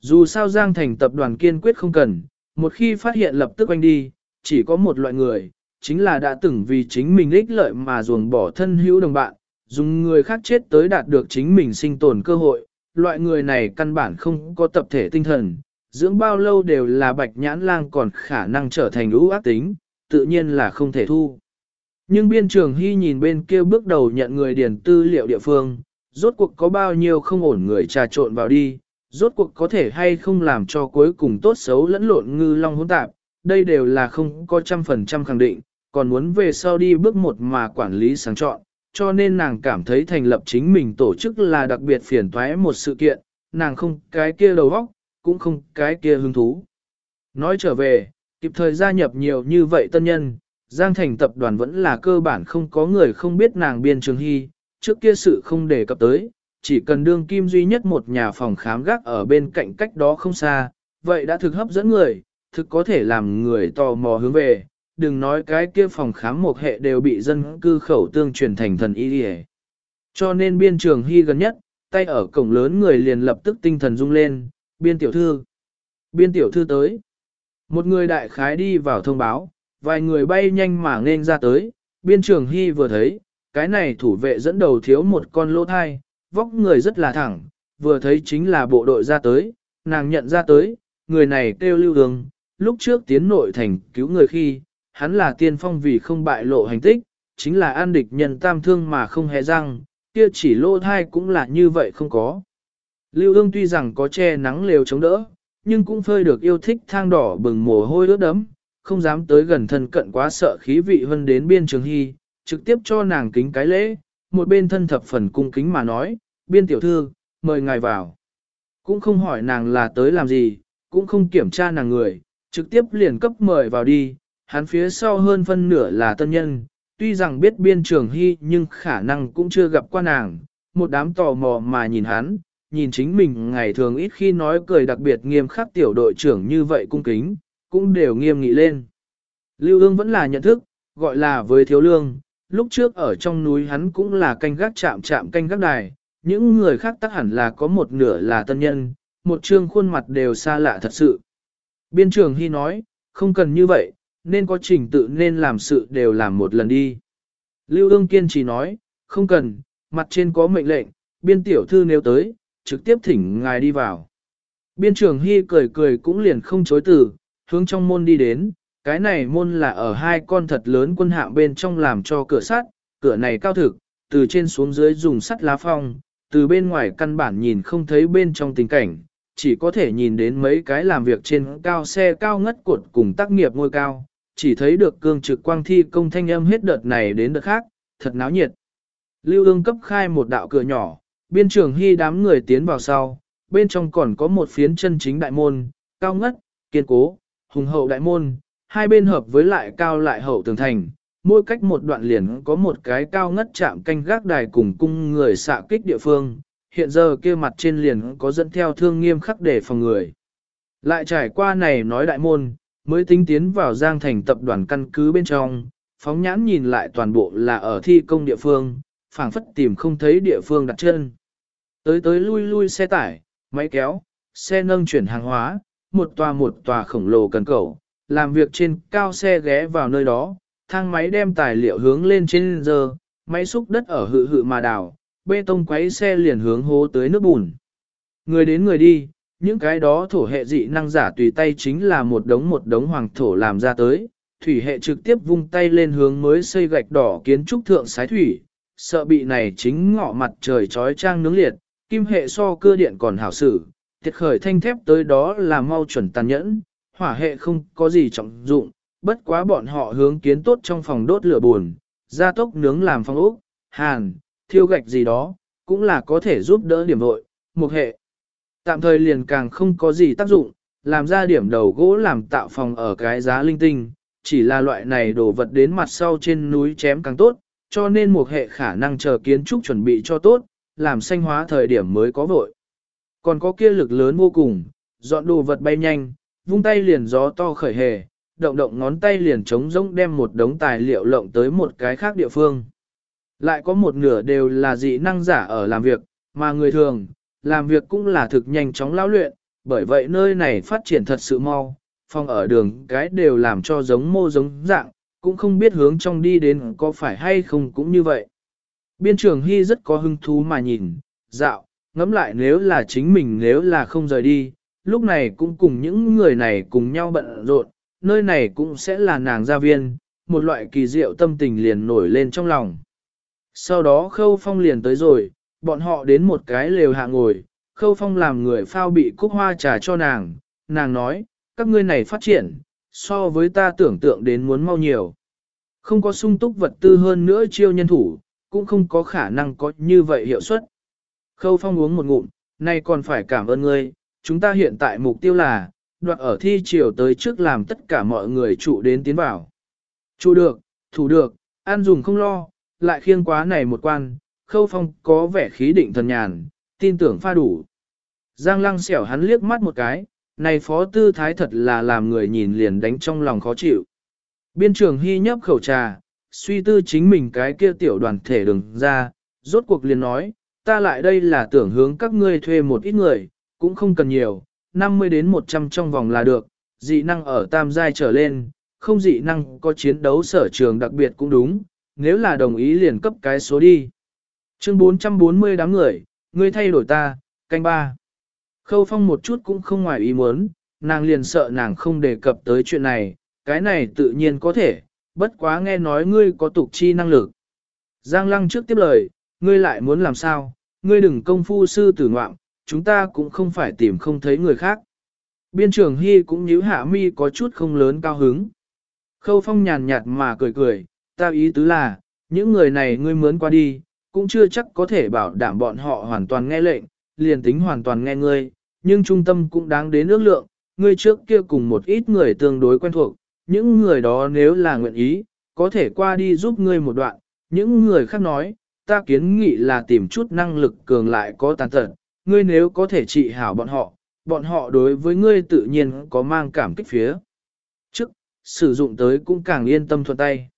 Dù sao Giang Thành tập đoàn kiên quyết không cần, một khi phát hiện lập tức anh đi, chỉ có một loại người, chính là đã từng vì chính mình ích lợi mà ruồng bỏ thân hữu đồng bạn, dùng người khác chết tới đạt được chính mình sinh tồn cơ hội, loại người này căn bản không có tập thể tinh thần, dưỡng bao lâu đều là bạch nhãn lang còn khả năng trở thành ưu ác tính, tự nhiên là không thể thu. Nhưng biên trường hy nhìn bên kia bước đầu nhận người điền tư liệu địa phương, rốt cuộc có bao nhiêu không ổn người trà trộn vào đi, rốt cuộc có thể hay không làm cho cuối cùng tốt xấu lẫn lộn ngư long hỗn tạp, đây đều là không có trăm phần trăm khẳng định, còn muốn về sau đi bước một mà quản lý sáng chọn, cho nên nàng cảm thấy thành lập chính mình tổ chức là đặc biệt phiền toái một sự kiện, nàng không cái kia đầu óc, cũng không cái kia hứng thú. Nói trở về, kịp thời gia nhập nhiều như vậy tân nhân, Giang Thành tập đoàn vẫn là cơ bản không có người không biết nàng biên trường hy, trước kia sự không đề cập tới, chỉ cần đương kim duy nhất một nhà phòng khám gác ở bên cạnh cách đó không xa, vậy đã thực hấp dẫn người, thực có thể làm người tò mò hướng về, đừng nói cái kia phòng khám một hệ đều bị dân cư khẩu tương truyền thành thần y đi Cho nên biên trường hy gần nhất, tay ở cổng lớn người liền lập tức tinh thần rung lên, biên tiểu thư. Biên tiểu thư tới. Một người đại khái đi vào thông báo, vài người bay nhanh mà nên ra tới, biên trường hy vừa thấy, cái này thủ vệ dẫn đầu thiếu một con lỗ thai, vóc người rất là thẳng, vừa thấy chính là bộ đội ra tới, nàng nhận ra tới, người này kêu lưu đường, lúc trước tiến nội thành cứu người khi, hắn là tiên phong vì không bại lộ hành tích, chính là an địch nhân tam thương mà không hề răng, kia chỉ lỗ thai cũng là như vậy không có. Lưu ương tuy rằng có che nắng lều chống đỡ, nhưng cũng phơi được yêu thích thang đỏ bừng mồ hôi ướt đấm, không dám tới gần thân cận quá sợ khí vị hơn đến biên trường hy, trực tiếp cho nàng kính cái lễ, một bên thân thập phần cung kính mà nói, biên tiểu thư, mời ngài vào. Cũng không hỏi nàng là tới làm gì, cũng không kiểm tra nàng người, trực tiếp liền cấp mời vào đi, hắn phía sau hơn phân nửa là tân nhân, tuy rằng biết biên trường hy nhưng khả năng cũng chưa gặp qua nàng, một đám tò mò mà nhìn hắn, nhìn chính mình ngày thường ít khi nói cười đặc biệt nghiêm khắc tiểu đội trưởng như vậy cung kính, cũng đều nghiêm nghị lên. Lưu ương vẫn là nhận thức, gọi là với thiếu lương, lúc trước ở trong núi hắn cũng là canh gác chạm chạm canh gác đài, những người khác tắc hẳn là có một nửa là tân nhân, một trương khuôn mặt đều xa lạ thật sự. Biên trường Hy nói, không cần như vậy, nên có trình tự nên làm sự đều làm một lần đi. Lưu ương kiên trì nói, không cần, mặt trên có mệnh lệnh, biên tiểu thư nếu tới, trực tiếp thỉnh ngài đi vào. Biên trường Hy cười cười cũng liền không chối từ, hướng trong môn đi đến, cái này môn là ở hai con thật lớn quân hạng bên trong làm cho cửa sắt, cửa này cao thực, từ trên xuống dưới dùng sắt lá phong, từ bên ngoài căn bản nhìn không thấy bên trong tình cảnh, chỉ có thể nhìn đến mấy cái làm việc trên cao xe cao ngất cột cùng tác nghiệp ngôi cao, chỉ thấy được cương trực quang thi công thanh âm hết đợt này đến đợt khác, thật náo nhiệt. Lưu ương cấp khai một đạo cửa nhỏ, biên trường hy đám người tiến vào sau, bên trong còn có một phiến chân chính đại môn, cao ngất, kiên cố, hùng hậu đại môn, hai bên hợp với lại cao lại hậu tường thành, mỗi cách một đoạn liền có một cái cao ngất chạm canh gác đài cùng cung người xạ kích địa phương, hiện giờ kia mặt trên liền có dẫn theo thương nghiêm khắc để phòng người. Lại trải qua này nói đại môn, mới tính tiến vào giang thành tập đoàn căn cứ bên trong, phóng nhãn nhìn lại toàn bộ là ở thi công địa phương, phảng phất tìm không thấy địa phương đặt chân. Tới tới lui lui xe tải, máy kéo, xe nâng chuyển hàng hóa, một tòa một tòa khổng lồ cần cầu, làm việc trên cao xe ghé vào nơi đó, thang máy đem tài liệu hướng lên trên giờ, máy xúc đất ở hự hự mà đào, bê tông quấy xe liền hướng hố tới nước bùn. Người đến người đi, những cái đó thổ hệ dị năng giả tùy tay chính là một đống một đống hoàng thổ làm ra tới, thủy hệ trực tiếp vung tay lên hướng mới xây gạch đỏ kiến trúc thượng sái thủy, sợ bị này chính ngọ mặt trời trói trang nướng liệt, kim hệ so cưa điện còn hảo xử, thiệt khởi thanh thép tới đó là mau chuẩn tàn nhẫn, hỏa hệ không có gì trọng dụng, bất quá bọn họ hướng kiến tốt trong phòng đốt lửa buồn, gia tốc nướng làm phong ốc, hàn, thiêu gạch gì đó, cũng là có thể giúp đỡ điểm vội, mục hệ. Tạm thời liền càng không có gì tác dụng, làm ra điểm đầu gỗ làm tạo phòng ở cái giá linh tinh, chỉ là loại này đồ vật đến mặt sau trên núi chém càng tốt, cho nên một hệ khả năng chờ kiến trúc chuẩn bị cho tốt, làm xanh hóa thời điểm mới có vội. Còn có kia lực lớn vô cùng, dọn đồ vật bay nhanh, vung tay liền gió to khởi hề, động động ngón tay liền trống rỗng đem một đống tài liệu lộng tới một cái khác địa phương. Lại có một nửa đều là dị năng giả ở làm việc, mà người thường, làm việc cũng là thực nhanh chóng lao luyện, bởi vậy nơi này phát triển thật sự mau, phòng ở đường cái đều làm cho giống mô giống dạng, cũng không biết hướng trong đi đến có phải hay không cũng như vậy. Biên trường Hy rất có hứng thú mà nhìn, dạo, ngẫm lại nếu là chính mình nếu là không rời đi, lúc này cũng cùng những người này cùng nhau bận rộn, nơi này cũng sẽ là nàng gia viên, một loại kỳ diệu tâm tình liền nổi lên trong lòng. Sau đó khâu phong liền tới rồi, bọn họ đến một cái lều hạ ngồi, khâu phong làm người phao bị cúc hoa trà cho nàng, nàng nói, các ngươi này phát triển, so với ta tưởng tượng đến muốn mau nhiều. Không có sung túc vật tư hơn nữa chiêu nhân thủ, cũng không có khả năng có như vậy hiệu suất. Khâu phong uống một ngụm, nay còn phải cảm ơn ngươi, chúng ta hiện tại mục tiêu là, đoạt ở thi chiều tới trước làm tất cả mọi người trụ đến tiến vào. Trụ được, thủ được, an dùng không lo, lại khiêng quá này một quan, khâu phong có vẻ khí định thần nhàn, tin tưởng pha đủ. Giang lăng xẻo hắn liếc mắt một cái, này phó tư thái thật là làm người nhìn liền đánh trong lòng khó chịu. Biên trường hy nhấp khẩu trà, suy tư chính mình cái kia tiểu đoàn thể đừng ra, rốt cuộc liền nói, ta lại đây là tưởng hướng các ngươi thuê một ít người, cũng không cần nhiều, 50 đến 100 trong vòng là được, dị năng ở tam giai trở lên, không dị năng có chiến đấu sở trường đặc biệt cũng đúng, nếu là đồng ý liền cấp cái số đi. Chương 440 đám người, ngươi thay đổi ta, canh ba. Khâu phong một chút cũng không ngoài ý muốn, nàng liền sợ nàng không đề cập tới chuyện này, cái này tự nhiên có thể, bất quá nghe nói ngươi có tục chi năng lực. Giang lăng trước tiếp lời, ngươi lại muốn làm sao, ngươi đừng công phu sư tử ngoạm, chúng ta cũng không phải tìm không thấy người khác. Biên trưởng Hy cũng nhíu hạ mi có chút không lớn cao hứng. Khâu phong nhàn nhạt mà cười cười, ta ý tứ là, những người này ngươi mướn qua đi, cũng chưa chắc có thể bảo đảm bọn họ hoàn toàn nghe lệnh, liền tính hoàn toàn nghe ngươi, nhưng trung tâm cũng đáng đến ước lượng, ngươi trước kia cùng một ít người tương đối quen thuộc, những người đó nếu là nguyện ý, có thể qua đi giúp ngươi một đoạn, những người khác nói, ta kiến nghị là tìm chút năng lực cường lại có tàn tật, ngươi nếu có thể trị hảo bọn họ, bọn họ đối với ngươi tự nhiên có mang cảm kích phía. Trước, sử dụng tới cũng càng yên tâm thuận tay.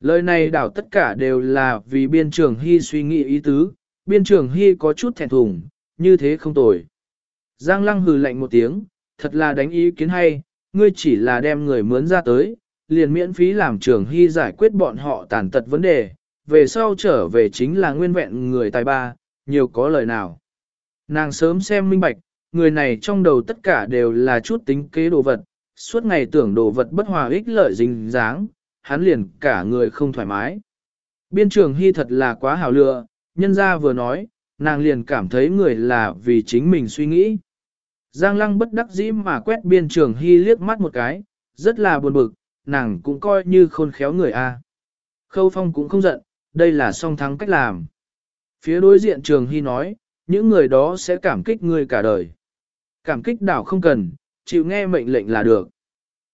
Lời này đảo tất cả đều là vì biên trường hy suy nghĩ ý tứ, biên trường hy có chút thẹn thùng, như thế không tồi. Giang lăng hừ lạnh một tiếng, thật là đánh ý kiến hay, ngươi chỉ là đem người mướn ra tới, liền miễn phí làm trường hy giải quyết bọn họ tàn tật vấn đề, về sau trở về chính là nguyên vẹn người tài ba, nhiều có lời nào. Nàng sớm xem minh bạch, người này trong đầu tất cả đều là chút tính kế đồ vật, suốt ngày tưởng đồ vật bất hòa ích lợi dính dáng, hắn liền cả người không thoải mái. Biên trường hy thật là quá hào lựa, nhân ra vừa nói, nàng liền cảm thấy người là vì chính mình suy nghĩ. Giang lăng bất đắc dĩ mà quét biên trường hy liếc mắt một cái, rất là buồn bực, nàng cũng coi như khôn khéo người a. Khâu phong cũng không giận, đây là song thắng cách làm. Phía đối diện trường hy nói, những người đó sẽ cảm kích ngươi cả đời. Cảm kích đảo không cần, chịu nghe mệnh lệnh là được.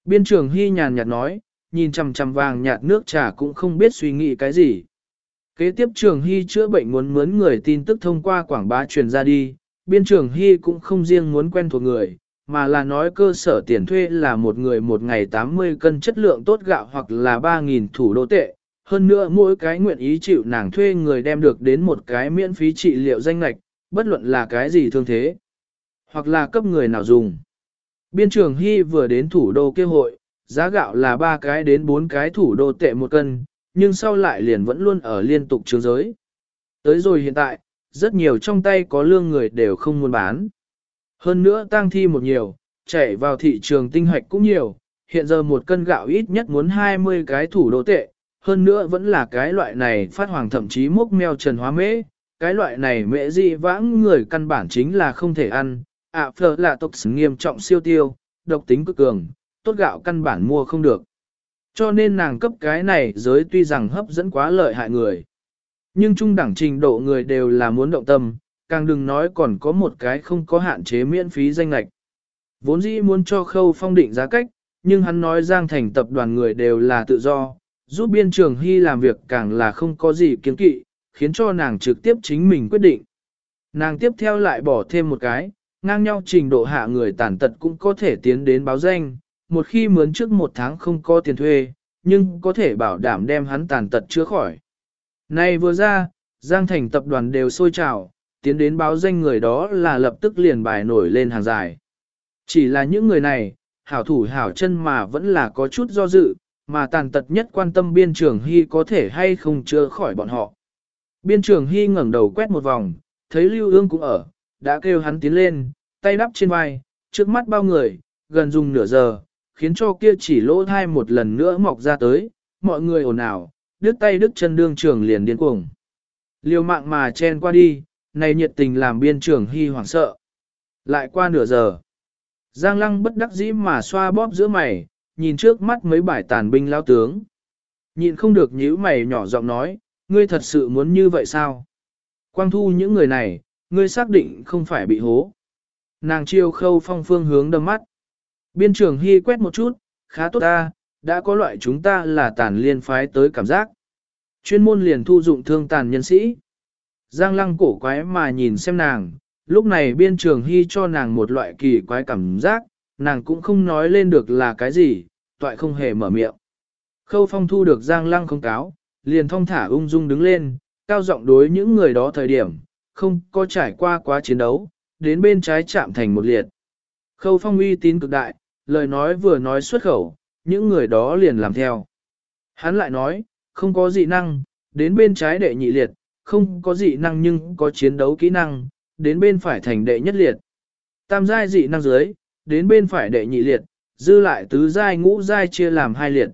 Biên trường hy nhàn nhạt nói, nhìn chằm chằm vàng nhạt nước trà cũng không biết suy nghĩ cái gì. Kế tiếp trường hy chữa bệnh muốn mướn người tin tức thông qua quảng bá truyền ra đi, biên trường hy cũng không riêng muốn quen thuộc người, mà là nói cơ sở tiền thuê là một người một ngày 80 cân chất lượng tốt gạo hoặc là 3.000 thủ đô tệ. Hơn nữa mỗi cái nguyện ý chịu nàng thuê người đem được đến một cái miễn phí trị liệu danh lạch, bất luận là cái gì thương thế, hoặc là cấp người nào dùng. Biên trường Hy vừa đến thủ đô kêu hội, giá gạo là ba cái đến bốn cái thủ đô tệ một cân, nhưng sau lại liền vẫn luôn ở liên tục trường giới. Tới rồi hiện tại, rất nhiều trong tay có lương người đều không muốn bán. Hơn nữa tang thi một nhiều, chạy vào thị trường tinh hoạch cũng nhiều, hiện giờ một cân gạo ít nhất muốn 20 cái thủ đô tệ, hơn nữa vẫn là cái loại này phát hoàng thậm chí mốc meo trần hóa mễ, cái loại này mễ dị vãng người căn bản chính là không thể ăn, ạ à, phở là tộc nghiêm trọng siêu tiêu, độc tính cực cường, tốt gạo căn bản mua không được. Cho nên nàng cấp cái này giới tuy rằng hấp dẫn quá lợi hại người. Nhưng trung đẳng trình độ người đều là muốn động tâm, càng đừng nói còn có một cái không có hạn chế miễn phí danh lạch. Vốn dĩ muốn cho khâu phong định giá cách, nhưng hắn nói Giang Thành tập đoàn người đều là tự do, giúp biên trường hy làm việc càng là không có gì kiến kỵ, khiến cho nàng trực tiếp chính mình quyết định. Nàng tiếp theo lại bỏ thêm một cái, ngang nhau trình độ hạ người tàn tật cũng có thể tiến đến báo danh, một khi mướn trước một tháng không có tiền thuê, nhưng có thể bảo đảm đem hắn tàn tật chữa khỏi. Này vừa ra, Giang Thành tập đoàn đều sôi trào, tiến đến báo danh người đó là lập tức liền bài nổi lên hàng dài. Chỉ là những người này, hảo thủ hảo chân mà vẫn là có chút do dự, mà tàn tật nhất quan tâm biên trường hy có thể hay không chữa khỏi bọn họ. Biên trường hy ngẩng đầu quét một vòng, thấy Lưu Ương cũng ở, đã kêu hắn tiến lên, tay đắp trên vai, trước mắt bao người, gần dùng nửa giờ, khiến cho kia chỉ lỗ thai một lần nữa mọc ra tới, mọi người ồn ào, đứt tay đứt chân đương trưởng liền điên cuồng. Liều mạng mà chen qua đi, này nhiệt tình làm biên trưởng hy hoảng sợ. Lại qua nửa giờ, Giang lăng bất đắc dĩ mà xoa bóp giữa mày, nhìn trước mắt mấy bài tàn binh lao tướng. nhìn không được nhíu mày nhỏ giọng nói, ngươi thật sự muốn như vậy sao? Quang thu những người này, ngươi xác định không phải bị hố. Nàng chiêu khâu phong phương hướng đâm mắt. Biên trưởng hy quét một chút, khá tốt ta, đã có loại chúng ta là tàn liên phái tới cảm giác. Chuyên môn liền thu dụng thương tàn nhân sĩ. Giang lăng cổ quái mà nhìn xem nàng, lúc này biên trường hy cho nàng một loại kỳ quái cảm giác, nàng cũng không nói lên được là cái gì, toại không hề mở miệng. Khâu phong thu được giang lăng không cáo, liền thong thả ung dung đứng lên, cao giọng đối những người đó thời điểm, không có trải qua quá chiến đấu, đến bên trái chạm thành một liệt. Khâu phong uy tín cực đại, lời nói vừa nói xuất khẩu, những người đó liền làm theo. Hắn lại nói, không có dị năng, đến bên trái đệ nhị liệt, không có dị năng nhưng có chiến đấu kỹ năng, đến bên phải thành đệ nhất liệt. Tam giai dị năng dưới, đến bên phải đệ nhị liệt, dư lại tứ giai ngũ giai chia làm hai liệt.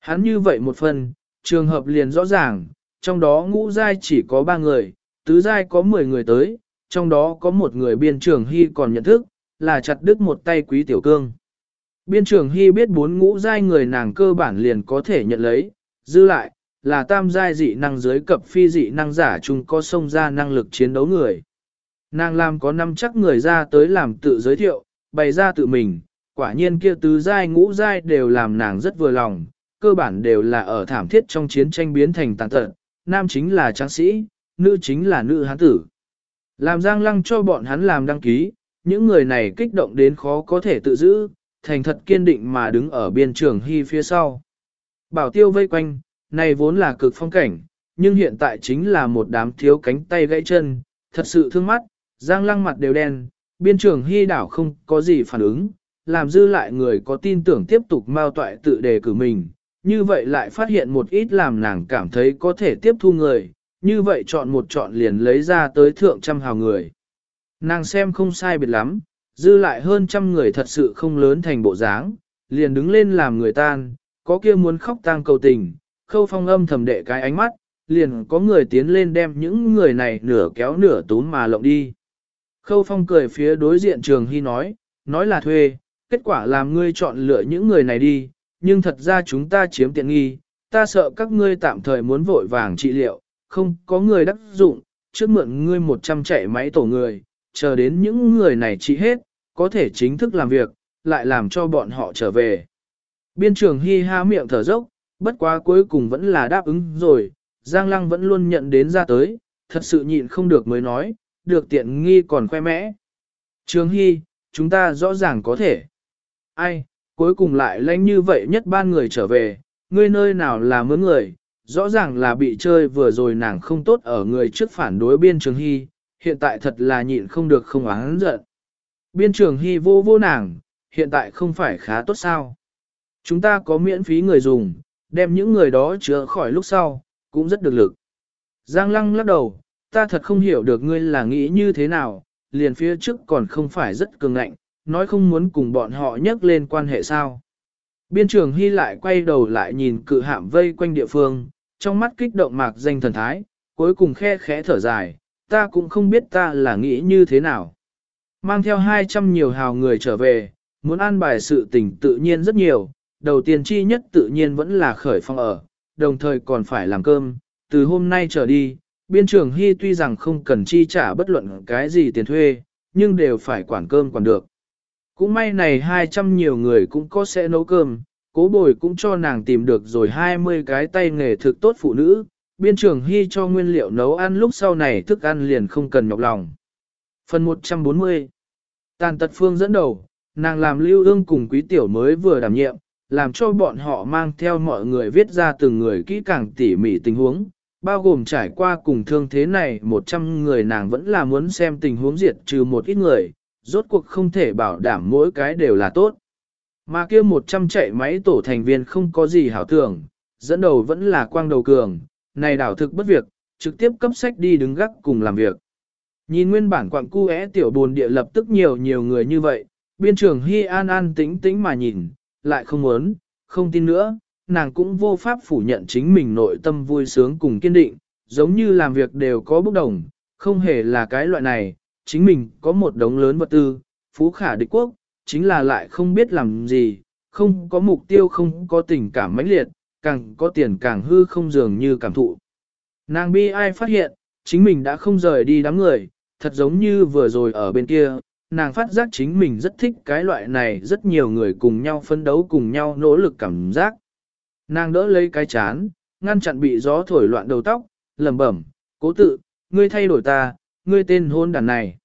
Hắn như vậy một phần, trường hợp liền rõ ràng, trong đó ngũ giai chỉ có ba người, tứ giai có 10 người tới, trong đó có một người biên trường hy còn nhận thức, là chặt đứt một tay quý tiểu cương. Biên trường hy biết bốn ngũ giai người nàng cơ bản liền có thể nhận lấy, dư lại, là tam giai dị năng dưới cập phi dị năng giả chung có sông ra năng lực chiến đấu người. Nàng làm có năm chắc người ra tới làm tự giới thiệu, bày ra tự mình, quả nhiên kia tứ giai ngũ giai đều làm nàng rất vừa lòng, cơ bản đều là ở thảm thiết trong chiến tranh biến thành tàn tật, nam chính là tráng sĩ, nữ chính là nữ hán tử. Làm giang lăng cho bọn hắn làm đăng ký, những người này kích động đến khó có thể tự giữ, thành thật kiên định mà đứng ở biên trường hy phía sau. Bảo tiêu vây quanh, này vốn là cực phong cảnh, nhưng hiện tại chính là một đám thiếu cánh tay gãy chân, thật sự thương mắt, giang lăng mặt đều đen, biên trường hy đảo không có gì phản ứng, làm dư lại người có tin tưởng tiếp tục mao toại tự đề cử mình, như vậy lại phát hiện một ít làm nàng cảm thấy có thể tiếp thu người, như vậy chọn một chọn liền lấy ra tới thượng trăm hào người. Nàng xem không sai biệt lắm, dư lại hơn trăm người thật sự không lớn thành bộ dáng, liền đứng lên làm người tan, có kia muốn khóc tang cầu tình, khâu phong âm thầm đệ cái ánh mắt, liền có người tiến lên đem những người này nửa kéo nửa tún mà lộng đi. Khâu phong cười phía đối diện trường hy nói, nói là thuê, kết quả làm ngươi chọn lựa những người này đi, nhưng thật ra chúng ta chiếm tiện nghi, ta sợ các ngươi tạm thời muốn vội vàng trị liệu, không có người đắc dụng, trước mượn ngươi 100 chạy máy tổ người, chờ đến những người này trị hết, có thể chính thức làm việc, lại làm cho bọn họ trở về. Biên trường hi ha miệng thở dốc, bất quá cuối cùng vẫn là đáp ứng rồi, Giang Lăng vẫn luôn nhận đến ra tới, thật sự nhịn không được mới nói, được tiện nghi còn khoe mẽ. Trường Hi, chúng ta rõ ràng có thể. Ai, cuối cùng lại lãnh như vậy nhất ban người trở về, ngươi nơi nào là mướn người, rõ ràng là bị chơi vừa rồi nàng không tốt ở người trước phản đối biên trường hy, hiện tại thật là nhịn không được không oán giận. Biên trường hy vô vô nàng, hiện tại không phải khá tốt sao. Chúng ta có miễn phí người dùng, đem những người đó chữa khỏi lúc sau, cũng rất được lực. Giang lăng lắc đầu, ta thật không hiểu được ngươi là nghĩ như thế nào, liền phía trước còn không phải rất cường ngạnh, nói không muốn cùng bọn họ nhắc lên quan hệ sao. Biên trường Hy lại quay đầu lại nhìn cự hạm vây quanh địa phương, trong mắt kích động mạc danh thần thái, cuối cùng khe khẽ thở dài, ta cũng không biết ta là nghĩ như thế nào. Mang theo 200 nhiều hào người trở về, muốn an bài sự tình tự nhiên rất nhiều, đầu tiên chi nhất tự nhiên vẫn là khởi phong ở, đồng thời còn phải làm cơm, từ hôm nay trở đi, biên trường Hy tuy rằng không cần chi trả bất luận cái gì tiền thuê, nhưng đều phải quản cơm quản được. Cũng may này 200 nhiều người cũng có sẽ nấu cơm, cố bồi cũng cho nàng tìm được rồi 20 cái tay nghề thực tốt phụ nữ, biên trưởng hy cho nguyên liệu nấu ăn lúc sau này thức ăn liền không cần nhọc lòng. Phần 140 Tàn tật phương dẫn đầu, nàng làm lưu ương cùng quý tiểu mới vừa đảm nhiệm, làm cho bọn họ mang theo mọi người viết ra từng người kỹ càng tỉ mỉ tình huống, bao gồm trải qua cùng thương thế này 100 người nàng vẫn là muốn xem tình huống diệt trừ một ít người, rốt cuộc không thể bảo đảm mỗi cái đều là tốt. Mà kia 100 chạy máy tổ thành viên không có gì hảo tưởng, dẫn đầu vẫn là quang đầu cường, này đảo thực bất việc, trực tiếp cấp sách đi đứng gác cùng làm việc. Nhìn nguyên bản quặng cu é tiểu buồn địa lập tức nhiều nhiều người như vậy, biên trưởng Hy An an tĩnh tĩnh mà nhìn, lại không muốn, không tin nữa, nàng cũng vô pháp phủ nhận chính mình nội tâm vui sướng cùng kiên định, giống như làm việc đều có bốc đồng, không hề là cái loại này, chính mình có một đống lớn vật tư, phú khả địch quốc, chính là lại không biết làm gì, không có mục tiêu không có tình cảm mãnh liệt, càng có tiền càng hư không dường như cảm thụ. Nàng bi ai phát hiện, chính mình đã không rời đi đám người, thật giống như vừa rồi ở bên kia, nàng phát giác chính mình rất thích cái loại này rất nhiều người cùng nhau phấn đấu cùng nhau nỗ lực cảm giác. Nàng đỡ lấy cái chán, ngăn chặn bị gió thổi loạn đầu tóc, lẩm bẩm, cố tự, ngươi thay đổi ta, ngươi tên hôn đàn này.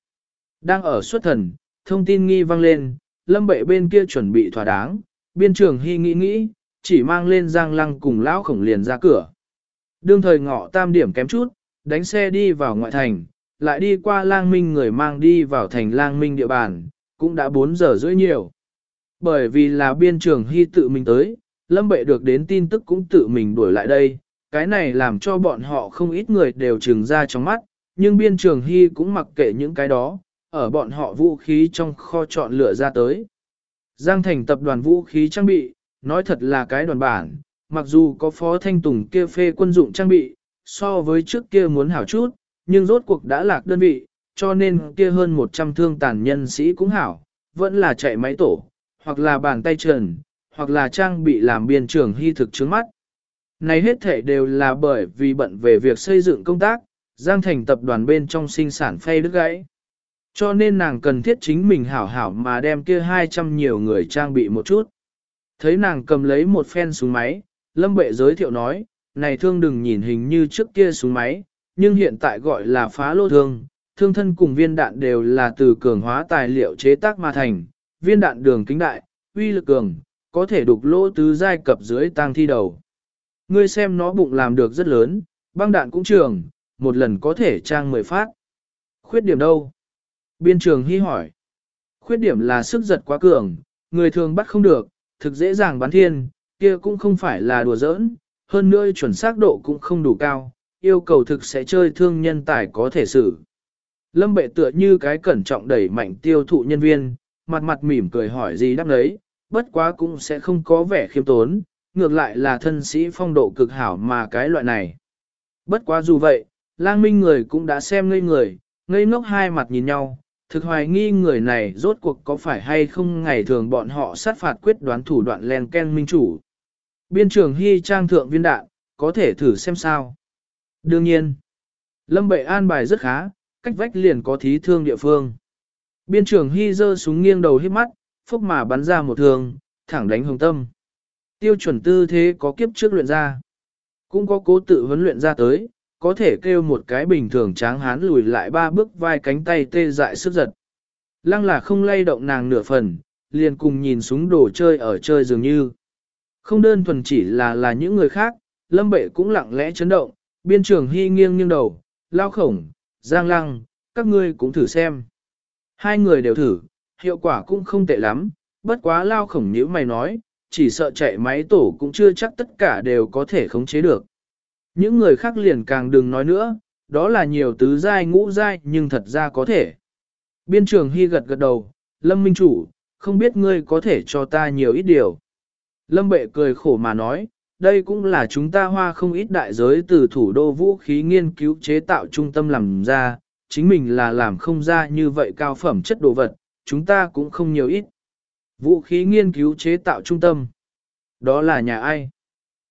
Đang ở xuất thần, thông tin nghi vang lên, lâm bệ bên kia chuẩn bị thỏa đáng, biên trường hy nghĩ nghĩ, chỉ mang lên giang lăng cùng lão khổng liền ra cửa. Đương thời ngọ tam điểm kém chút, đánh xe đi vào ngoại thành, lại đi qua lang minh người mang đi vào thành lang minh địa bàn, cũng đã 4 giờ rưỡi nhiều. Bởi vì là biên trường hy tự mình tới, lâm bệ được đến tin tức cũng tự mình đuổi lại đây, cái này làm cho bọn họ không ít người đều trừng ra trong mắt, nhưng biên trường hy cũng mặc kệ những cái đó, ở bọn họ vũ khí trong kho chọn lựa ra tới. Giang thành tập đoàn vũ khí trang bị, nói thật là cái đoàn bản, mặc dù có phó thanh tùng kia phê quân dụng trang bị, so với trước kia muốn hảo chút, nhưng rốt cuộc đã lạc đơn vị, cho nên kia hơn 100 thương tàn nhân sĩ cũng hảo, vẫn là chạy máy tổ, hoặc là bàn tay trần, hoặc là trang bị làm biên trường hy thực trước mắt. Này hết thể đều là bởi vì bận về việc xây dựng công tác, Giang Thành tập đoàn bên trong sinh sản phay đứt gãy. Cho nên nàng cần thiết chính mình hảo hảo mà đem kia 200 nhiều người trang bị một chút. Thấy nàng cầm lấy một phen súng máy, Lâm Bệ giới thiệu nói, này thương đừng nhìn hình như trước kia súng máy, nhưng hiện tại gọi là phá lô thương, thương thân cùng viên đạn đều là từ cường hóa tài liệu chế tác mà thành, viên đạn đường kính đại, uy lực cường, có thể đục lỗ tứ giai cập dưới tang thi đầu. Ngươi xem nó bụng làm được rất lớn, băng đạn cũng trường, một lần có thể trang 10 phát. Khuyết điểm đâu? Biên trường hy hỏi. Khuyết điểm là sức giật quá cường, người thường bắt không được, thực dễ dàng bắn thiên, kia cũng không phải là đùa giỡn, hơn nữa chuẩn xác độ cũng không đủ cao, yêu cầu thực sẽ chơi thương nhân tài có thể xử. Lâm bệ tựa như cái cẩn trọng đẩy mạnh tiêu thụ nhân viên, mặt mặt mỉm cười hỏi gì đáp đấy, bất quá cũng sẽ không có vẻ khiêm tốn, ngược lại là thân sĩ phong độ cực hảo mà cái loại này. Bất quá dù vậy, lang minh người cũng đã xem ngây người, ngây ngốc hai mặt nhìn nhau, thực hoài nghi người này rốt cuộc có phải hay không ngày thường bọn họ sát phạt quyết đoán thủ đoạn len ken minh chủ. Biên trưởng hy trang thượng viên đạn, có thể thử xem sao. Đương nhiên, Lâm Bệ an bài rất khá, cách vách liền có thí thương địa phương. Biên trưởng hy giơ súng nghiêng đầu hít mắt, phốc mà bắn ra một thương, thẳng đánh hồng tâm. Tiêu chuẩn tư thế có kiếp trước luyện ra. Cũng có cố tự huấn luyện ra tới, có thể kêu một cái bình thường tráng hán lùi lại ba bước vai cánh tay tê dại sức giật. Lăng là không lay động nàng nửa phần, liền cùng nhìn súng đồ chơi ở chơi dường như. Không đơn thuần chỉ là là những người khác, lâm bệ cũng lặng lẽ chấn động, biên trường hy nghiêng nghiêng đầu, lao khổng, giang lăng, các ngươi cũng thử xem. Hai người đều thử, hiệu quả cũng không tệ lắm, bất quá lao khổng nhữ mày nói, chỉ sợ chạy máy tổ cũng chưa chắc tất cả đều có thể khống chế được. Những người khác liền càng đừng nói nữa, đó là nhiều tứ giai ngũ giai nhưng thật ra có thể. Biên trường hy gật gật đầu, Lâm Minh Chủ, không biết ngươi có thể cho ta nhiều ít điều. Lâm Bệ cười khổ mà nói, đây cũng là chúng ta hoa không ít đại giới từ thủ đô vũ khí nghiên cứu chế tạo trung tâm làm ra, chính mình là làm không ra như vậy cao phẩm chất đồ vật, chúng ta cũng không nhiều ít. Vũ khí nghiên cứu chế tạo trung tâm. Đó là nhà ai?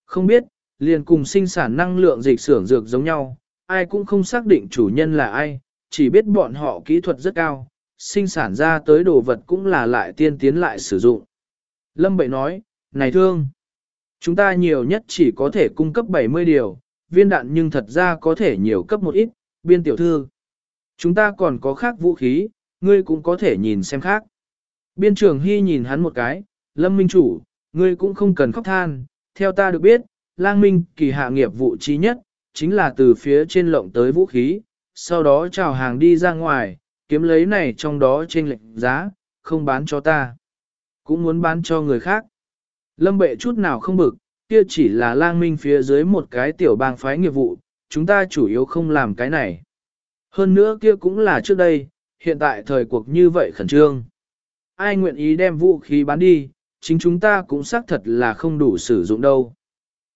Không biết, liền cùng sinh sản năng lượng dịch xưởng dược giống nhau, ai cũng không xác định chủ nhân là ai, chỉ biết bọn họ kỹ thuật rất cao, sinh sản ra tới đồ vật cũng là lại tiên tiến lại sử dụng. Lâm Bệ nói, này thương, chúng ta nhiều nhất chỉ có thể cung cấp 70 điều, viên đạn nhưng thật ra có thể nhiều cấp một ít, biên tiểu thư. Chúng ta còn có khác vũ khí, ngươi cũng có thể nhìn xem khác. Biên trưởng Hy nhìn hắn một cái, Lâm Minh Chủ, ngươi cũng không cần khóc than, theo ta được biết, lang minh kỳ hạ nghiệp vụ trí nhất, chính là từ phía trên lộng tới vũ khí, sau đó chào hàng đi ra ngoài, kiếm lấy này trong đó trên lệnh giá, không bán cho ta, cũng muốn bán cho người khác. Lâm bệ chút nào không bực, kia chỉ là lang minh phía dưới một cái tiểu bang phái nghiệp vụ, chúng ta chủ yếu không làm cái này. Hơn nữa kia cũng là trước đây, hiện tại thời cuộc như vậy khẩn trương. Ai nguyện ý đem vũ khí bán đi, chính chúng ta cũng xác thật là không đủ sử dụng đâu.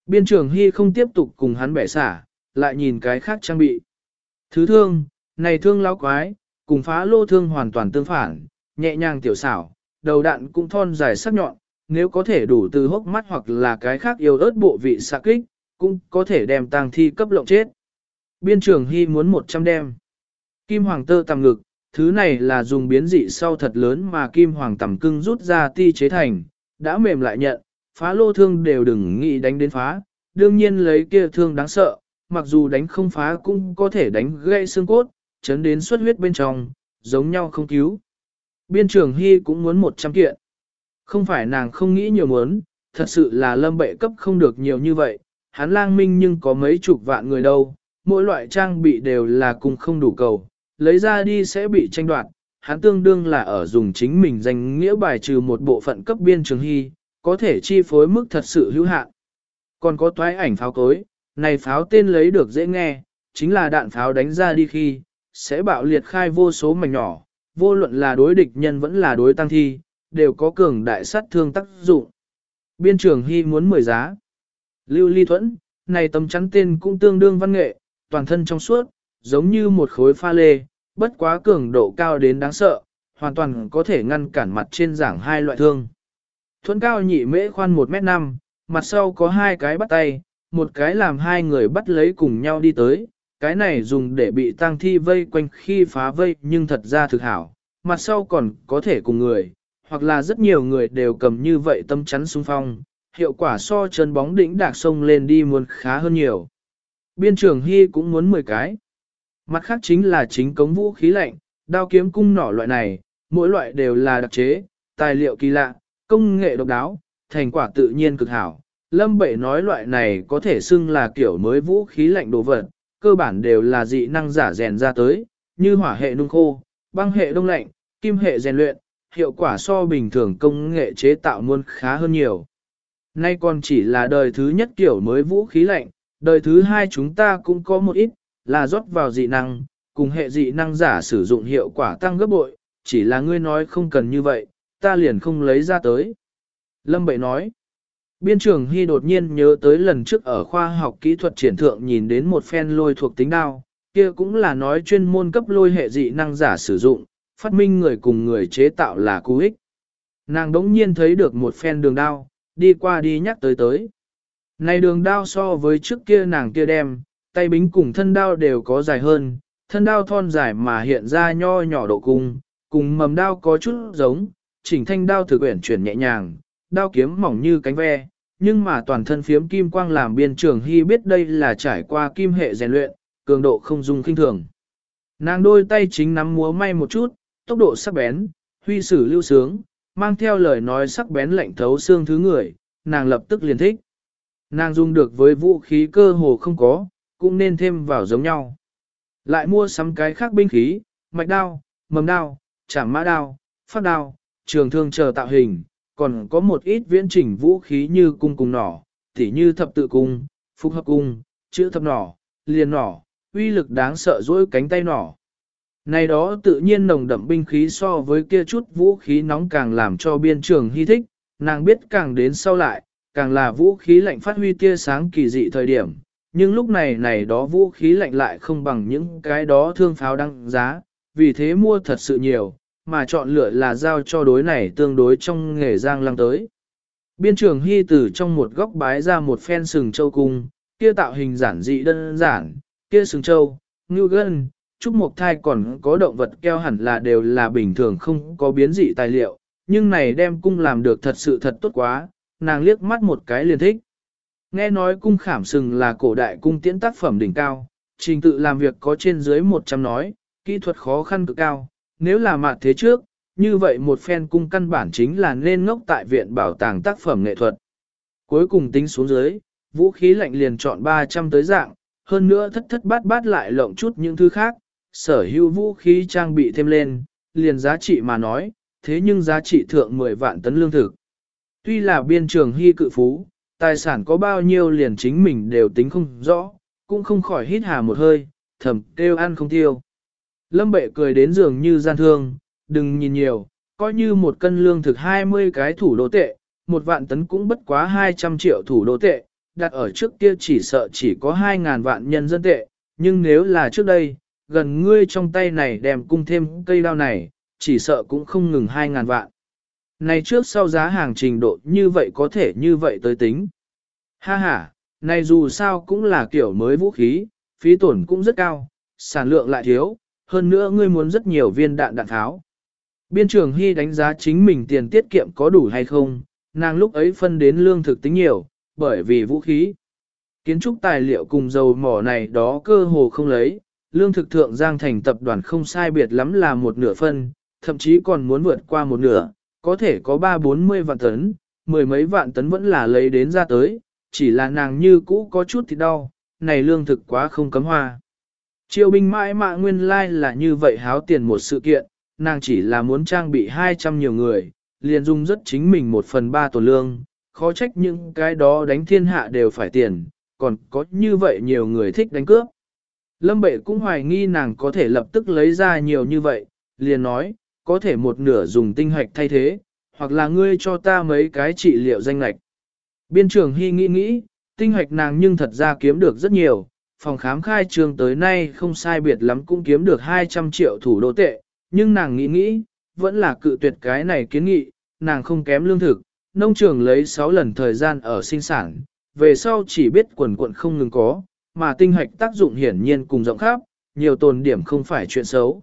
Biên trưởng Hy không tiếp tục cùng hắn bẻ xả, lại nhìn cái khác trang bị. Thứ thương, này thương lão quái, cùng phá lô thương hoàn toàn tương phản, nhẹ nhàng tiểu xảo, đầu đạn cũng thon dài sắc nhọn, nếu có thể đủ từ hốc mắt hoặc là cái khác yêu ớt bộ vị xạ kích, cũng có thể đem tang thi cấp lộng chết. Biên trưởng Hy muốn 100 đem. Kim hoàng tơ tầm ngực, thứ này là dùng biến dị sau thật lớn mà kim hoàng tầm cưng rút ra ti chế thành, đã mềm lại nhận, phá lô thương đều đừng nghĩ đánh đến phá, đương nhiên lấy kia thương đáng sợ, mặc dù đánh không phá cũng có thể đánh gãy xương cốt, chấn đến xuất huyết bên trong, giống nhau không cứu. Biên trưởng Hy cũng muốn 100 kiện. Không phải nàng không nghĩ nhiều muốn, thật sự là lâm bệ cấp không được nhiều như vậy, hắn lang minh nhưng có mấy chục vạn người đâu, mỗi loại trang bị đều là cùng không đủ cầu, lấy ra đi sẽ bị tranh đoạt, hắn tương đương là ở dùng chính mình danh nghĩa bài trừ một bộ phận cấp biên trường hy, có thể chi phối mức thật sự hữu hạn. Còn có toái ảnh pháo cối, này pháo tên lấy được dễ nghe, chính là đạn pháo đánh ra đi khi, sẽ bạo liệt khai vô số mảnh nhỏ, vô luận là đối địch nhân vẫn là đối tăng thi, đều có cường đại sát thương tác dụng. Biên trường hy muốn 10 giá. Lưu ly thuẫn, này tấm chắn tên cũng tương đương văn nghệ, toàn thân trong suốt, giống như một khối pha lê, bất quá cường độ cao đến đáng sợ, hoàn toàn có thể ngăn cản mặt trên giảng hai loại thương. Thuẫn cao nhị mễ khoan 1m5, mặt sau có hai cái bắt tay, một cái làm hai người bắt lấy cùng nhau đi tới, cái này dùng để bị tang thi vây quanh khi phá vây nhưng thật ra thực hảo, mặt sau còn có thể cùng người, hoặc là rất nhiều người đều cầm như vậy tâm chắn xung phong, hiệu quả so chân bóng đỉnh đạc sông lên đi muốn khá hơn nhiều. Biên trưởng Hy cũng muốn 10 cái. Mặt khác chính là chính cống vũ khí lạnh, đao kiếm cung nỏ loại này, mỗi loại đều là đặc chế, tài liệu kỳ lạ, công nghệ độc đáo, thành quả tự nhiên cực hảo. Lâm Bệ nói loại này có thể xưng là kiểu mới vũ khí lạnh đồ vật, cơ bản đều là dị năng giả rèn ra tới, như hỏa hệ nung khô, băng hệ đông lạnh, kim hệ rèn luyện, hiệu quả so bình thường công nghệ chế tạo muôn khá hơn nhiều. Nay còn chỉ là đời thứ nhất kiểu mới vũ khí lạnh, đời thứ hai chúng ta cũng có một ít, là rót vào dị năng, cùng hệ dị năng giả sử dụng hiệu quả tăng gấp bội, chỉ là ngươi nói không cần như vậy, ta liền không lấy ra tới. Lâm Bậy nói, biên trưởng Hy đột nhiên nhớ tới lần trước ở khoa học kỹ thuật triển thượng nhìn đến một phen lôi thuộc tính đao, kia cũng là nói chuyên môn cấp lôi hệ dị năng giả sử dụng, phát minh người cùng người chế tạo là cú ích. Nàng đống nhiên thấy được một phen đường đao, đi qua đi nhắc tới tới. Này đường đao so với trước kia nàng kia đem, tay bính cùng thân đao đều có dài hơn, thân đao thon dài mà hiện ra nho nhỏ độ cung, cùng mầm đao có chút giống, chỉnh thanh đao thực quyển chuyển nhẹ nhàng, đao kiếm mỏng như cánh ve, nhưng mà toàn thân phiếm kim quang làm biên trường hy biết đây là trải qua kim hệ rèn luyện, cường độ không dung kinh thường. Nàng đôi tay chính nắm múa may một chút, tốc độ sắc bén, huy sử lưu sướng, mang theo lời nói sắc bén lạnh thấu xương thứ người, nàng lập tức liền thích. Nàng dùng được với vũ khí cơ hồ không có, cũng nên thêm vào giống nhau. Lại mua sắm cái khác binh khí, mạch đao, mầm đao, chảm mã đao, phát đao, trường thương chờ tạo hình, còn có một ít viễn chỉnh vũ khí như cung cung nỏ, tỉ như thập tự cung, phúc hợp cung, chữ thập nỏ, liền nỏ, uy lực đáng sợ dỗi cánh tay nỏ. Này đó tự nhiên nồng đậm binh khí so với kia chút vũ khí nóng càng làm cho biên trường hy thích, nàng biết càng đến sau lại, càng là vũ khí lạnh phát huy tia sáng kỳ dị thời điểm, nhưng lúc này này đó vũ khí lạnh lại không bằng những cái đó thương pháo đăng giá, vì thế mua thật sự nhiều, mà chọn lựa là giao cho đối này tương đối trong nghề giang lăng tới. Biên trường hy từ trong một góc bái ra một phen sừng châu cung, kia tạo hình giản dị đơn giản, kia sừng châu, ngưu gân, trúc mộc thai còn có động vật keo hẳn là đều là bình thường không có biến dị tài liệu, nhưng này đem cung làm được thật sự thật tốt quá, nàng liếc mắt một cái liền thích. Nghe nói cung khảm sừng là cổ đại cung tiễn tác phẩm đỉnh cao, trình tự làm việc có trên dưới 100 nói, kỹ thuật khó khăn cực cao, nếu là mặt thế trước, như vậy một phen cung căn bản chính là nên ngốc tại viện bảo tàng tác phẩm nghệ thuật. Cuối cùng tính xuống dưới, vũ khí lạnh liền chọn 300 tới dạng, hơn nữa thất thất bát bát lại lộng chút những thứ khác, sở hữu vũ khí trang bị thêm lên, liền giá trị mà nói, thế nhưng giá trị thượng 10 vạn tấn lương thực. Tuy là biên trường hy cự phú, tài sản có bao nhiêu liền chính mình đều tính không rõ, cũng không khỏi hít hà một hơi, thầm kêu ăn không tiêu. Lâm bệ cười đến dường như gian thương, đừng nhìn nhiều, coi như một cân lương thực 20 cái thủ đô tệ, một vạn tấn cũng bất quá 200 triệu thủ đô tệ, đặt ở trước kia chỉ sợ chỉ có 2.000 vạn nhân dân tệ, nhưng nếu là trước đây, gần ngươi trong tay này đem cung thêm cây đao này, chỉ sợ cũng không ngừng 2.000 vạn. Này trước sau giá hàng trình độ như vậy có thể như vậy tới tính. Ha ha, này dù sao cũng là kiểu mới vũ khí, phí tổn cũng rất cao, sản lượng lại thiếu, hơn nữa ngươi muốn rất nhiều viên đạn đạn tháo. Biên trường Hy đánh giá chính mình tiền tiết kiệm có đủ hay không, nàng lúc ấy phân đến lương thực tính nhiều, bởi vì vũ khí. Kiến trúc tài liệu cùng dầu mỏ này đó cơ hồ không lấy, lương thực thượng giang thành tập đoàn không sai biệt lắm là một nửa phân, thậm chí còn muốn vượt qua một nửa, có thể có ba bốn mươi vạn tấn, mười mấy vạn tấn vẫn là lấy đến ra tới, chỉ là nàng như cũ có chút thì đau, này lương thực quá không cấm hoa. Triều binh mãi mạ nguyên lai like là như vậy háo tiền một sự kiện, nàng chỉ là muốn trang bị 200 nhiều người, liền dung rất chính mình một phần ba tổ lương, khó trách những cái đó đánh thiên hạ đều phải tiền, còn có như vậy nhiều người thích đánh cướp. Lâm bệ cũng hoài nghi nàng có thể lập tức lấy ra nhiều như vậy, liền nói, có thể một nửa dùng tinh hoạch thay thế, hoặc là ngươi cho ta mấy cái trị liệu danh lạch. Biên trưởng Hy nghĩ nghĩ, tinh hoạch nàng nhưng thật ra kiếm được rất nhiều, phòng khám khai trương tới nay không sai biệt lắm cũng kiếm được 200 triệu thủ đô tệ, nhưng nàng nghĩ nghĩ, vẫn là cự tuyệt cái này kiến nghị, nàng không kém lương thực, nông trường lấy 6 lần thời gian ở sinh sản, về sau chỉ biết quần quận không ngừng có, mà tinh hạch tác dụng hiển nhiên cùng rộng khắp, nhiều tồn điểm không phải chuyện xấu.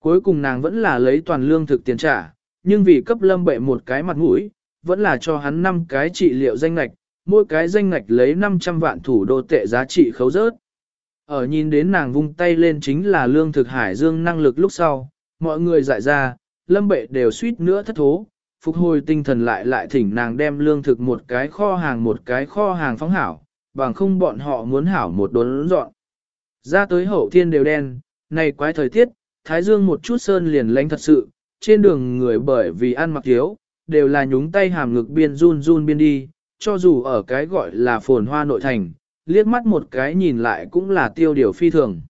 Cuối cùng nàng vẫn là lấy toàn lương thực tiền trả, nhưng vì cấp lâm bệ một cái mặt mũi, vẫn là cho hắn 5 cái trị liệu danh lạch, mỗi cái danh ngạch lấy 500 vạn thủ đô tệ giá trị khấu rớt. Ở nhìn đến nàng vung tay lên chính là lương thực hải dương năng lực lúc sau, mọi người dại ra, lâm bệ đều suýt nữa thất thố, phục hồi tinh thần lại lại thỉnh nàng đem lương thực một cái kho hàng một cái kho hàng phóng hảo, bằng không bọn họ muốn hảo một đốn dọn. Ra tới hậu thiên đều đen, này quái thời tiết, thái dương một chút sơn liền lánh thật sự, trên đường người bởi vì ăn mặc thiếu, đều là nhúng tay hàm ngực biên run run biên đi, cho dù ở cái gọi là phồn hoa nội thành, liếc mắt một cái nhìn lại cũng là tiêu điều phi thường.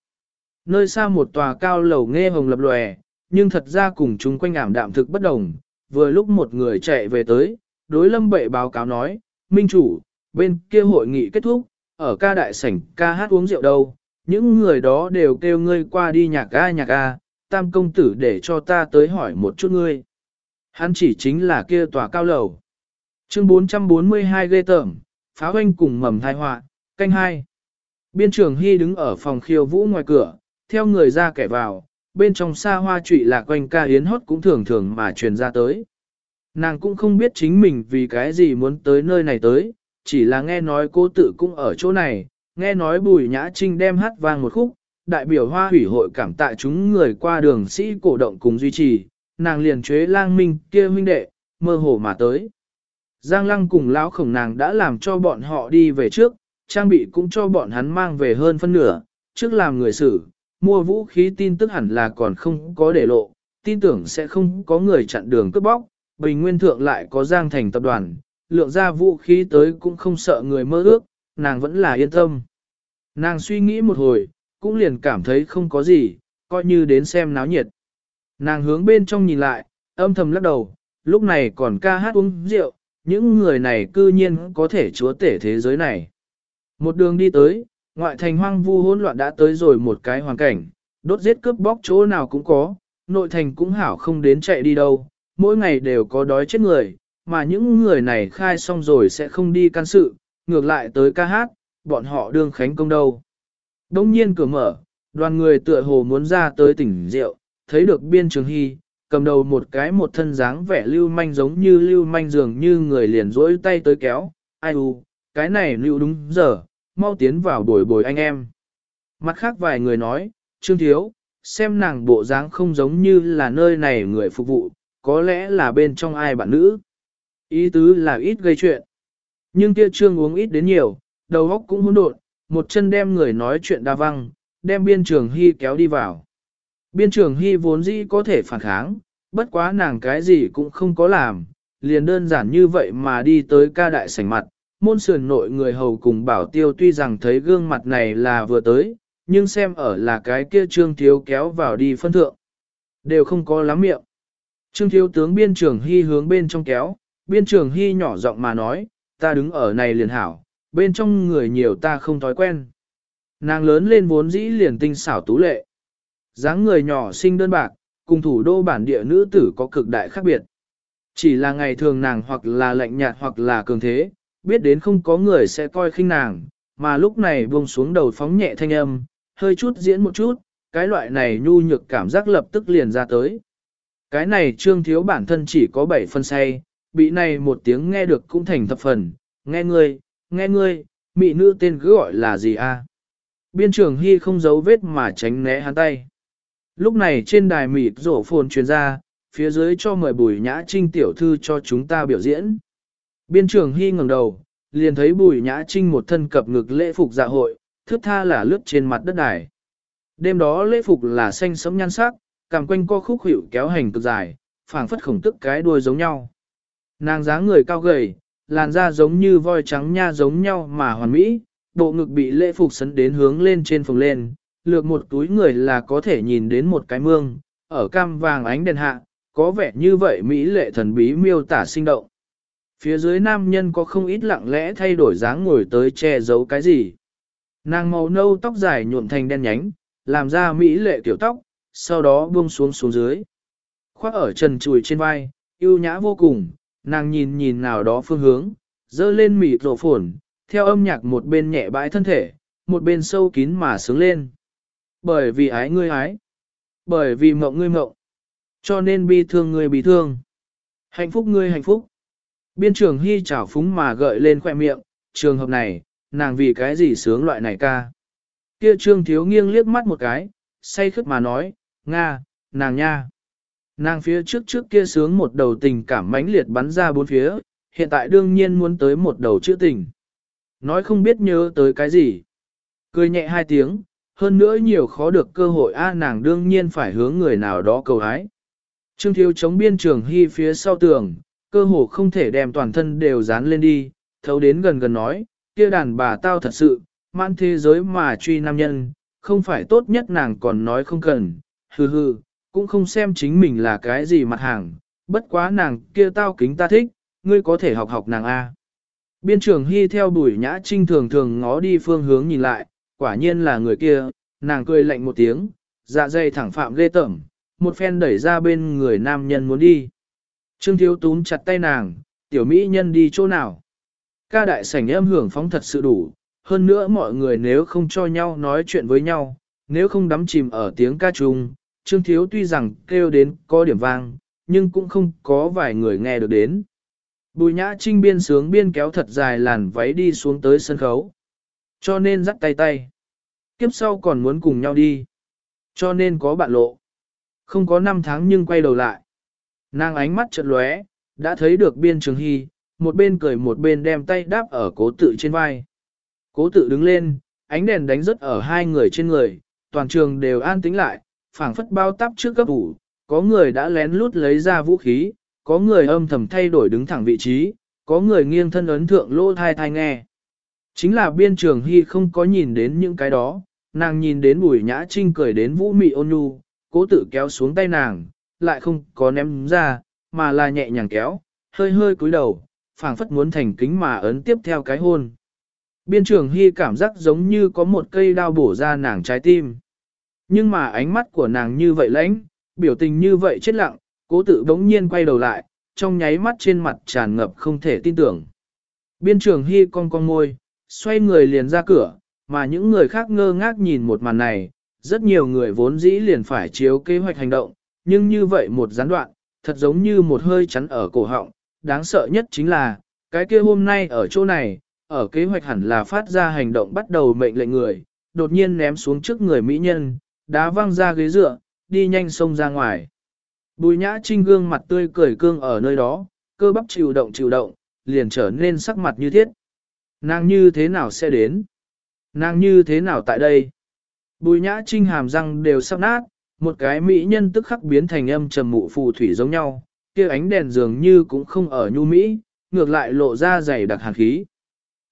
Nơi xa một tòa cao lầu nghe hồng lập lòe, nhưng thật ra cùng chúng quanh ảm đạm thực bất đồng, vừa lúc một người chạy về tới, đối lâm bệ báo cáo nói, Minh chủ, bên kia hội nghị kết thúc, ở ca đại sảnh ca hát uống rượu đâu, những người đó đều kêu ngươi qua đi nhạc ca nhạc ca, tam công tử để cho ta tới hỏi một chút ngươi. Hắn chỉ chính là kia tòa cao lầu. Chương 442 ghê tởm, phá hoanh cùng mầm thai họa, canh hai. Biên trưởng Hy đứng ở phòng khiêu vũ ngoài cửa, theo người ra kẻ vào, bên trong xa hoa trụy là quanh ca hiến hót cũng thường thường mà truyền ra tới. Nàng cũng không biết chính mình vì cái gì muốn tới nơi này tới, chỉ là nghe nói cô tự cũng ở chỗ này, nghe nói bùi nhã trinh đem hát vang một khúc, đại biểu hoa hủy hội cảm tạ chúng người qua đường sĩ cổ động cùng duy trì, nàng liền chế lang minh kia huynh đệ, mơ hồ mà tới. Giang lăng cùng lão khổng nàng đã làm cho bọn họ đi về trước, trang bị cũng cho bọn hắn mang về hơn phân nửa, trước làm người xử, mua vũ khí tin tức hẳn là còn không có để lộ, tin tưởng sẽ không có người chặn đường cướp bóc, bình nguyên thượng lại có giang thành tập đoàn, lượng ra vũ khí tới cũng không sợ người mơ ước, nàng vẫn là yên tâm. Nàng suy nghĩ một hồi, cũng liền cảm thấy không có gì, coi như đến xem náo nhiệt. Nàng hướng bên trong nhìn lại, âm thầm lắc đầu, lúc này còn ca hát uống rượu, những người này cư nhiên có thể chúa tể thế giới này. Một đường đi tới, ngoại thành hoang vu hỗn loạn đã tới rồi một cái hoàn cảnh, đốt giết cướp bóc chỗ nào cũng có, nội thành cũng hảo không đến chạy đi đâu, mỗi ngày đều có đói chết người, mà những người này khai xong rồi sẽ không đi can sự, ngược lại tới ca hát, bọn họ đương khánh công đâu. Đông nhiên cửa mở, Đoàn người tựa hồ muốn ra tới tỉnh rượu, thấy được biên trường hy, cầm đầu một cái một thân dáng vẻ lưu manh giống như lưu manh dường như người liền rỗi tay tới kéo, ai u, cái này lưu đúng giờ, mau tiến vào bồi bồi anh em. Mặt khác vài người nói, Trương Thiếu, xem nàng bộ dáng không giống như là nơi này người phục vụ, có lẽ là bên trong ai bạn nữ. Ý tứ là ít gây chuyện. Nhưng kia Trương uống ít đến nhiều, đầu óc cũng hỗn độn, một chân đem người nói chuyện đa văng, đem biên trường hy kéo đi vào. Biên trưởng hy vốn dĩ có thể phản kháng, bất quá nàng cái gì cũng không có làm, liền đơn giản như vậy mà đi tới ca đại sảnh mặt. Môn sườn nội người hầu cùng bảo tiêu tuy rằng thấy gương mặt này là vừa tới, nhưng xem ở là cái kia trương thiếu kéo vào đi phân thượng. Đều không có lắm miệng. Trương thiếu tướng biên trưởng hy hướng bên trong kéo, biên trưởng hy nhỏ giọng mà nói, ta đứng ở này liền hảo, bên trong người nhiều ta không thói quen. Nàng lớn lên vốn dĩ liền tinh xảo tú lệ dáng người nhỏ xinh đơn bạc, cùng thủ đô bản địa nữ tử có cực đại khác biệt. Chỉ là ngày thường nàng hoặc là lạnh nhạt hoặc là cường thế, biết đến không có người sẽ coi khinh nàng, mà lúc này buông xuống đầu phóng nhẹ thanh âm, hơi chút diễn một chút, cái loại này nhu nhược cảm giác lập tức liền ra tới. Cái này trương thiếu bản thân chỉ có 7 phân say, bị này một tiếng nghe được cũng thành thập phần, nghe ngươi, nghe ngươi, mị nữ tên cứ gọi là gì a? Biên trưởng Hy không giấu vết mà tránh né hắn tay. Lúc này trên đài mịt rổ phồn truyền ra, phía dưới cho mời bùi nhã trinh tiểu thư cho chúng ta biểu diễn. Biên trưởng Hy ngẩng đầu, liền thấy bùi nhã trinh một thân cập ngực lễ phục dạ hội, thước tha là lướt trên mặt đất đài. Đêm đó lễ phục là xanh sẫm nhan sắc, cảm quanh co khúc hiệu kéo hành cực dài, phảng phất khổng tức cái đuôi giống nhau. Nàng dáng người cao gầy, làn da giống như voi trắng nha giống nhau mà hoàn mỹ, bộ ngực bị lễ phục sấn đến hướng lên trên phồng lên, lược một túi người là có thể nhìn đến một cái mương, ở cam vàng ánh đèn hạ, có vẻ như vậy Mỹ lệ thần bí miêu tả sinh động. Phía dưới nam nhân có không ít lặng lẽ thay đổi dáng ngồi tới che giấu cái gì. Nàng màu nâu tóc dài nhuộm thành đen nhánh, làm ra Mỹ lệ tiểu tóc, sau đó buông xuống xuống dưới. Khoác ở trần chùi trên vai, yêu nhã vô cùng, nàng nhìn nhìn nào đó phương hướng, dơ lên mịt rổ phồn, theo âm nhạc một bên nhẹ bãi thân thể, một bên sâu kín mà sướng lên. Bởi vì ái ngươi ái, bởi vì mộng ngươi mộng, cho nên bi thương ngươi bi thương. Hạnh phúc ngươi hạnh phúc. Biên trường hy chảo phúng mà gợi lên khoe miệng, trường hợp này, nàng vì cái gì sướng loại này ca. Kia trương thiếu nghiêng liếc mắt một cái, say khức mà nói, Nga, nàng nha. Nàng phía trước trước kia sướng một đầu tình cảm mãnh liệt bắn ra bốn phía, hiện tại đương nhiên muốn tới một đầu chữ tình. Nói không biết nhớ tới cái gì. Cười nhẹ hai tiếng, hơn nữa nhiều khó được cơ hội a nàng đương nhiên phải hướng người nào đó cầu hái. Trương thiếu chống biên trường hy phía sau tường, cơ hồ không thể đem toàn thân đều dán lên đi, thấu đến gần gần nói, kia đàn bà tao thật sự, mãn thế giới mà truy nam nhân, không phải tốt nhất nàng còn nói không cần, hừ hừ, cũng không xem chính mình là cái gì mặt hàng, bất quá nàng kia tao kính ta thích, ngươi có thể học học nàng A. Biên trưởng Hy theo bùi nhã trinh thường thường ngó đi phương hướng nhìn lại, quả nhiên là người kia, nàng cười lạnh một tiếng, dạ dày thẳng phạm ghê tẩm. một phen đẩy ra bên người nam nhân muốn đi. Trương Thiếu túm chặt tay nàng, tiểu mỹ nhân đi chỗ nào. Ca đại sảnh em hưởng phóng thật sự đủ, hơn nữa mọi người nếu không cho nhau nói chuyện với nhau, nếu không đắm chìm ở tiếng ca chung, Trương Thiếu tuy rằng kêu đến có điểm vang, nhưng cũng không có vài người nghe được đến. Bùi nhã trinh biên sướng biên kéo thật dài làn váy đi xuống tới sân khấu. Cho nên dắt tay tay. Kiếp sau còn muốn cùng nhau đi. Cho nên có bạn lộ. Không có năm tháng nhưng quay đầu lại. Nàng ánh mắt chợt lóe, đã thấy được biên trường hy, một bên cười một bên đem tay đáp ở cố tự trên vai. Cố tự đứng lên, ánh đèn đánh rớt ở hai người trên người, toàn trường đều an tĩnh lại, phảng phất bao tắp trước gấp ủ, có người đã lén lút lấy ra vũ khí, có người âm thầm thay đổi đứng thẳng vị trí, có người nghiêng thân ấn thượng lô thai thai nghe. Chính là biên trường hy không có nhìn đến những cái đó, nàng nhìn đến bùi nhã trinh cười đến vũ mị ôn nhu, cố tự kéo xuống tay nàng, lại không có ném ra, mà là nhẹ nhàng kéo, hơi hơi cúi đầu, phảng phất muốn thành kính mà ấn tiếp theo cái hôn. Biên trường hy cảm giác giống như có một cây đao bổ ra nàng trái tim. Nhưng mà ánh mắt của nàng như vậy lãnh, biểu tình như vậy chết lặng, cố tự bỗng nhiên quay đầu lại, trong nháy mắt trên mặt tràn ngập không thể tin tưởng. Biên trường hy cong cong môi, xoay người liền ra cửa, mà những người khác ngơ ngác nhìn một màn này, rất nhiều người vốn dĩ liền phải chiếu kế hoạch hành động, nhưng như vậy một gián đoạn, thật giống như một hơi chắn ở cổ họng, đáng sợ nhất chính là, cái kia hôm nay ở chỗ này, ở kế hoạch hẳn là phát ra hành động bắt đầu mệnh lệnh người, đột nhiên ném xuống trước người mỹ nhân, đá văng ra ghế dựa, đi nhanh xông ra ngoài. Bùi nhã trinh gương mặt tươi cười cương ở nơi đó, cơ bắp chịu động chịu động, liền trở nên sắc mặt như thiết. Nàng như thế nào sẽ đến? Nàng như thế nào tại đây? Bùi nhã trinh hàm răng đều sắp nát, một cái mỹ nhân tức khắc biến thành âm trầm mụ phù thủy giống nhau, kia ánh đèn dường như cũng không ở nhu mỹ, ngược lại lộ ra dày đặc hàn khí.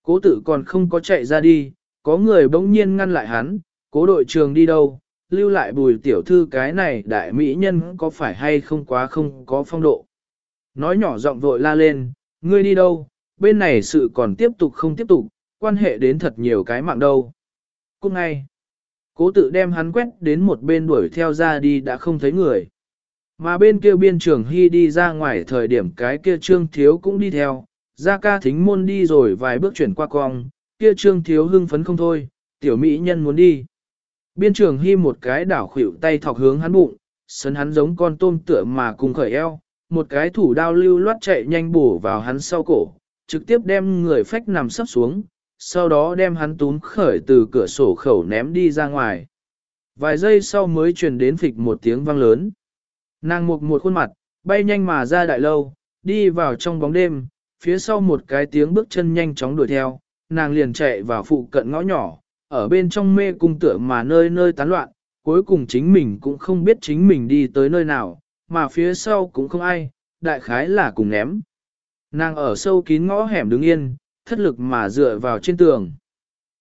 Cố tử còn không có chạy ra đi, có người bỗng nhiên ngăn lại hắn, cố đội trường đi đâu, lưu lại bùi tiểu thư cái này đại mỹ nhân có phải hay không quá không có phong độ. Nói nhỏ giọng vội la lên, ngươi đi đâu, bên này sự còn tiếp tục không tiếp tục, quan hệ đến thật nhiều cái mạng đâu. Cũng ngay, cố tự đem hắn quét đến một bên đuổi theo ra đi đã không thấy người. Mà bên kia biên trường hy đi ra ngoài thời điểm cái kia trương thiếu cũng đi theo, ra ca thính môn đi rồi vài bước chuyển qua cong, kia trương thiếu hưng phấn không thôi, tiểu mỹ nhân muốn đi. Biên trường hy một cái đảo khuỷu tay thọc hướng hắn bụng, sấn hắn giống con tôm tựa mà cùng khởi eo, một cái thủ đao lưu loát chạy nhanh bổ vào hắn sau cổ, trực tiếp đem người phách nằm sấp xuống, sau đó đem hắn túm khởi từ cửa sổ khẩu ném đi ra ngoài. Vài giây sau mới truyền đến phịch một tiếng vang lớn. Nàng mục một khuôn mặt, bay nhanh mà ra đại lâu, đi vào trong bóng đêm, phía sau một cái tiếng bước chân nhanh chóng đuổi theo, nàng liền chạy vào phụ cận ngõ nhỏ, ở bên trong mê cung tựa mà nơi nơi tán loạn, cuối cùng chính mình cũng không biết chính mình đi tới nơi nào, mà phía sau cũng không ai, đại khái là cùng ném. Nàng ở sâu kín ngõ hẻm đứng yên, thất lực mà dựa vào trên tường.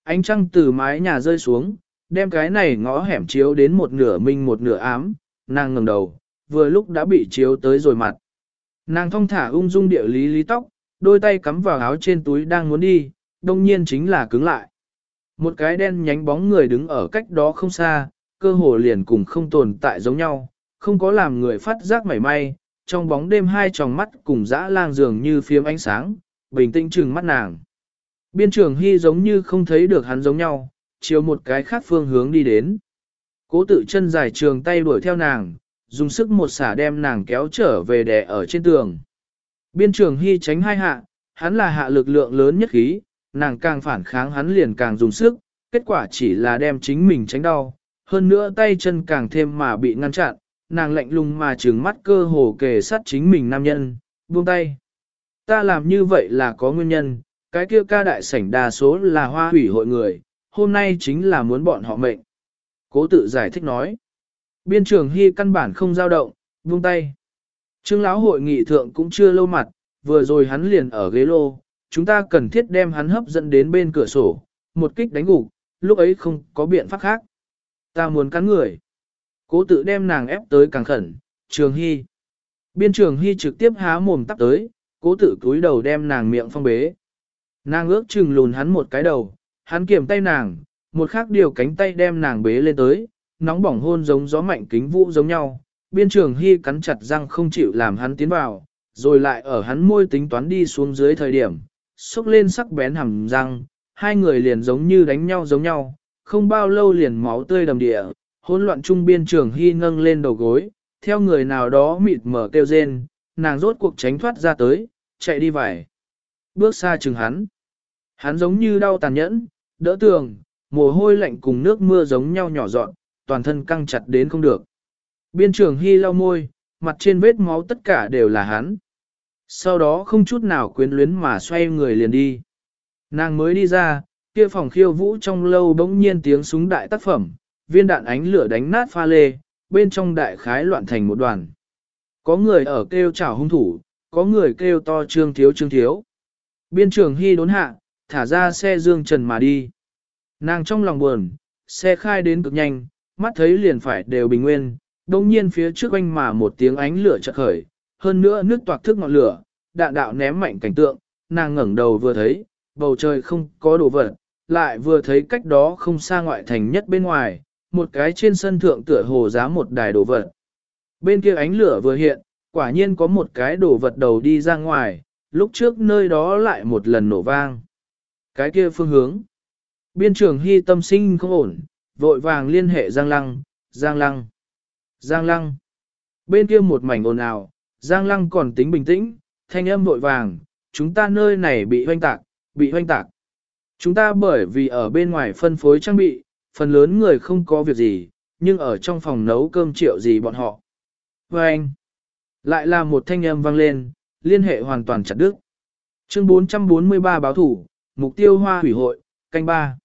Ánh trăng từ mái nhà rơi xuống, đem cái này ngõ hẻm chiếu đến một nửa minh một nửa ám, nàng ngẩng đầu, vừa lúc đã bị chiếu tới rồi mặt. Nàng thong thả ung dung địa lý lý tóc, đôi tay cắm vào áo trên túi đang muốn đi, đông nhiên chính là cứng lại. Một cái đen nhánh bóng người đứng ở cách đó không xa, cơ hồ liền cùng không tồn tại giống nhau, không có làm người phát giác mảy may, trong bóng đêm hai tròng mắt cùng dã lang dường như phiếm ánh sáng, bình tĩnh trừng mắt nàng. Biên trường Hy giống như không thấy được hắn giống nhau, chiều một cái khác phương hướng đi đến. Cố tự chân dài trường tay đuổi theo nàng, dùng sức một xả đem nàng kéo trở về đè ở trên tường. Biên trường Hy tránh hai hạ, hắn là hạ lực lượng lớn nhất khí, nàng càng phản kháng hắn liền càng dùng sức, kết quả chỉ là đem chính mình tránh đau, hơn nữa tay chân càng thêm mà bị ngăn chặn, nàng lạnh lùng mà trừng mắt cơ hồ kề sát chính mình nam nhân, buông tay. Ta làm như vậy là có nguyên nhân, cái kia ca đại sảnh đa số là hoa hủy hội người, hôm nay chính là muốn bọn họ mệnh. Cố tự giải thích nói. Biên trường hy căn bản không dao động, buông tay. Trương lão hội nghị thượng cũng chưa lâu mặt, vừa rồi hắn liền ở ghế lô, chúng ta cần thiết đem hắn hấp dẫn đến bên cửa sổ, một kích đánh gục, lúc ấy không có biện pháp khác. Ta muốn cắn người. Cố tự đem nàng ép tới càng khẩn, trường hy. Biên trường hy trực tiếp há mồm tắp tới, cố tự cúi đầu đem nàng miệng phong bế. Nàng ước chừng lùn hắn một cái đầu, hắn kiểm tay nàng, một khác điều cánh tay đem nàng bế lên tới, nóng bỏng hôn giống gió mạnh kính vũ giống nhau. Biên trường hy cắn chặt răng không chịu làm hắn tiến vào, rồi lại ở hắn môi tính toán đi xuống dưới thời điểm, xúc lên sắc bén hầm răng, hai người liền giống như đánh nhau giống nhau, không bao lâu liền máu tươi đầm địa, hỗn loạn trung biên trường hy nâng lên đầu gối, theo người nào đó mịt mở kêu rên, nàng rốt cuộc tránh thoát ra tới, chạy đi vải. Bước xa chừng hắn. Hắn giống như đau tàn nhẫn, đỡ tường, mồ hôi lạnh cùng nước mưa giống nhau nhỏ dọn, toàn thân căng chặt đến không được. Biên trường hy lau môi, mặt trên vết máu tất cả đều là hắn. Sau đó không chút nào quyến luyến mà xoay người liền đi. Nàng mới đi ra, kia phòng khiêu vũ trong lâu bỗng nhiên tiếng súng đại tác phẩm, viên đạn ánh lửa đánh nát pha lê, bên trong đại khái loạn thành một đoàn. Có người ở kêu chảo hung thủ, có người kêu to trương thiếu trương thiếu. Biên trường hy đốn hạ, thả ra xe dương trần mà đi. Nàng trong lòng buồn, xe khai đến cực nhanh, mắt thấy liền phải đều bình nguyên, đồng nhiên phía trước anh mà một tiếng ánh lửa chợt khởi, hơn nữa nước toạc thức ngọn lửa, đạn đạo ném mạnh cảnh tượng, nàng ngẩng đầu vừa thấy, bầu trời không có đồ vật, lại vừa thấy cách đó không xa ngoại thành nhất bên ngoài, một cái trên sân thượng tựa hồ giá một đài đồ vật. Bên kia ánh lửa vừa hiện, quả nhiên có một cái đồ vật đầu đi ra ngoài, lúc trước nơi đó lại một lần nổ vang. Cái kia phương hướng. Biên trường hy tâm sinh không ổn, vội vàng liên hệ Giang Lăng, Giang Lăng, Giang Lăng. Bên kia một mảnh ồn ào, Giang Lăng còn tính bình tĩnh, thanh âm vội vàng, chúng ta nơi này bị hoanh tạc, bị hoanh tạc. Chúng ta bởi vì ở bên ngoài phân phối trang bị, phần lớn người không có việc gì, nhưng ở trong phòng nấu cơm triệu gì bọn họ. Và anh, lại là một thanh âm vang lên, liên hệ hoàn toàn chặt đứt. Chương 443 báo thủ, mục tiêu hoa hủy hội, canh ba.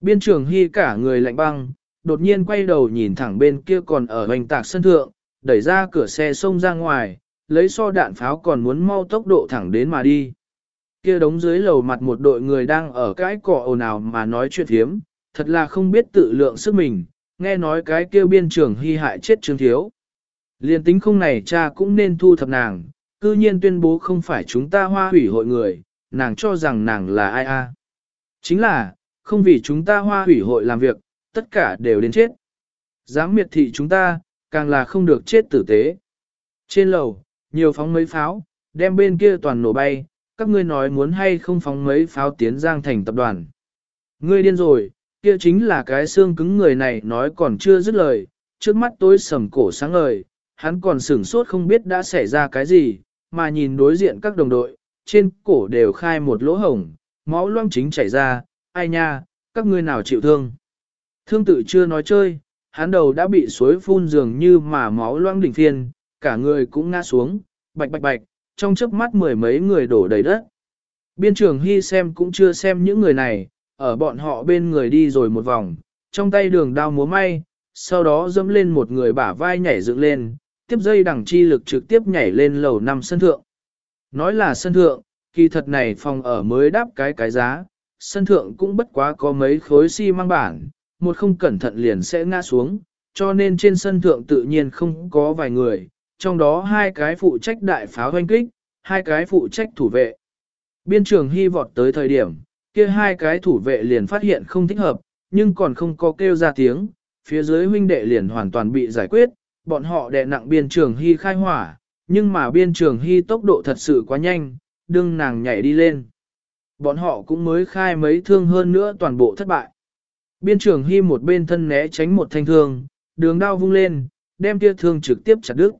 Biên trưởng hy cả người lạnh băng, đột nhiên quay đầu nhìn thẳng bên kia còn ở hoành tạc sân thượng, đẩy ra cửa xe xông ra ngoài, lấy so đạn pháo còn muốn mau tốc độ thẳng đến mà đi. Kia đống dưới lầu mặt một đội người đang ở cái cỏ ồn ào mà nói chuyện hiếm thật là không biết tự lượng sức mình, nghe nói cái kêu biên trưởng hy hại chết trương thiếu. Liên tính không này cha cũng nên thu thập nàng, cư nhiên tuyên bố không phải chúng ta hoa hủy hội người, nàng cho rằng nàng là ai a? Chính là, không vì chúng ta hoa hủy hội làm việc, tất cả đều đến chết. Dám miệt thị chúng ta, càng là không được chết tử tế. Trên lầu, nhiều phóng mấy pháo, đem bên kia toàn nổ bay, các ngươi nói muốn hay không phóng mấy pháo tiến giang thành tập đoàn. Ngươi điên rồi, kia chính là cái xương cứng người này nói còn chưa dứt lời, trước mắt tôi sầm cổ sáng ngời, hắn còn sửng sốt không biết đã xảy ra cái gì, mà nhìn đối diện các đồng đội, trên cổ đều khai một lỗ hổng, máu loang chính chảy ra, ai nha, các ngươi nào chịu thương. Thương tự chưa nói chơi, hắn đầu đã bị suối phun dường như mà máu loang đỉnh phiên, cả người cũng ngã xuống, bạch bạch bạch, trong chớp mắt mười mấy người đổ đầy đất. Biên trường Hy xem cũng chưa xem những người này, ở bọn họ bên người đi rồi một vòng, trong tay đường đao múa may, sau đó dẫm lên một người bả vai nhảy dựng lên, tiếp dây đằng chi lực trực tiếp nhảy lên lầu năm sân thượng. Nói là sân thượng, kỳ thật này phòng ở mới đáp cái cái giá, sân thượng cũng bất quá có mấy khối xi si măng bản, một không cẩn thận liền sẽ ngã xuống, cho nên trên sân thượng tự nhiên không có vài người, trong đó hai cái phụ trách đại pháo hoanh kích, hai cái phụ trách thủ vệ. Biên trường hy vọt tới thời điểm, kia hai cái thủ vệ liền phát hiện không thích hợp, nhưng còn không có kêu ra tiếng, phía dưới huynh đệ liền hoàn toàn bị giải quyết, bọn họ đè nặng biên trường hy khai hỏa, nhưng mà biên trường hy tốc độ thật sự quá nhanh, đương nàng nhảy đi lên. Bọn họ cũng mới khai mấy thương hơn nữa toàn bộ thất bại. Biên trường hy một bên thân né tránh một thanh thương, đường đao vung lên, đem kia thương trực tiếp chặt đứt.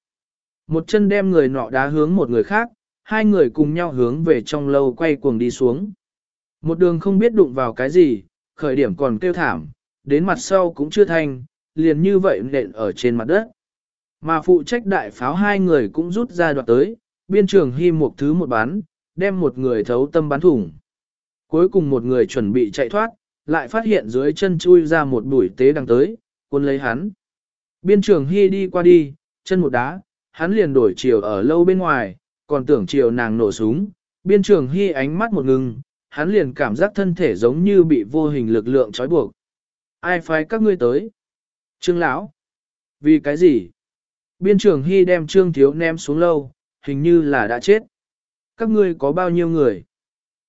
Một chân đem người nọ đá hướng một người khác, hai người cùng nhau hướng về trong lâu quay cuồng đi xuống. Một đường không biết đụng vào cái gì, khởi điểm còn kêu thảm, đến mặt sau cũng chưa thành, liền như vậy nện ở trên mặt đất. Mà phụ trách đại pháo hai người cũng rút ra đoạt tới, biên trường hy một thứ một bán, đem một người thấu tâm bắn thủng. Cuối cùng một người chuẩn bị chạy thoát, lại phát hiện dưới chân chui ra một bụi tế đang tới, quân lấy hắn. Biên trường hy đi qua đi, chân một đá, hắn liền đổi chiều ở lâu bên ngoài, còn tưởng chiều nàng nổ súng. Biên trường hy ánh mắt một ngừng, hắn liền cảm giác thân thể giống như bị vô hình lực lượng trói buộc. Ai phái các ngươi tới? Trương lão, Vì cái gì? Biên trưởng hy đem trương thiếu ném xuống lâu, hình như là đã chết. Các ngươi có bao nhiêu người?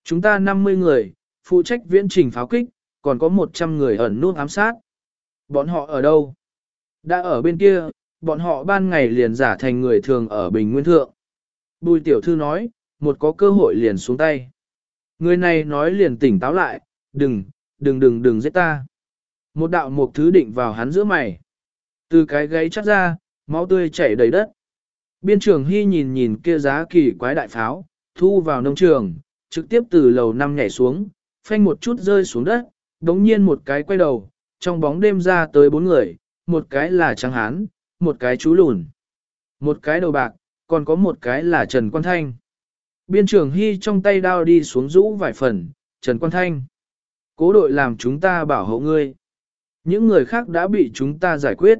Chúng ta 50 người, phụ trách viễn trình pháo kích, còn có 100 người ẩn nút ám sát. Bọn họ ở đâu? Đã ở bên kia, bọn họ ban ngày liền giả thành người thường ở Bình Nguyên Thượng. Bùi tiểu thư nói, một có cơ hội liền xuống tay. Người này nói liền tỉnh táo lại, đừng, đừng đừng đừng giết ta. Một đạo một thứ định vào hắn giữa mày. Từ cái gáy chắt ra, máu tươi chảy đầy đất. Biên trường hy nhìn nhìn kia giá kỳ quái đại pháo, thu vào nông trường, trực tiếp từ lầu năm nhảy xuống, phanh một chút rơi xuống đất, đống nhiên một cái quay đầu, trong bóng đêm ra tới bốn người, một cái là trắng hán, một cái chú lùn, một cái đầu bạc, còn có một cái là Trần Quan Thanh. Biên trưởng Hy trong tay đao đi xuống rũ vài phần, Trần Quan Thanh. Cố đội làm chúng ta bảo hộ ngươi. Những người khác đã bị chúng ta giải quyết.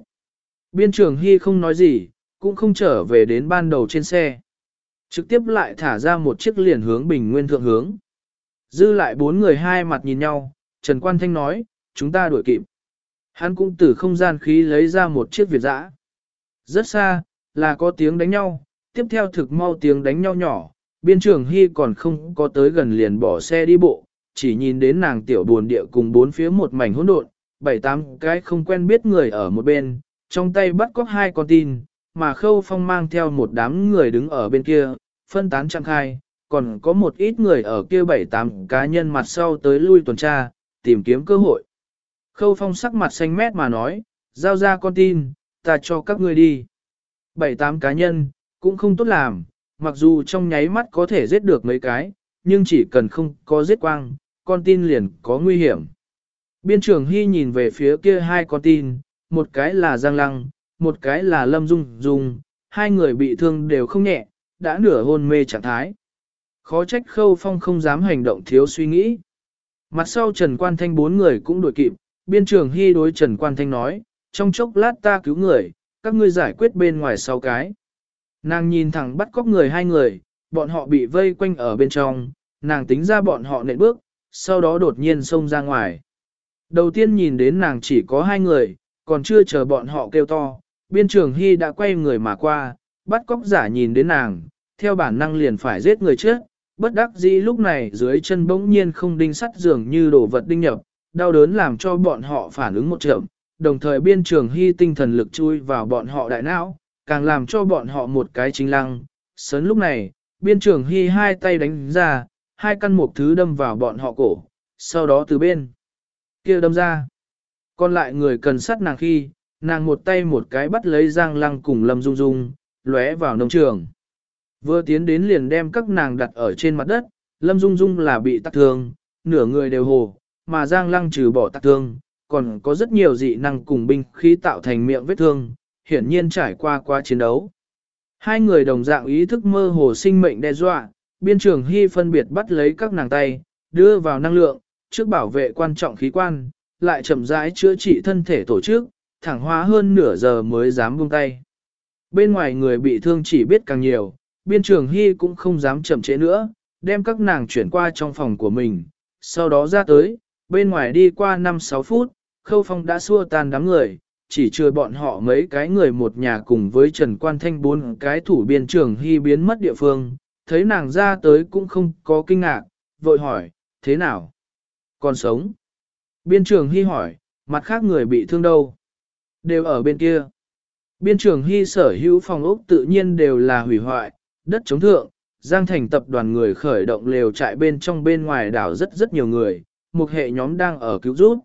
Biên trưởng Hy không nói gì, cũng không trở về đến ban đầu trên xe. Trực tiếp lại thả ra một chiếc liền hướng bình nguyên thượng hướng. Dư lại bốn người hai mặt nhìn nhau, Trần Quan Thanh nói, chúng ta đuổi kịp. Hắn cũng từ không gian khí lấy ra một chiếc Việt dã. Rất xa, là có tiếng đánh nhau, tiếp theo thực mau tiếng đánh nhau nhỏ, biên trưởng Hy còn không có tới gần liền bỏ xe đi bộ, chỉ nhìn đến nàng tiểu buồn địa cùng bốn phía một mảnh hỗn độn, bảy tám cái không quen biết người ở một bên, trong tay bắt cóc hai con tin, mà khâu phong mang theo một đám người đứng ở bên kia, phân tán trang khai, còn có một ít người ở kia bảy tám cá nhân mặt sau tới lui tuần tra, tìm kiếm cơ hội. Khâu phong sắc mặt xanh mét mà nói, giao ra con tin, ta cho các ngươi đi. Bảy tám cá nhân, cũng không tốt làm, mặc dù trong nháy mắt có thể giết được mấy cái, nhưng chỉ cần không có giết quang, con tin liền có nguy hiểm. Biên trưởng Hy nhìn về phía kia hai con tin, một cái là Giang Lăng, một cái là Lâm Dung Dung, hai người bị thương đều không nhẹ, đã nửa hôn mê trạng thái. Khó trách khâu phong không dám hành động thiếu suy nghĩ. Mặt sau Trần Quan Thanh bốn người cũng đuổi kịp, biên trưởng Hy đối Trần Quan Thanh nói, trong chốc lát ta cứu người, các ngươi giải quyết bên ngoài sau cái. Nàng nhìn thẳng bắt cóc người hai người, bọn họ bị vây quanh ở bên trong, nàng tính ra bọn họ nện bước, sau đó đột nhiên xông ra ngoài. Đầu tiên nhìn đến nàng chỉ có hai người, còn chưa chờ bọn họ kêu to, biên trường Hy đã quay người mà qua, bắt cóc giả nhìn đến nàng, theo bản năng liền phải giết người trước, bất đắc dĩ lúc này dưới chân bỗng nhiên không đinh sắt dường như đổ vật đinh nhập, đau đớn làm cho bọn họ phản ứng một chậm, đồng thời biên trường hy tinh thần lực chui vào bọn họ đại não, càng làm cho bọn họ một cái chính lăng. Sớn lúc này, biên trưởng hy hai tay đánh ra, hai căn một thứ đâm vào bọn họ cổ, sau đó từ bên kia đâm ra. Còn lại người cần sát nàng khi, nàng một tay một cái bắt lấy giang lăng cùng lâm dung dung, lóe vào nông trường. Vừa tiến đến liền đem các nàng đặt ở trên mặt đất, lâm dung dung là bị tắc thương, nửa người đều hồ, mà giang lăng trừ bỏ tắc thương, còn có rất nhiều dị năng cùng binh khí tạo thành miệng vết thương, hiển nhiên trải qua qua chiến đấu. Hai người đồng dạng ý thức mơ hồ sinh mệnh đe dọa, biên trường hy phân biệt bắt lấy các nàng tay, đưa vào năng lượng, trước bảo vệ quan trọng khí quan, lại chậm rãi chữa trị thân thể tổ chức, thẳng hóa hơn nửa giờ mới dám buông tay. Bên ngoài người bị thương chỉ biết càng nhiều, biên trường hy cũng không dám chậm trễ nữa, đem các nàng chuyển qua trong phòng của mình, sau đó ra tới, bên ngoài đi qua 5-6 phút, khâu phong đã xua tan đám người, chỉ chưa bọn họ mấy cái người một nhà cùng với Trần Quan Thanh bốn cái thủ biên trường hy biến mất địa phương, thấy nàng ra tới cũng không có kinh ngạc, vội hỏi, thế nào? Còn sống? Biên trường hy hỏi, mặt khác người bị thương đâu? Đều ở bên kia. Biên trường hy sở hữu phòng ốc tự nhiên đều là hủy hoại, đất chống thượng, Giang Thành tập đoàn người khởi động lều trại bên trong bên ngoài đảo rất rất nhiều người, một hệ nhóm đang ở cứu giúp.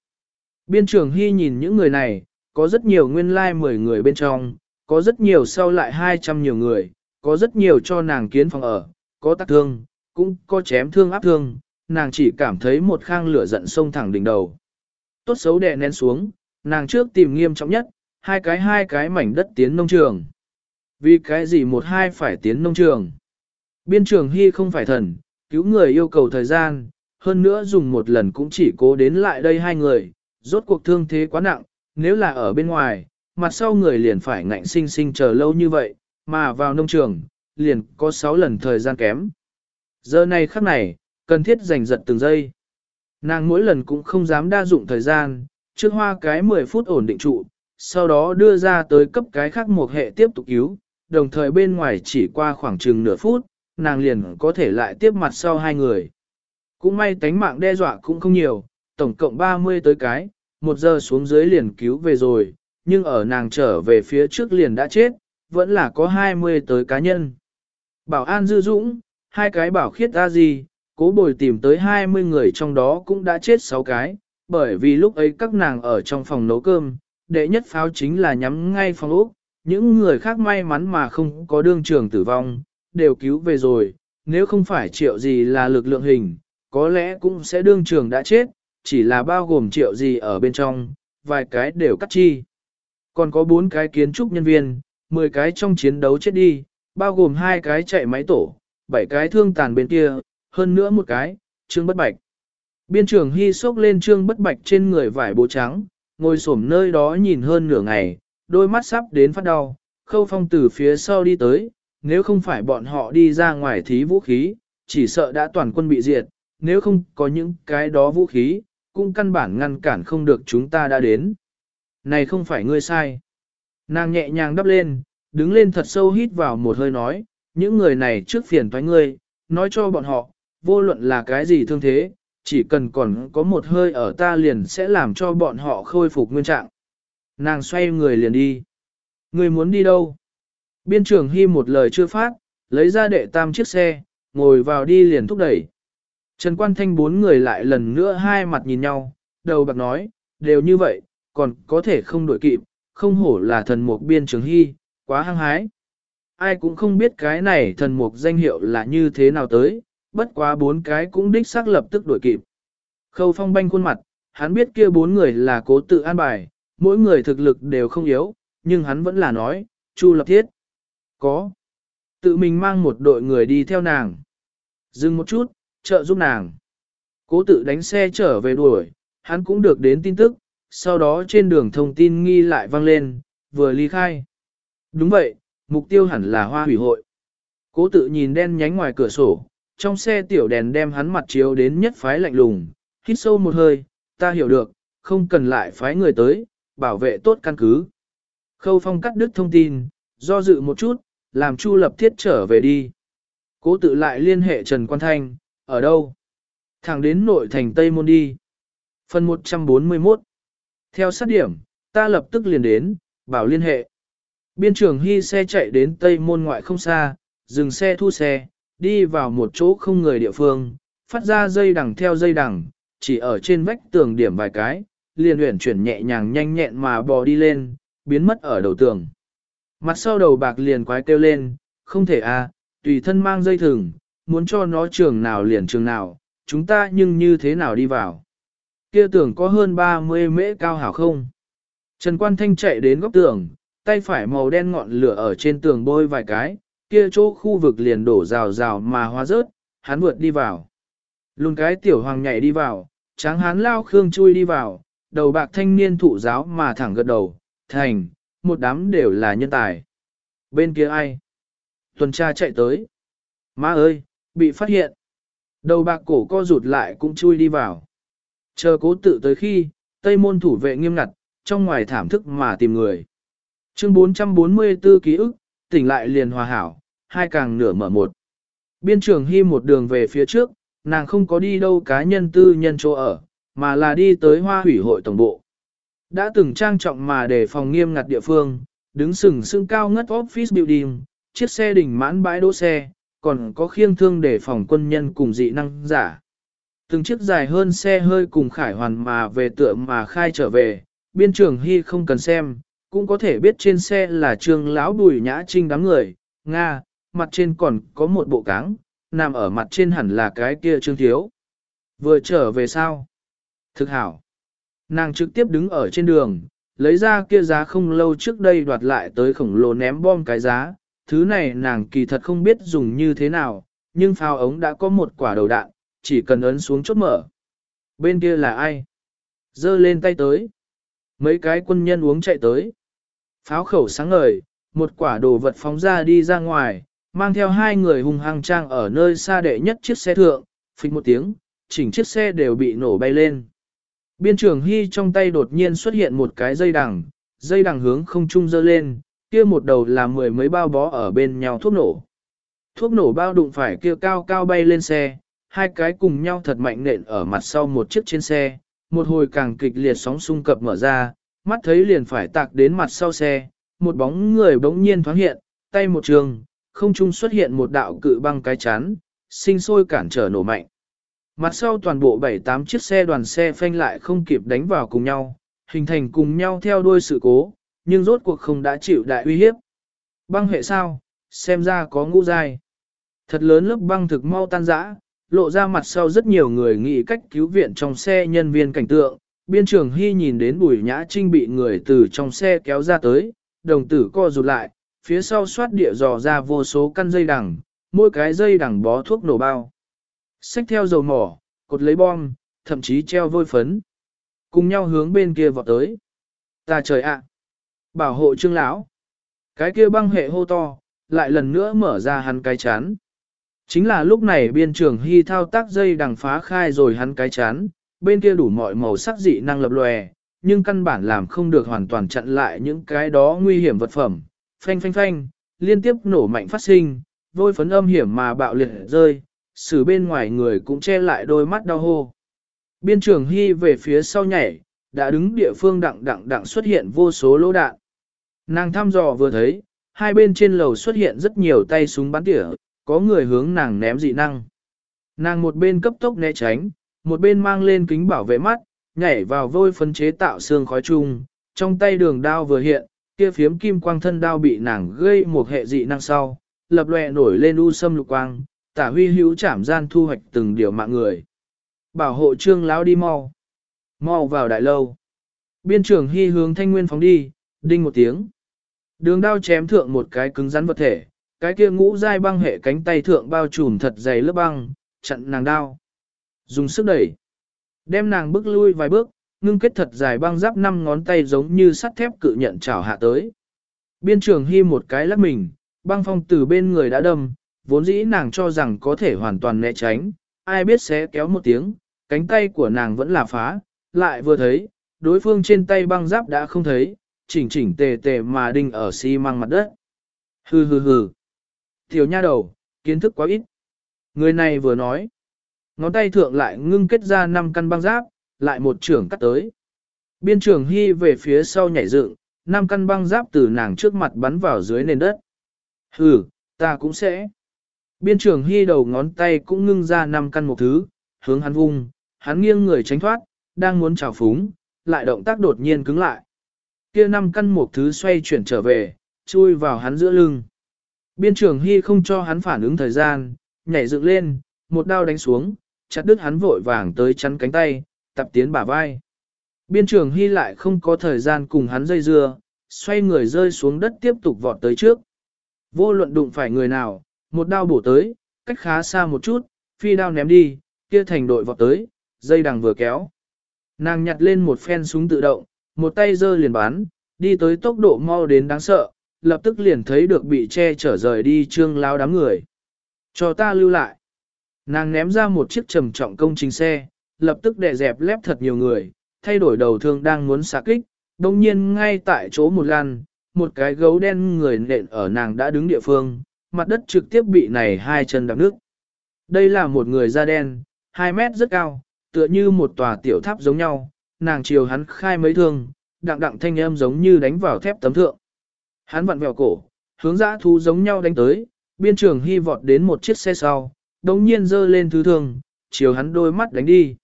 Biên trường Hy nhìn những người này, có rất nhiều nguyên lai like 10 người bên trong, có rất nhiều sau lại 200 nhiều người, có rất nhiều cho nàng kiến phòng ở, có tác thương, cũng có chém thương áp thương, nàng chỉ cảm thấy một khang lửa giận sông thẳng đỉnh đầu. Tốt xấu đè nén xuống, nàng trước tìm nghiêm trọng nhất, hai cái hai cái mảnh đất tiến nông trường. Vì cái gì một hai phải tiến nông trường? Biên trường Hy không phải thần, cứu người yêu cầu thời gian, hơn nữa dùng một lần cũng chỉ cố đến lại đây hai người, rốt cuộc thương thế quá nặng, nếu là ở bên ngoài, mặt sau người liền phải ngạnh sinh sinh chờ lâu như vậy, mà vào nông trường, liền có 6 lần thời gian kém. Giờ này khắc này, cần thiết giành giật từng giây. Nàng mỗi lần cũng không dám đa dụng thời gian, trước hoa cái 10 phút ổn định trụ, sau đó đưa ra tới cấp cái khác một hệ tiếp tục cứu, đồng thời bên ngoài chỉ qua khoảng chừng nửa phút, nàng liền có thể lại tiếp mặt sau hai người. Cũng may tánh mạng đe dọa cũng không nhiều, tổng cộng 30 tới cái, một giờ xuống dưới liền cứu về rồi, nhưng ở nàng trở về phía trước liền đã chết, vẫn là có 20 tới cá nhân. Bảo an dư dũng, hai cái bảo khiết ra gì, cố bồi tìm tới 20 người trong đó cũng đã chết 6 cái, bởi vì lúc ấy các nàng ở trong phòng nấu cơm, đệ nhất pháo chính là nhắm ngay phòng ốc, những người khác may mắn mà không có đương trường tử vong, đều cứu về rồi, nếu không phải triệu gì là lực lượng hình, có lẽ cũng sẽ đương trường đã chết, chỉ là bao gồm triệu gì ở bên trong, vài cái đều cắt chi. Còn có bốn cái kiến trúc nhân viên, 10 cái trong chiến đấu chết đi, bao gồm hai cái chạy máy tổ, bảy cái thương tàn bên kia, hơn nữa một cái, trương bất bạch. Biên trưởng hy sốc lên trương bất bạch trên người vải bố trắng, ngồi xổm nơi đó nhìn hơn nửa ngày, đôi mắt sắp đến phát đau, khâu phong từ phía sau đi tới, nếu không phải bọn họ đi ra ngoài thí vũ khí, chỉ sợ đã toàn quân bị diệt, nếu không có những cái đó vũ khí, cũng căn bản ngăn cản không được chúng ta đã đến. Này không phải ngươi sai. Nàng nhẹ nhàng đắp lên, đứng lên thật sâu hít vào một hơi nói, những người này trước phiền thoái ngươi, nói cho bọn họ, vô luận là cái gì thương thế, chỉ cần còn có một hơi ở ta liền sẽ làm cho bọn họ khôi phục nguyên trạng. Nàng xoay người liền đi. Người muốn đi đâu? Biên trưởng Hy một lời chưa phát, lấy ra đệ tam chiếc xe, ngồi vào đi liền thúc đẩy. Trần Quan Thanh bốn người lại lần nữa hai mặt nhìn nhau, đầu bạc nói, đều như vậy, còn có thể không đổi kịp, không hổ là thần mục biên trường hy, quá hăng hái. Ai cũng không biết cái này thần mục danh hiệu là như thế nào tới, bất quá bốn cái cũng đích xác lập tức đổi kịp. Khâu phong banh khuôn mặt, hắn biết kia bốn người là cố tự an bài, mỗi người thực lực đều không yếu, nhưng hắn vẫn là nói, Chu lập thiết. Có. Tự mình mang một đội người đi theo nàng. Dừng một chút, trợ giúp nàng. Cố tự đánh xe trở về đuổi, hắn cũng được đến tin tức, sau đó trên đường thông tin nghi lại vang lên, vừa ly khai. Đúng vậy, mục tiêu hẳn là hoa hủy hội. Cố tự nhìn đen nhánh ngoài cửa sổ, trong xe tiểu đèn đem hắn mặt chiếu đến nhất phái lạnh lùng, hít sâu một hơi, ta hiểu được, không cần lại phái người tới, bảo vệ tốt căn cứ. Khâu phong cắt đứt thông tin, do dự một chút, làm Chu lập thiết trở về đi. Cố tự lại liên hệ Trần Quan Thanh, ở đâu? Thẳng đến nội thành Tây Môn đi. Phần 141 Theo sát điểm, ta lập tức liền đến, bảo liên hệ. Biên trưởng Hy xe chạy đến Tây Môn ngoại không xa, dừng xe thu xe, đi vào một chỗ không người địa phương, phát ra dây đằng theo dây đằng, chỉ ở trên vách tường điểm vài cái, liền uyển chuyển nhẹ nhàng nhanh nhẹn mà bò đi lên, biến mất ở đầu tường. Mặt sau đầu bạc liền quái kêu lên, không thể à, tùy thân mang dây thừng, muốn cho nó trường nào liền trường nào, chúng ta nhưng như thế nào đi vào. Kia tường có hơn 30 mễ cao hảo không? Trần Quan Thanh chạy đến góc tường, tay phải màu đen ngọn lửa ở trên tường bôi vài cái, kia chỗ khu vực liền đổ rào rào mà hóa rớt, hắn vượt đi vào. Lùn cái tiểu hoàng nhảy đi vào, tráng hán lao khương chui đi vào, đầu bạc thanh niên thụ giáo mà thẳng gật đầu, thành, một đám đều là nhân tài. Bên kia ai? Tuần tra chạy tới. Má ơi, bị phát hiện. Đầu bạc cổ co rụt lại cũng chui đi vào. Chờ cố tự tới khi, Tây môn thủ vệ nghiêm ngặt, trong ngoài thảm thức mà tìm người. Chương 444 ký ức, tỉnh lại liền hòa hảo, hai càng nửa mở một. Biên trường hy một đường về phía trước, nàng không có đi đâu cá nhân tư nhân chỗ ở, mà là đi tới hoa hủy hội tổng bộ. Đã từng trang trọng mà để phòng nghiêm ngặt địa phương, đứng sừng sững cao ngất office building, chiếc xe đỉnh mãn bãi đỗ xe, còn có khiêng thương để phòng quân nhân cùng dị năng giả. Từng chiếc dài hơn xe hơi cùng khải hoàn mà về tựa mà khai trở về, biên trường hy không cần xem, cũng có thể biết trên xe là trường lão bùi nhã trinh đám người, Nga, mặt trên còn có một bộ cáng, nằm ở mặt trên hẳn là cái kia trương thiếu. Vừa trở về sao? Thực hảo. Nàng trực tiếp đứng ở trên đường, lấy ra kia giá không lâu trước đây đoạt lại tới khổng lồ ném bom cái giá, thứ này nàng kỳ thật không biết dùng như thế nào, nhưng phao ống đã có một quả đầu đạn, chỉ cần ấn xuống chốt mở. Bên kia là ai? Dơ lên tay tới. Mấy cái quân nhân uống chạy tới. Pháo khẩu sáng ngời, một quả đồ vật phóng ra đi ra ngoài, mang theo hai người hung hăng trang ở nơi xa đệ nhất chiếc xe thượng, phịch một tiếng, chỉnh chiếc xe đều bị nổ bay lên. Biên trưởng Hy trong tay đột nhiên xuất hiện một cái dây đằng, dây đằng hướng không trung dơ lên, kia một đầu là mười mấy bao bó ở bên nhau thuốc nổ. Thuốc nổ bao đụng phải kia cao cao bay lên xe, hai cái cùng nhau thật mạnh nện ở mặt sau một chiếc trên xe, một hồi càng kịch liệt sóng xung cập mở ra, mắt thấy liền phải tạc đến mặt sau xe, một bóng người bỗng nhiên thoáng hiện, tay một trường, không trung xuất hiện một đạo cự băng cái chắn, sinh sôi cản trở nổ mạnh. Mặt sau toàn bộ 7-8 chiếc xe đoàn xe phanh lại không kịp đánh vào cùng nhau, hình thành cùng nhau theo đuôi sự cố, nhưng rốt cuộc không đã chịu đại uy hiếp. Băng hệ sao, xem ra có ngũ dai. Thật lớn lớp băng thực mau tan rã, lộ ra mặt sau rất nhiều người nghĩ cách cứu viện trong xe nhân viên cảnh tượng. Biên trưởng Hy nhìn đến bùi nhã trinh bị người từ trong xe kéo ra tới, đồng tử co rụt lại, phía sau xoát địa dò ra vô số căn dây đằng, mỗi cái dây đằng bó thuốc nổ bao. Xách theo dầu mỏ, cột lấy bom, thậm chí treo vôi phấn. Cùng nhau hướng bên kia vọt tới. Ta trời ạ! Bảo hộ trương lão. Cái kia băng hệ hô to, lại lần nữa mở ra hắn cái chán. Chính là lúc này biên trường hy thao tác dây đằng phá khai rồi hắn cái chán, bên kia đủ mọi màu sắc dị năng lập lòe, nhưng căn bản làm không được hoàn toàn chặn lại những cái đó nguy hiểm vật phẩm. Phanh phanh phanh, liên tiếp nổ mạnh phát sinh, vôi phấn âm hiểm mà bạo liệt rơi, xử bên ngoài người cũng che lại đôi mắt đau hô. Biên trường hy về phía sau nhảy, đã đứng địa phương đặng đặng đặng xuất hiện vô số lỗ đạn. Nàng thăm dò vừa thấy, hai bên trên lầu xuất hiện rất nhiều tay súng bắn tỉa, có người hướng nàng ném dị năng. Nàng một bên cấp tốc né tránh, một bên mang lên kính bảo vệ mắt, nhảy vào vôi phân chế tạo xương khói chung, trong tay đường đao vừa hiện, kia phiếm kim quang thân đao bị nàng gây một hệ dị năng sau, lập lòe nổi lên u sâm lục quang, tả huy hữu chảm gian thu hoạch từng điều mạng người. Bảo hộ trương lão đi mau. Mau vào đại lâu. Biên trưởng hy hướng thanh nguyên phóng đi, đinh một tiếng. Đường đao chém thượng một cái cứng rắn vật thể, cái kia ngũ dai băng hệ cánh tay thượng bao trùm thật dày lớp băng, chặn nàng đao. Dùng sức đẩy. Đem nàng bước lui vài bước, ngưng kết thật dài băng giáp năm ngón tay giống như sắt thép cự nhận chảo hạ tới. Biên trường hy một cái lắc mình, băng phong từ bên người đã đâm, vốn dĩ nàng cho rằng có thể hoàn toàn né tránh, ai biết sẽ kéo một tiếng, cánh tay của nàng vẫn là phá, lại vừa thấy, đối phương trên tay băng giáp đã không thấy, chỉnh chỉnh tề tề mà đinh ở xi măng mặt đất. Hừ hừ hừ. Tiểu nha đầu, kiến thức quá ít. Người này vừa nói, ngón tay thượng lại ngưng kết ra năm căn băng giáp, lại một trưởng cắt tới. Biên trưởng hy về phía sau nhảy dựng, năm căn băng giáp từ nàng trước mặt bắn vào dưới nền đất. Hừ, ta cũng sẽ. Biên trưởng hy đầu ngón tay cũng ngưng ra năm căn một thứ, hướng hắn vung, hắn nghiêng người tránh thoát, đang muốn trào phúng, lại động tác đột nhiên cứng lại. Kia năm căn một thứ xoay chuyển trở về, chui vào hắn giữa lưng. Biên trưởng hy không cho hắn phản ứng thời gian, nhảy dựng lên, một đao đánh xuống, chặt đứt hắn vội vàng tới chắn cánh tay, tập tiến bả vai. Biên trưởng hy lại không có thời gian cùng hắn dây dưa, xoay người rơi xuống đất tiếp tục vọt tới trước. Vô luận đụng phải người nào, một đao bổ tới, cách khá xa một chút, phi đao ném đi, kia thành đội vọt tới, dây đằng vừa kéo. Nàng nhặt lên một phen súng tự động, một tay giơ liền bắn, đi tới tốc độ mau đến đáng sợ, lập tức liền thấy được bị che chở rời đi trương lao đám người. Cho ta lưu lại. Nàng ném ra một chiếc trầm trọng công trình xe, lập tức đè dẹp lép thật nhiều người, thay đổi đầu thương đang muốn xạ kích, đồng nhiên ngay tại chỗ một lan, một cái gấu đen người nện ở nàng đã đứng địa phương, mặt đất trực tiếp bị này hai chân đạp nước. Đây là một người da đen, 2 mét rất cao, tựa như một tòa tiểu tháp giống nhau, nàng chiều hắn khai mấy thương, đặng đặng thanh âm giống như đánh vào thép tấm thượng. Hắn vặn vẹo cổ, hướng dã thú giống nhau đánh tới, biên trường hy vọt đến một chiếc xe sau, đồng nhiên giơ lên thứ thương, chiều hắn đôi mắt đánh đi.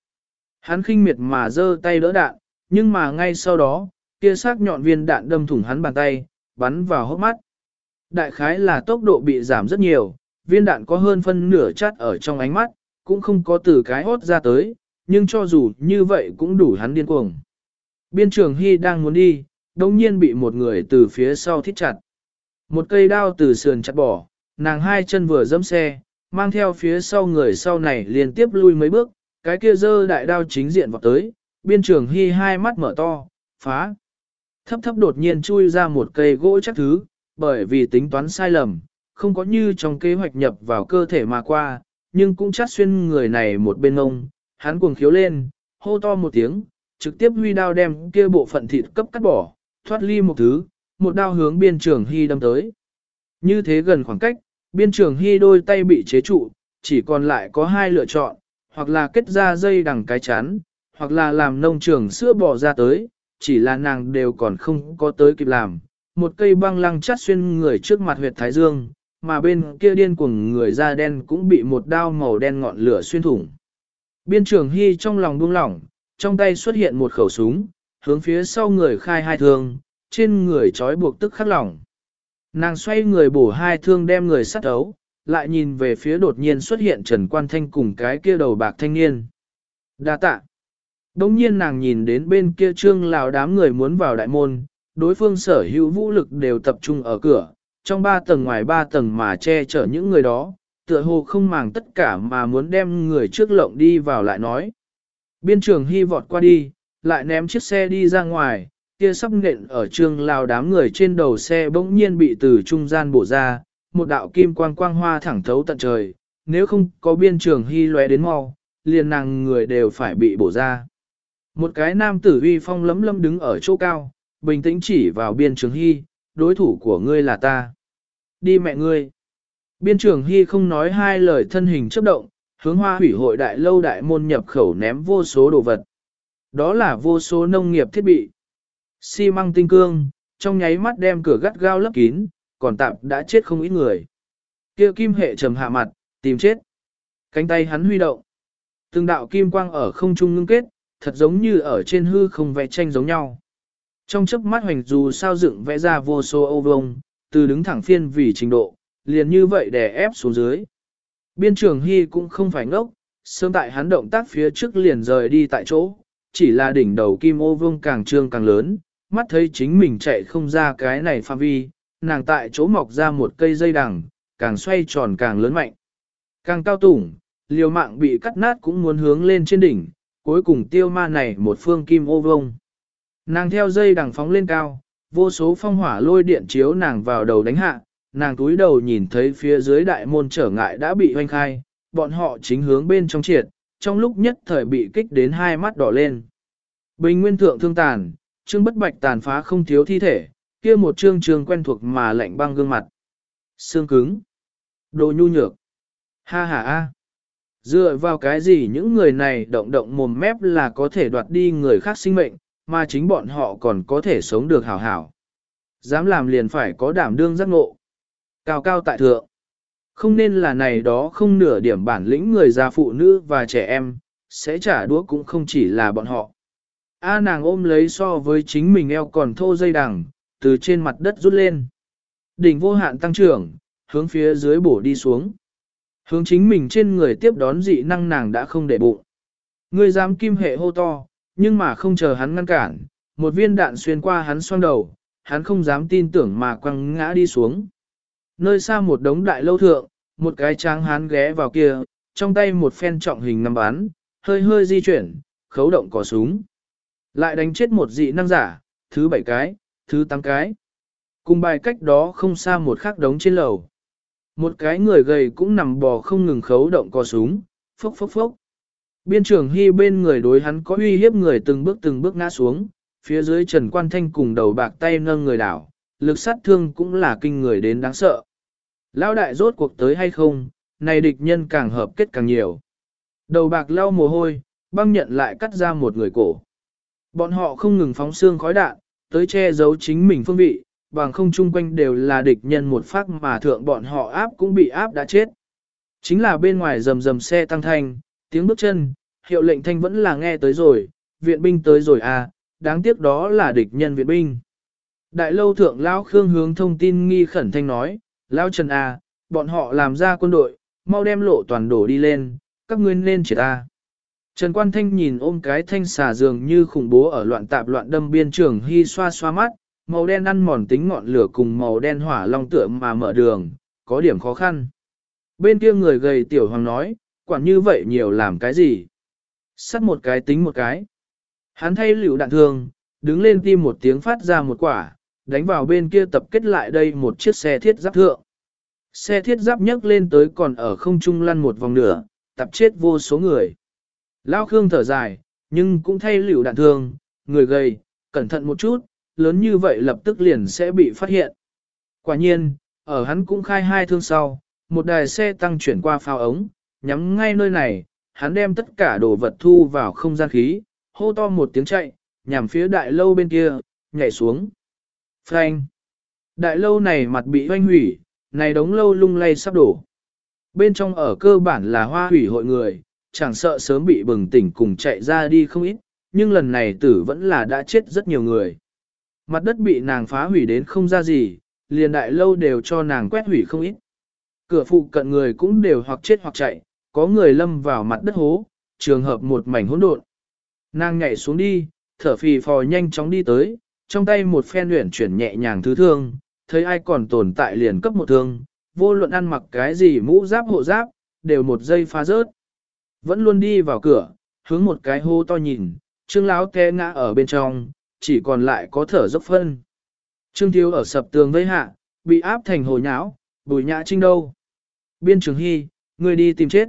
Hắn khinh miệt mà giơ tay đỡ đạn, nhưng mà ngay sau đó, kia sắc nhọn viên đạn đâm thủng hắn bàn tay, bắn vào hốc mắt. Đại khái là tốc độ bị giảm rất nhiều, viên đạn có hơn phân nửa chát ở trong ánh mắt, cũng không có từ cái hốt ra tới, nhưng cho dù như vậy cũng đủ hắn điên cuồng. Biên trường Hy đang muốn đi, đồng nhiên bị một người từ phía sau thít chặt. Một cây đao từ sườn chặt bỏ, nàng hai chân vừa dẫm xe, mang theo phía sau người sau này liên tiếp lui mấy bước, cái kia dơ đại đao chính diện vào tới, biên trường Hy hai mắt mở to, phá. Thấp thấp đột nhiên chui ra một cây gỗ chắc thứ, bởi vì tính toán sai lầm, không có như trong kế hoạch nhập vào cơ thể mà qua, nhưng cũng chắc xuyên người này một bên ông hắn cuồng khiếu lên, hô to một tiếng, trực tiếp huy đao đem kia bộ phận thịt cấp cắt bỏ, thoát ly một thứ, một đao hướng biên trường hy đâm tới. Như thế gần khoảng cách, biên trường hy đôi tay bị chế trụ, chỉ còn lại có hai lựa chọn, hoặc là kết ra dây đằng cái chán, hoặc là làm nông trường sữa bỏ ra tới, chỉ là nàng đều còn không có tới kịp làm. Một cây băng lăng chát xuyên người trước mặt huyệt thái dương, mà bên kia điên cuồng người da đen cũng bị một đao màu đen ngọn lửa xuyên thủng. Biên trưởng Hy trong lòng buông lỏng, trong tay xuất hiện một khẩu súng, hướng phía sau người khai hai thương, trên người trói buộc tức khắc lỏng. Nàng xoay người bổ hai thương đem người sát ấu, lại nhìn về phía đột nhiên xuất hiện Trần Quan Thanh cùng cái kia đầu bạc thanh niên. Đa tạ. Đông nhiên nàng nhìn đến bên kia trương lào đám người muốn vào đại môn, đối phương sở hữu vũ lực đều tập trung ở cửa, trong ba tầng ngoài ba tầng mà che chở những người đó, tựa hồ không màng tất cả mà muốn đem người trước lộng đi vào lại nói. Biên trường hy vọt qua đi, lại ném chiếc xe đi ra ngoài, kia sắp nện ở trường lào đám người trên đầu xe bỗng nhiên bị từ trung gian bổ ra, một đạo kim quang quang hoa thẳng thấu tận trời, nếu không có biên trường hy lóe đến mau, liền nàng người đều phải bị bổ ra. Một cái nam tử uy phong lấm lấm đứng ở chỗ cao, bình tĩnh chỉ vào biên trường hy, đối thủ của ngươi là ta. Đi mẹ ngươi. Biên trường hy không nói hai lời thân hình chấp động, hướng hoa hủy hội đại lâu đại môn nhập khẩu ném vô số đồ vật. Đó là vô số nông nghiệp thiết bị. Xi măng tinh cương, trong nháy mắt đem cửa gắt gao lấp kín, còn tạm đã chết không ít người. Kia kim hệ trầm hạ mặt, tìm chết. Cánh tay hắn huy động. Từng đạo kim quang ở không trung ngưng kết, thật giống như ở trên hư không vẽ tranh giống nhau. Trong chớp mắt hoành dù sao dựng vẽ ra vô số ô vông, từ đứng thẳng phiên vì trình độ, liền như vậy đè ép xuống dưới. Biên trường Hy cũng không phải ngốc, sớm tại hắn động tác phía trước liền rời đi tại chỗ, chỉ là đỉnh đầu kim ô vương càng trương càng lớn, mắt thấy chính mình chạy không ra cái này phạm vi, nàng tại chỗ mọc ra một cây dây đằng, càng xoay tròn càng lớn mạnh. Càng cao tủng, liều mạng bị cắt nát cũng muốn hướng lên trên đỉnh, cuối cùng tiêu ma này một phương kim ô vông. Nàng theo dây đằng phóng lên cao, vô số phong hỏa lôi điện chiếu nàng vào đầu đánh hạ, nàng túi đầu nhìn thấy phía dưới đại môn trở ngại đã bị hoanh khai, bọn họ chính hướng bên trong triệt, trong lúc nhất thời bị kích đến hai mắt đỏ lên. Bình nguyên thượng thương tàn, trương bất bạch tàn phá không thiếu thi thể, kia một trương trường quen thuộc mà lạnh băng gương mặt. Xương cứng. Đồ nhu nhược. Ha ha ha. Dựa vào cái gì những người này động động mồm mép là có thể đoạt đi người khác sinh mệnh, mà chính bọn họ còn có thể sống được hảo hảo. Dám làm liền phải có đảm đương giác ngộ. Cao cao tại thượng. Không nên là này đó không nửa điểm bản lĩnh người già phụ nữ và trẻ em, sẽ trả đũa cũng không chỉ là bọn họ. A nàng ôm lấy so với chính mình eo còn thô dây đằng, từ trên mặt đất rút lên. Đỉnh vô hạn tăng trưởng, hướng phía dưới bổ đi xuống. Hướng chính mình trên người tiếp đón dị năng nàng đã không để bụng. Người dám kim hệ hô to, nhưng mà không chờ hắn ngăn cản, một viên đạn xuyên qua hắn xoang đầu, hắn không dám tin tưởng mà quăng ngã đi xuống. Nơi xa một đống đại lâu thượng, một cái tráng hắn ghé vào kia, trong tay một phen trọng hình nằm bán, hơi hơi di chuyển, khấu động cò súng. Lại đánh chết một dị năng giả, thứ bảy cái, thứ tám cái. Cùng bài cách đó không xa một khắc đống trên lầu. Một cái người gầy cũng nằm bò không ngừng khấu động cò súng, phốc phốc phốc. Biên trưởng hy bên người đối hắn có uy hiếp người từng bước từng bước ngã xuống, phía dưới Trần Quan Thanh cùng đầu bạc tay nâng người đảo, lực sát thương cũng là kinh người đến đáng sợ. Lão đại rốt cuộc tới hay không, này địch nhân càng hợp kết càng nhiều. Đầu bạc lau mồ hôi, băng nhận lại cắt ra một người cổ. Bọn họ không ngừng phóng xương khói đạn, tới che giấu chính mình phương vị, bằng không chung quanh đều là địch nhân một phát mà thượng bọn họ áp cũng bị áp đã chết. Chính là bên ngoài rầm rầm xe tăng thanh, tiếng bước chân, hiệu lệnh thanh vẫn là nghe tới rồi, viện binh tới rồi à, đáng tiếc đó là địch nhân viện binh. Đại lâu thượng Lao Khương hướng thông tin nghi khẩn thanh nói, Lao Trần à, bọn họ làm ra quân đội, mau đem lộ toàn đổ đi lên, các ngươi nên chỉ ta. Trần Quan Thanh nhìn ôm cái thanh xà dường như khủng bố ở loạn tạp loạn đâm biên trường hy xoa xoa mắt, màu đen ăn mòn tính ngọn lửa cùng màu đen hỏa long tượng mà mở đường, có điểm khó khăn. Bên kia người gầy tiểu hoàng nói, quản như vậy nhiều làm cái gì? Sắt một cái tính một cái. Hắn thay liều đạn thương, đứng lên tim một tiếng phát ra một quả, đánh vào bên kia tập kết lại đây một chiếc xe thiết giáp thượng. Xe thiết giáp nhấc lên tới còn ở không trung lăn một vòng nửa, tập chết vô số người. Lao Khương thở dài, nhưng cũng thay liều đạn thương, người gầy, cẩn thận một chút, lớn như vậy lập tức liền sẽ bị phát hiện. Quả nhiên, ở hắn cũng khai hai thương sau, một đài xe tăng chuyển qua phao ống, nhắm ngay nơi này, hắn đem tất cả đồ vật thu vào không gian khí, hô to một tiếng chạy, nhằm phía đại lâu bên kia, nhảy xuống. Frank! Đại lâu này mặt bị hoanh hủy, này đống lâu lung lay sắp đổ. Bên trong ở cơ bản là hoa hủy hội người, chẳng sợ sớm bị bừng tỉnh cùng chạy ra đi không ít, nhưng lần này tử vẫn là đã chết rất nhiều người. Mặt đất bị nàng phá hủy đến không ra gì, liền đại lâu đều cho nàng quét hủy không ít. Cửa phụ cận người cũng đều hoặc chết hoặc chạy, có người lâm vào mặt đất hố, trường hợp một mảnh hỗn độn. Nàng nhảy xuống đi, thở phì phò nhanh chóng đi tới, trong tay một phen luyện chuyển nhẹ nhàng thứ thương, thấy ai còn tồn tại liền cấp một thương, vô luận ăn mặc cái gì mũ giáp hộ giáp, đều một giây phá rớt. Vẫn luôn đi vào cửa, hướng một cái hô to nhìn, trương láo té ngã ở bên trong, chỉ còn lại có thở dốc phân. Trương thiếu ở sập tường vây hạ, bị áp thành hồ nháo, bùi nhã trinh đâu. Biên trường hy, người đi tìm chết.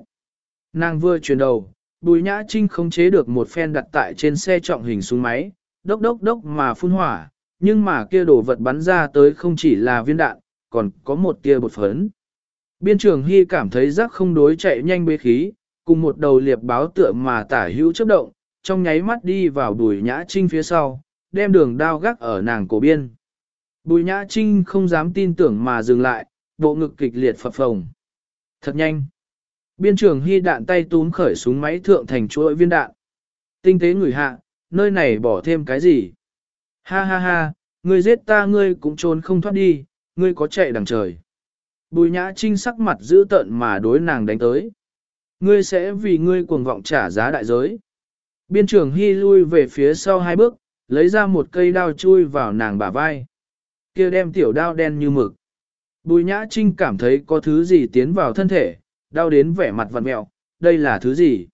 Nàng vừa chuyển đầu, bùi nhã trinh không chế được một phen đặt tại trên xe trọng hình súng máy, đốc đốc đốc mà phun hỏa, nhưng mà kia đổ vật bắn ra tới không chỉ là viên đạn, còn có một tia bột phấn. Biên trường hy cảm thấy rắc không đối chạy nhanh bế khí, cùng một đầu liệp báo tựa mà tả hữu chấp động, trong nháy mắt đi vào bùi nhã trinh phía sau, đem đường đao gác ở nàng cổ biên. Bùi nhã trinh không dám tin tưởng mà dừng lại, bộ ngực kịch liệt phập phồng. Thật nhanh. Biên trường hy đạn tay túm khởi súng máy thượng thành chuỗi viên đạn. Tinh tế ngửi hạ, nơi này bỏ thêm cái gì? Ha ha ha, ngươi giết ta ngươi cũng trốn không thoát đi, ngươi có chạy đằng trời. Bùi nhã trinh sắc mặt giữ tợn mà đối nàng đánh tới. Ngươi sẽ vì ngươi cuồng vọng trả giá đại giới. Biên trưởng Hy lui về phía sau hai bước, lấy ra một cây đao chui vào nàng bả vai. kia đem tiểu đao đen như mực. Bùi nhã trinh cảm thấy có thứ gì tiến vào thân thể, đau đến vẻ mặt vặn mẹo, đây là thứ gì?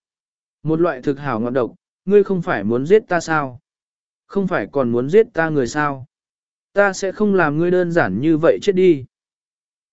Một loại thực hảo ngọn độc, ngươi không phải muốn giết ta sao? Không phải còn muốn giết ta người sao? Ta sẽ không làm ngươi đơn giản như vậy chết đi.